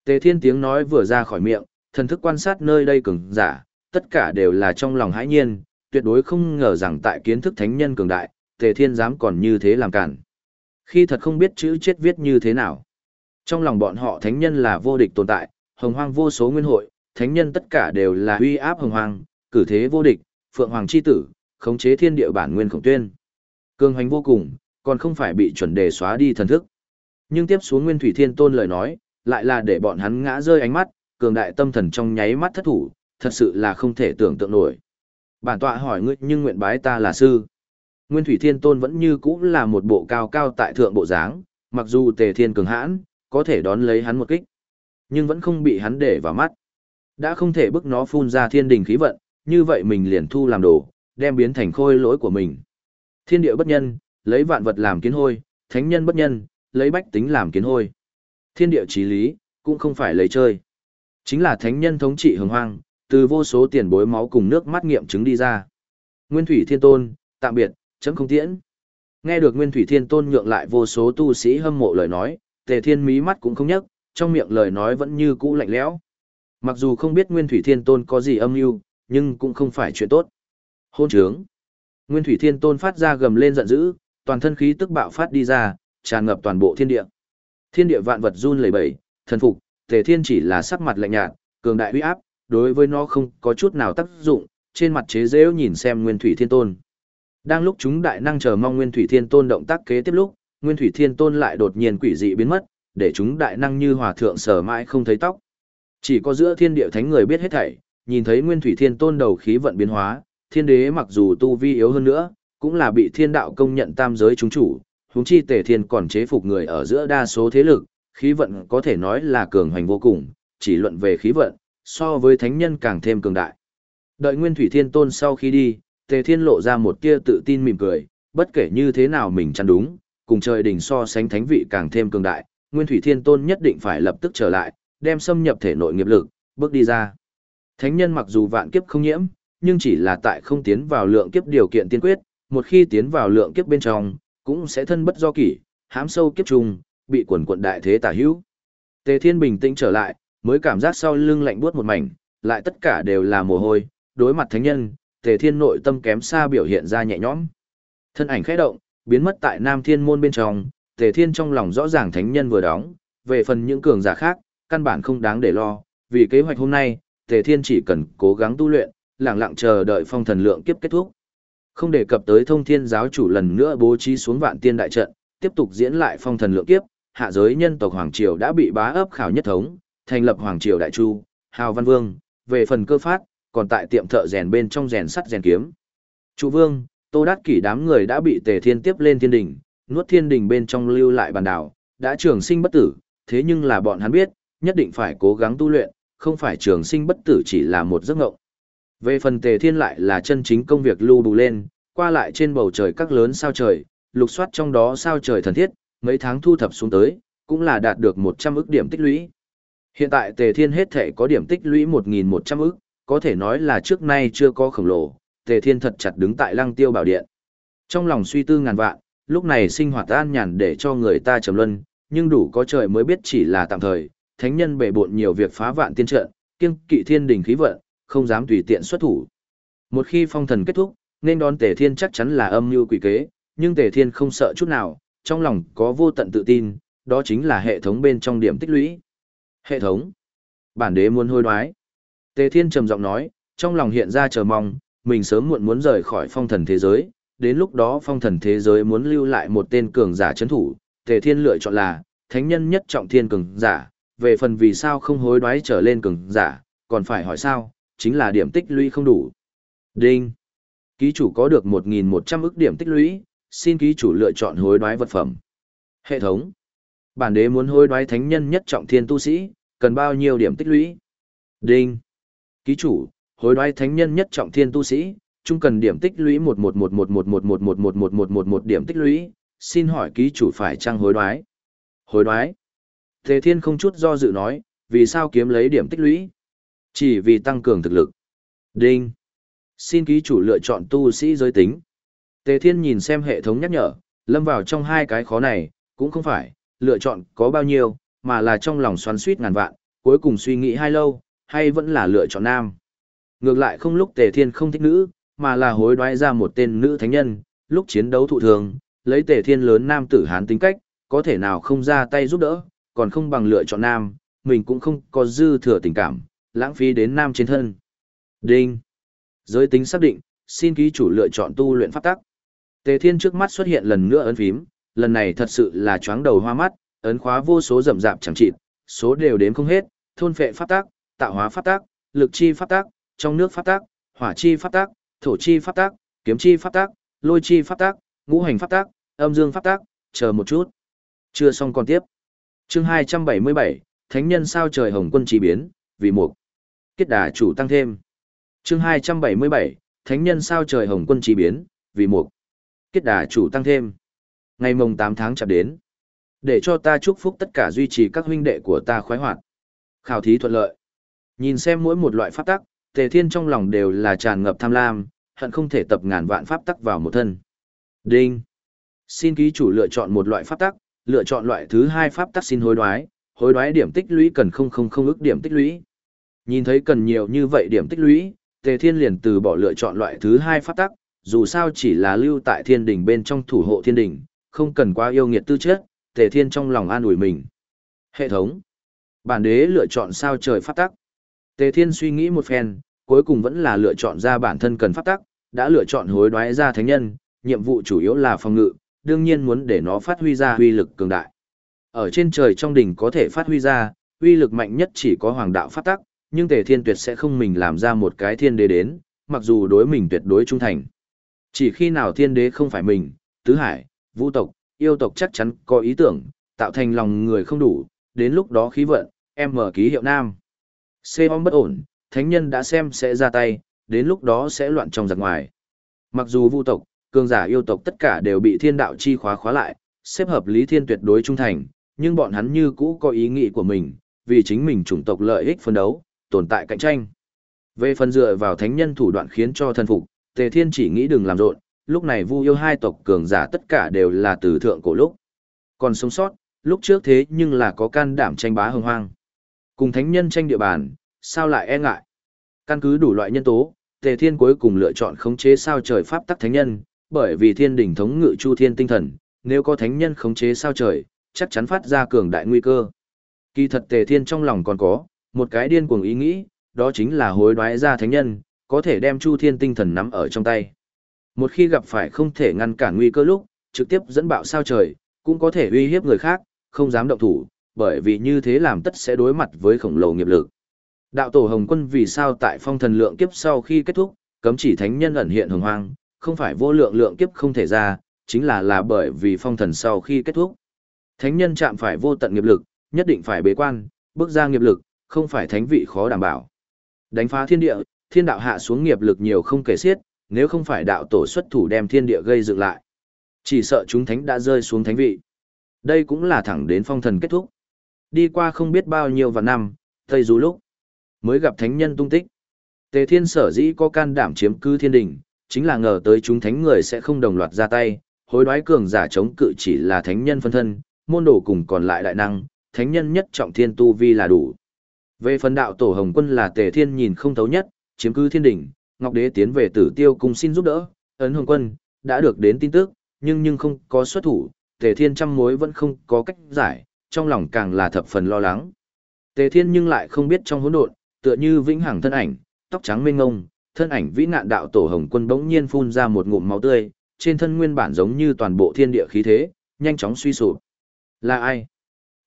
Tề thiên tiếng nói vừa ra khỏi miệng, thần thức quan sát nơi đây cường giả, tất cả đều là trong lòng hãi nhiên, tuyệt đối không ngờ rằng tại kiến thức thánh nhân cường đại, tề thiên dám còn như thế làm cản. Khi thật không biết chữ chết viết như thế nào. Trong lòng bọn họ thánh nhân là vô địch tồn tại, hồng hoang vô số nguyên hội, thánh nhân tất cả đều là uy áp hồng hoang, cử thế vô địch, phượng hoàng chi tử, khống chế thiên địa bản nguyên khổng tuyên. Cường hoành vô cùng, còn không phải bị chuẩn đề xóa đi thần thức. Nhưng tiếp xuống Nguyên Thủy Thiên Tôn lời nói, lại là để bọn hắn ngã rơi ánh mắt, cường đại tâm thần trong nháy mắt thất thủ, thật sự là không thể tưởng tượng nổi. Bản tọa hỏi ngươi nhưng nguyện bái ta là sư. Nguyên Thủy Thiên Tôn vẫn như cũ là một bộ cao cao tại thượng bộ dáng, mặc dù Tề Thiên cường hãn, có thể đón lấy hắn một kích, nhưng vẫn không bị hắn để vào mắt. Đã không thể bức nó phun ra thiên đình khí vận, như vậy mình liền thu làm đồ, đem biến thành khôi lỗi của mình. Thiên địa bất nhân, lấy vạn vật làm kiến hôi, thánh nhân bất nhân, lấy bách tính làm kiến hôi. Thiên địa chí lý, cũng không phải lấy chơi. Chính là thánh nhân thống trị hồng hoang, từ vô số tiền bối máu cùng nước mắt nghiệm chứng đi ra. Nguyên Thủy Thiên Tôn, tạm biệt, chấm không tiễn. Nghe được Nguyên Thủy Thiên Tôn nhượng lại vô số tu sĩ hâm mộ lời nói, Tề Thiên mí mắt cũng không nhấc, trong miệng lời nói vẫn như cũ lạnh lẽo. Mặc dù không biết Nguyên Thủy Thiên Tôn có gì âm mưu, nhưng cũng không phải chuyện tốt. Hôn trướng. Nguyên Thủy Thiên Tôn phát ra gầm lên giận dữ, toàn thân khí tức bạo phát đi ra, tràn ngập toàn bộ thiên địa. Thiên địa vạn vật run lẩy bẩy, thần phục, Tề Thiên chỉ là sắc mặt lạnh nhạt, cường đại uy áp, đối với nó không có chút nào tác dụng, trên mặt chế giễu nhìn xem Nguyên Thủy Thiên Tôn. Đang lúc chúng đại năng chờ mong Nguyên Thủy Thiên Tôn động tác kế tiếp lúc, Nguyên Thủy Thiên Tôn lại đột nhiên quỷ dị biến mất, để chúng đại năng như hòa thượng sở mãi không thấy tóc. Chỉ có giữa thiên địa thánh người biết hết thảy, nhìn thấy Nguyên Thủy Thiên Tôn đầu khí vận biến hóa, thiên đế mặc dù tu vi yếu hơn nữa, cũng là bị thiên đạo công nhận tam giới chúng chủ, huống chi tề thiên còn chế phục người ở giữa đa số thế lực, khí vận có thể nói là cường hoành vô cùng, chỉ luận về khí vận, so với thánh nhân càng thêm cường đại. Đợi Nguyên Thủy Thiên Tôn sau khi đi, tề thiên lộ ra một tia tự tin mỉm cười, bất kể như thế nào mình chăn đúng, cùng trời đỉnh so sánh thánh vị càng thêm cường đại, Nguyên Thủy Thiên Tôn nhất định phải lập tức trở lại, đem xâm nhập thể nội nghiệp lực, bước đi ra. Thánh nhân mặc dù vạn kiếp không nhiễm, nhưng chỉ là tại không tiến vào lượng kiếp điều kiện tiên quyết, một khi tiến vào lượng kiếp bên trong, cũng sẽ thân bất do kỷ, hãm sâu kiếp trùng, bị quần quận đại thế tả hữu. Tề Thiên bình tĩnh trở lại, mới cảm giác sau lưng lạnh buốt một mảnh, lại tất cả đều là mồ hôi, đối mặt thánh nhân, Tề Thiên nội tâm kém xa biểu hiện ra nhẹ nhõm. Thân ảnh khẽ động, biến mất tại Nam Thiên môn bên trong, Tề Thiên trong lòng rõ ràng thánh nhân vừa đóng, về phần những cường giả khác, căn bản không đáng để lo, vì kế hoạch hôm nay, Tề Thiên chỉ cần cố gắng tu luyện, lặng lặng chờ đợi phong thần lượng kiếp kết thúc. Không đề cập tới thông thiên giáo chủ lần nữa bố trí xuống vạn tiên đại trận, tiếp tục diễn lại phong thần lượng kiếp, hạ giới nhân tộc Hoàng Triều đã bị bá ấp khảo nhất thống, thành lập Hoàng Triều Đại Chu, Hào Văn Vương, về phần cơ phát, còn tại tiệm thợ rèn bên trong rèn sắt rèn kiếm. Chu Vương, Tô Đát Kỷ đám người đã bị Tề Thiên tiếp lên thiên đỉnh, nuốt thiên đình bên trong lưu lại bản đảo, đã trường sinh bất tử, thế nhưng là bọn hắn biết, nhất định phải cố gắng tu luyện, không phải trường sinh bất tử chỉ là một giấc ngộng. Về phần tề thiên lại là chân chính công việc lưu bù lên, qua lại trên bầu trời các lớn sao trời, lục soát trong đó sao trời thần thiết, mấy tháng thu thập xuống tới, cũng là đạt được 100 ức điểm tích lũy. Hiện tại tề thiên hết thể có điểm tích lũy 1.100 ức, có thể nói là trước nay chưa có khổng lồ, tề thiên thật chặt đứng tại lăng tiêu bảo điện. Trong lòng suy tư ngàn vạn, lúc này sinh hoạt an nhàn để cho người ta trầm luân, nhưng đủ có trời mới biết chỉ là tạm thời, thánh nhân bể bộn nhiều việc phá vạn tiên trận, kiêng kỵ thiên đình khí vận, không dám tùy tiện xuất thủ. Một khi phong thần kết thúc, nên đón Tề Thiên chắc chắn là âm mưu quỷ kế, nhưng Tề Thiên không sợ chút nào, trong lòng có vô tận tự tin, đó chính là hệ thống bên trong điểm tích lũy. Hệ thống. Bản đế muốn hôi đoái. Tề Thiên trầm giọng nói, trong lòng hiện ra chờ mong, mình sớm muộn muốn rời khỏi phong thần thế giới, đến lúc đó phong thần thế giới muốn lưu lại một tên cường giả chấn thủ, Tề Thiên lựa chọn là, thánh nhân nhất trọng thiên cường giả, về phần vì sao không hối đoái trở lên cường giả, còn phải hỏi sao, chính là điểm tích lũy không đủ. Đinh. Ký chủ có được 1.100 ức điểm tích lũy, xin ký chủ lựa chọn hối đoái vật phẩm. Hệ thống. Bản đế muốn hối đoái thánh nhân nhất trọng thiên tu sĩ, cần bao nhiêu điểm tích lũy? Đinh. Ký chủ, hối đoái thánh nhân nhất trọng thiên tu sĩ, chung cần điểm tích lũy 11111111111111 điểm tích lũy, xin hỏi ký chủ phải trang hối đoái? Hối đoái. Tề Thiên không chút do dự nói, vì sao kiếm lấy điểm tích lũy? Chỉ vì tăng cường thực lực. Đinh. Xin ký chủ lựa chọn tu sĩ giới tính. Tề Thiên nhìn xem hệ thống nhắc nhở, lâm vào trong hai cái khó này, cũng không phải, lựa chọn có bao nhiêu, mà là trong lòng xoắn suýt ngàn vạn, cuối cùng suy nghĩ hai lâu, hay vẫn là lựa chọn nam. Ngược lại không lúc Tề Thiên không thích nữ, mà là hối đoái ra một tên nữ thánh nhân, lúc chiến đấu thụ thường, lấy Tề Thiên lớn nam tử hán tính cách, có thể nào không ra tay giúp đỡ, còn không bằng lựa chọn nam, mình cũng không có dư thừa tình cảm, lãng phí đến nam trên thân. Đinh. Giới tính xác định, xin ký chủ lựa chọn tu luyện pháp tắc. Tề Thiên trước mắt xuất hiện lần nữa ấn phím, lần này thật sự là choáng đầu hoa mắt, ấn khóa vô số rậm rạp chẳng chịt, số đều đếm không hết, thôn phệ pháp tắc, tạo hóa pháp tắc, lực chi pháp tắc, trong nước pháp tắc, hỏa chi pháp tắc, thổ chi pháp tắc, kiếm chi pháp tắc, lôi chi pháp tắc, ngũ hành pháp tắc, âm dương pháp tắc, chờ một chút. Chưa xong còn tiếp. Chương 277, Thánh nhân sao trời hồng quân chi biến, vì một Tiết đà chủ tăng thêm. Chương 277, Thánh nhân sao trời hồng quân chi biến, vì một Tiết đà chủ tăng thêm. Ngày mồng 8 tháng chạp đến. Để cho ta chúc phúc tất cả duy trì các huynh đệ của ta khoái hoạt. Khảo thí thuận lợi. Nhìn xem mỗi một loại pháp tắc, Tề Thiên trong lòng đều là tràn ngập tham lam, hận không thể tập ngàn vạn pháp tắc vào một thân. Đinh. Xin ký chủ lựa chọn một loại pháp tắc, lựa chọn loại thứ hai pháp tắc xin hối đoái, hối đoái điểm tích lũy cần không không không ước điểm tích lũy. Nhìn thấy cần nhiều như vậy điểm tích lũy, Tề Thiên liền từ bỏ lựa chọn loại thứ hai pháp tắc, dù sao chỉ là lưu tại thiên đình bên trong thủ hộ thiên đình, không cần quá yêu nghiệt tư chất, Tề Thiên trong lòng an ủi mình. Hệ thống. Bản đế lựa chọn sao trời pháp tắc. Tề Thiên suy nghĩ một phen, cuối cùng vẫn là lựa chọn ra bản thân cần pháp tắc, đã lựa chọn hối đoái ra thánh nhân, nhiệm vụ chủ yếu là phòng ngự, đương nhiên muốn để nó phát huy ra uy lực cường đại. Ở trên trời trong đỉnh có thể phát huy ra, uy lực mạnh nhất chỉ có hoàng đạo pháp tắc, nhưng Tề Thiên Tuyệt sẽ không mình làm ra một cái thiên đế đến, mặc dù đối mình tuyệt đối trung thành. Chỉ khi nào thiên đế không phải mình, tứ hải, vũ tộc, yêu tộc chắc chắn có ý tưởng, tạo thành lòng người không đủ, đến lúc đó khí vận, em mở ký hiệu nam. Xê bất ổn, thánh nhân đã xem sẽ ra tay, đến lúc đó sẽ loạn trong giặc ngoài. Mặc dù vũ tộc, cường giả yêu tộc tất cả đều bị thiên đạo chi khóa khóa lại, xếp hợp lý thiên tuyệt đối trung thành, nhưng bọn hắn như cũ có ý nghĩ của mình, vì chính mình chủng tộc lợi ích phân đấu, tồn tại cạnh tranh. Về phần dựa vào thánh nhân thủ đoạn khiến cho thân phục, Tề Thiên chỉ nghĩ đừng làm rộn, lúc này Vu yêu hai tộc cường giả tất cả đều là từ thượng cổ lúc. Còn sống sót, lúc trước thế nhưng là có can đảm tranh bá hưng hoang. Cùng thánh nhân tranh địa bàn, sao lại e ngại? Căn cứ đủ loại nhân tố, Tề Thiên cuối cùng lựa chọn khống chế sao trời pháp tắc thánh nhân, bởi vì thiên đỉnh thống ngự chu thiên tinh thần, nếu có thánh nhân khống chế sao trời, chắc chắn phát ra cường đại nguy cơ. Kỳ thật Tề Thiên trong lòng còn có một cái điên cuồng ý nghĩ, đó chính là hối đoái ra thánh nhân, có thể đem chu thiên tinh thần nắm ở trong tay. Một khi gặp phải không thể ngăn cản nguy cơ lúc, trực tiếp dẫn bạo sao trời, cũng có thể uy hiếp người khác, không dám động thủ, bởi vì như thế làm tất sẽ đối mặt với khổng lồ nghiệp lực. Đạo tổ Hồng Quân vì sao tại phong thần lượng kiếp sau khi kết thúc, cấm chỉ thánh nhân ẩn hiện hồng hoang, không phải vô lượng lượng kiếp không thể ra, chính là là bởi vì phong thần sau khi kết thúc. Thánh nhân chạm phải vô tận nghiệp lực, nhất định phải bế quan, bước ra nghiệp lực, không phải thánh vị khó đảm bảo. Đánh phá thiên địa, thiên đạo hạ xuống nghiệp lực nhiều không kể xiết, nếu không phải đạo tổ xuất thủ đem thiên địa gây dựng lại. Chỉ sợ chúng thánh đã rơi xuống thánh vị. Đây cũng là thẳng đến phong thần kết thúc. Đi qua không biết bao nhiêu vạn năm, Tây Du lúc, mới gặp thánh nhân tung tích. Tề thiên sở dĩ có can đảm chiếm cư thiên đình, chính là ngờ tới chúng thánh người sẽ không đồng loạt ra tay, hối đoái cường giả chống cự chỉ là thánh nhân phân thân, môn đồ cùng còn lại đại năng, thánh nhân nhất trọng thiên tu vi là đủ. Về phần đạo tổ Hồng Quân là Tề Thiên nhìn không thấu nhất, chiếm cứ thiên đỉnh, Ngọc Đế tiến về Tử Tiêu cùng xin giúp đỡ, ấn Hồng Quân đã được đến tin tức, nhưng nhưng không có xuất thủ, Tề Thiên trăm mối vẫn không có cách giải, trong lòng càng là thập phần lo lắng. Tề Thiên nhưng lại không biết trong hỗn độn, tựa như vĩnh hằng thân ảnh, tóc trắng mênh ngông, thân ảnh vĩ nạn đạo tổ Hồng Quân bỗng nhiên phun ra một ngụm máu tươi, trên thân nguyên bản giống như toàn bộ thiên địa khí thế, nhanh chóng suy sụp. Là ai?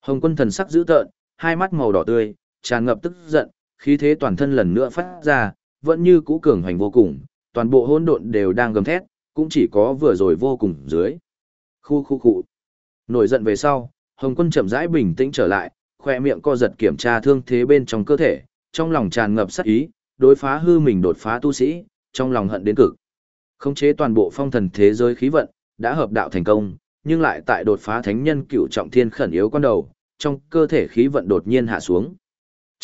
Hồng Quân thần sắc dữ tợn, hai mắt màu đỏ tươi, tràn ngập tức giận, khí thế toàn thân lần nữa phát ra, vẫn như cũ cường hành vô cùng, toàn bộ hỗn độn đều đang gầm thét, cũng chỉ có vừa rồi vô cùng dưới. Khu khu khu. Nổi giận về sau, Hồng Quân chậm rãi bình tĩnh trở lại, khoe miệng co giật kiểm tra thương thế bên trong cơ thể, trong lòng tràn ngập sát ý, đối phá hư mình đột phá tu sĩ, trong lòng hận đến cực. Khống chế toàn bộ phong thần thế giới khí vận, đã hợp đạo thành công, nhưng lại tại đột phá thánh nhân cựu trọng thiên khẩn yếu con đầu, trong cơ thể khí vận đột nhiên hạ xuống.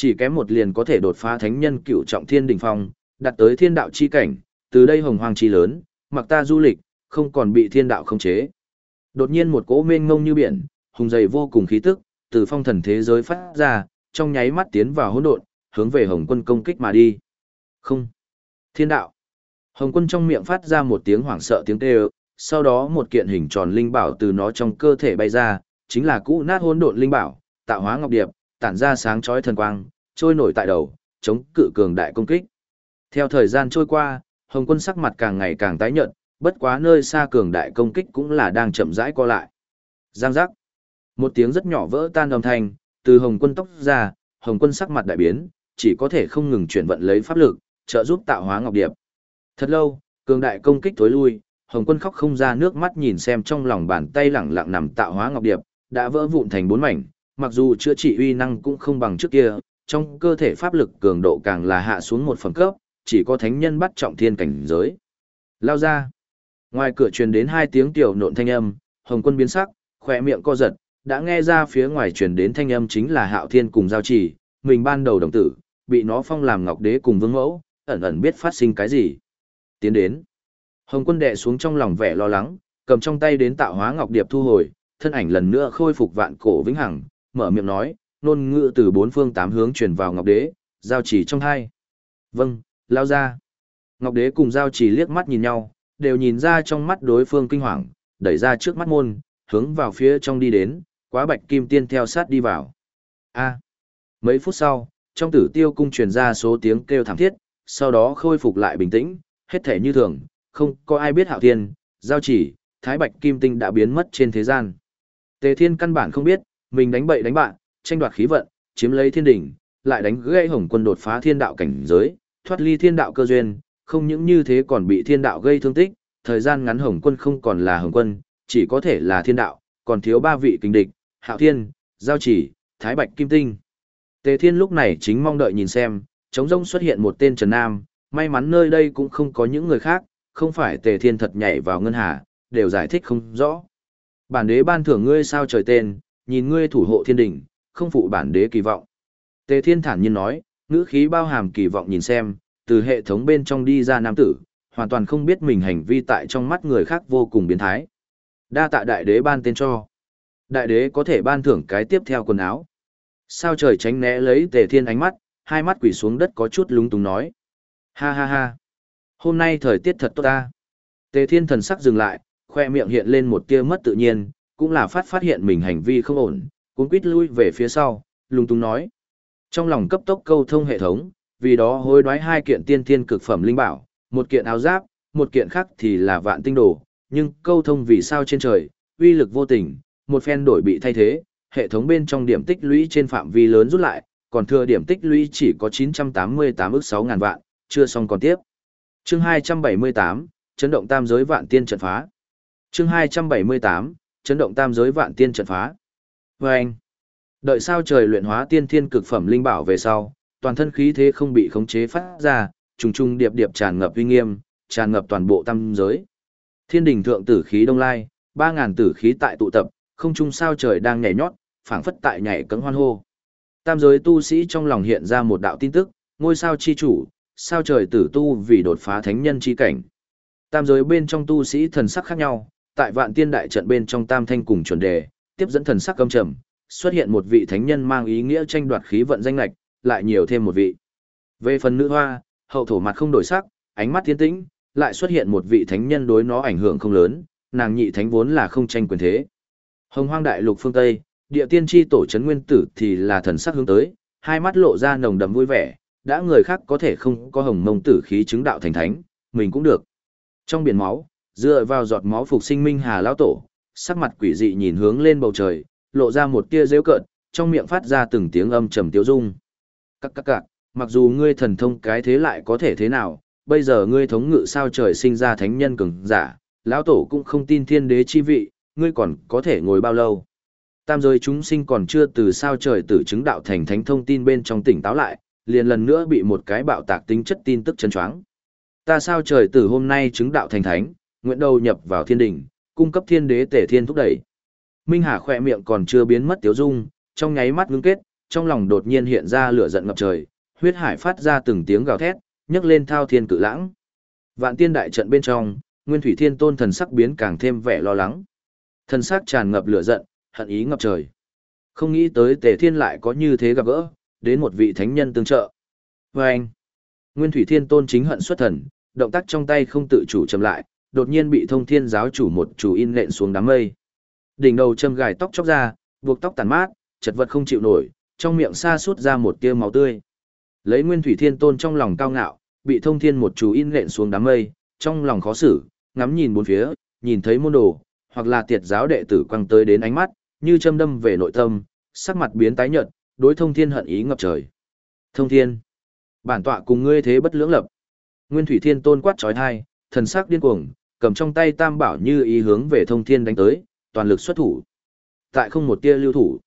Chỉ kém một liền có thể đột phá thánh nhân cựu trọng thiên đỉnh phong, đạt tới thiên đạo chi cảnh, từ đây hồng hoàng chi lớn, mặc ta du lịch, không còn bị thiên đạo khống chế. Đột nhiên một cỗ mênh ngông như biển, hùng dày vô cùng khí tức, từ phong thần thế giới phát ra, trong nháy mắt tiến vào hỗn độn, hướng về Hồng Quân công kích mà đi. Không. Thiên đạo. Hồng Quân trong miệng phát ra một tiếng hoảng sợ tiếng kêu, sau đó một kiện hình tròn linh bảo từ nó trong cơ thể bay ra, chính là cũ nát hỗn độn linh bảo, tạo hóa ngọc điệp, tản ra sáng chói thần quang, trôi nổi tại đầu, chống cự cường đại công kích. Theo thời gian trôi qua, Hồng Quân sắc mặt càng ngày càng tái nhợt, bất quá nơi xa cường đại công kích cũng là đang chậm rãi co lại. Giang giác. Một tiếng rất nhỏ vỡ tan âm thanh, từ Hồng Quân tóc ra, Hồng Quân sắc mặt đại biến, chỉ có thể không ngừng chuyển vận lấy pháp lực, trợ giúp tạo hóa ngọc điệp. Thật lâu, cường đại công kích tối lui, Hồng Quân khóc không ra nước mắt nhìn xem trong lòng bàn tay lẳng lặng nằm tạo hóa ngọc điệp, đã vỡ vụn thành bốn mảnh, mặc dù chữa trị uy năng cũng không bằng trước kia, trong cơ thể pháp lực cường độ càng là hạ xuống một phần cấp, chỉ có thánh nhân bắt trọng thiên cảnh giới. Lao ra. Ngoài cửa truyền đến hai tiếng tiểu nộn thanh âm, Hồng Quân biến sắc, khỏe miệng co giật, đã nghe ra phía ngoài truyền đến thanh âm chính là Hạo Thiên cùng giao chỉ, mình ban đầu đồng tử, bị nó phong làm ngọc đế cùng vương mẫu, ẩn ẩn biết phát sinh cái gì. Tiến đến. Hồng quân đệ xuống trong lòng vẻ lo lắng, cầm trong tay đến tạo hóa ngọc điệp thu hồi, thân ảnh lần nữa khôi phục vạn cổ vĩnh hằng, mở miệng nói, nôn ngữ từ bốn phương tám hướng truyền vào ngọc đế, giao chỉ trong hai. Vâng, lao ra. Ngọc đế cùng giao chỉ liếc mắt nhìn nhau, đều nhìn ra trong mắt đối phương kinh hoàng, đẩy ra trước mắt môn, hướng vào phía trong đi đến, quá bạch kim tiên theo sát đi vào. A. Mấy phút sau, trong tử tiêu cung truyền ra số tiếng kêu thảm thiết, sau đó khôi phục lại bình tĩnh, hết thể như thường, không có ai biết hạo thiên, giao chỉ, thái bạch kim tinh đã biến mất trên thế gian. Tề thiên căn bản không biết, mình đánh bậy đánh bạn, tranh đoạt khí vận, chiếm lấy thiên đỉnh, lại đánh gãy hồng quân đột phá thiên đạo cảnh giới, thoát ly thiên đạo cơ duyên, không những như thế còn bị thiên đạo gây thương tích, thời gian ngắn hồng quân không còn là hồng quân, chỉ có thể là thiên đạo, còn thiếu ba vị kinh địch, hạo thiên, giao chỉ, thái bạch kim tinh. Tề Thiên lúc này chính mong đợi nhìn xem, trống rông xuất hiện một tên Trần Nam, may mắn nơi đây cũng không có những người khác, không phải Tề Thiên thật nhảy vào ngân hà, đều giải thích không rõ. Bản đế ban thưởng ngươi sao trời tên, nhìn ngươi thủ hộ thiên đình, không phụ bản đế kỳ vọng. Tề Thiên thản nhiên nói, ngữ khí bao hàm kỳ vọng nhìn xem, từ hệ thống bên trong đi ra nam tử, hoàn toàn không biết mình hành vi tại trong mắt người khác vô cùng biến thái. Đa tạ đại đế ban tên cho. Đại đế có thể ban thưởng cái tiếp theo quần áo. Sao trời tránh né lấy tề thiên ánh mắt, hai mắt quỷ xuống đất có chút lúng túng nói. Ha ha ha. Hôm nay thời tiết thật tốt ta. Tề thiên thần sắc dừng lại, khoe miệng hiện lên một tia mất tự nhiên, cũng là phát phát hiện mình hành vi không ổn, cuốn quýt lui về phía sau, lúng túng nói. Trong lòng cấp tốc câu thông hệ thống, vì đó hối đoái hai kiện tiên thiên cực phẩm linh bảo, một kiện áo giáp, một kiện khác thì là vạn tinh đồ, nhưng câu thông vì sao trên trời, uy lực vô tình, một phen đổi bị thay thế, hệ thống bên trong điểm tích lũy trên phạm vi lớn rút lại, còn thừa điểm tích lũy chỉ có 988 ức 6 ngàn vạn, chưa xong còn tiếp. Chương 278, chấn động tam giới vạn tiên trận phá. chương 278, chấn động tam giới vạn tiên trận phá. Và anh, đợi sao trời luyện hóa tiên thiên cực phẩm linh bảo về sau, toàn thân khí thế không bị khống chế phát ra, trùng trùng điệp điệp tràn ngập uy nghiêm, tràn ngập toàn bộ tam giới. Thiên đình thượng tử khí đông lai, ba ngàn tử khí tại tụ tập, không trung sao trời đang nhảy nhót, phảng phất tại nhảy cẫng hoan hô. Tam giới tu sĩ trong lòng hiện ra một đạo tin tức, ngôi sao chi chủ, sao trời tử tu vì đột phá thánh nhân chi cảnh. Tam giới bên trong tu sĩ thần sắc khác nhau, tại vạn tiên đại trận bên trong tam thanh cùng chuẩn đề, tiếp dẫn thần sắc căm trầm, xuất hiện một vị thánh nhân mang ý nghĩa tranh đoạt khí vận danh lệch, lại nhiều thêm một vị. Về phần nữ hoa, hậu thổ mặt không đổi sắc, ánh mắt thiên tĩnh, lại xuất hiện một vị thánh nhân đối nó ảnh hưởng không lớn, nàng nhị thánh vốn là không tranh quyền thế. Hồng hoang đại lục phương Tây, địa tiên tri tổ chấn nguyên tử thì là thần sắc hướng tới, hai mắt lộ ra nồng đầm vui vẻ, đã người khác có thể không có hồng mông tử khí chứng đạo thành thánh, mình cũng được. Trong biển máu, dựa vào giọt máu phục sinh minh hà lão tổ, sắc mặt quỷ dị nhìn hướng lên bầu trời, lộ ra một tia rêu cợt, trong miệng phát ra từng tiếng âm trầm tiêu dung. Các các các, mặc dù ngươi thần thông cái thế lại có thể thế nào, bây giờ ngươi thống ngự sao trời sinh ra thánh nhân cường giả, lão tổ cũng không tin thiên đế chi vị, ngươi còn có thể ngồi bao lâu. Tam giới chúng sinh còn chưa từ sao trời tử chứng đạo thành thánh thông tin bên trong tỉnh táo lại, liền lần nữa bị một cái bạo tạc tính chất tin tức chân choáng. Ta sao trời tử hôm nay chứng đạo thành thánh, nguyện đầu nhập vào thiên đỉnh, cung cấp thiên đế tể thiên thúc đẩy. Minh Hà khỏe miệng còn chưa biến mất tiếu dung, trong nháy mắt ngưng kết, trong lòng đột nhiên hiện ra lửa giận ngập trời, huyết hải phát ra từng tiếng gào thét, nhấc lên thao thiên cự lãng. Vạn tiên đại trận bên trong, Nguyên Thủy Thiên Tôn thần sắc biến càng thêm vẻ lo lắng. Thần sắc tràn ngập lửa giận, hận ý ngập trời. Không nghĩ tới Tề Thiên lại có như thế gặp gỡ, đến một vị thánh nhân tương trợ. Và anh, Nguyên Thủy Thiên Tôn chính hận xuất thần, động tác trong tay không tự chủ chậm lại, đột nhiên bị thông thiên giáo chủ một chủ in lệnh xuống đám mây. Đỉnh đầu châm gài tóc chóc ra, buộc tóc tàn mát, chật vật không chịu nổi, trong miệng xa suốt ra một tia máu tươi. Lấy Nguyên Thủy Thiên Tôn trong lòng cao ngạo, bị thông thiên một chú in lệnh xuống đám mây, trong lòng khó xử, ngắm nhìn bốn phía, nhìn thấy môn đồ, hoặc là tiệt giáo đệ tử quăng tới đến ánh mắt, như châm đâm về nội tâm, sắc mặt biến tái nhợt, đối thông thiên hận ý ngập trời. Thông thiên, bản tọa cùng ngươi thế bất lưỡng lập. Nguyên Thủy Thiên Tôn quát trói thai, thần sắc điên cuồng, cầm trong tay tam bảo như ý hướng về thông thiên đánh tới, toàn lực xuất thủ. Tại không một tia lưu thủ.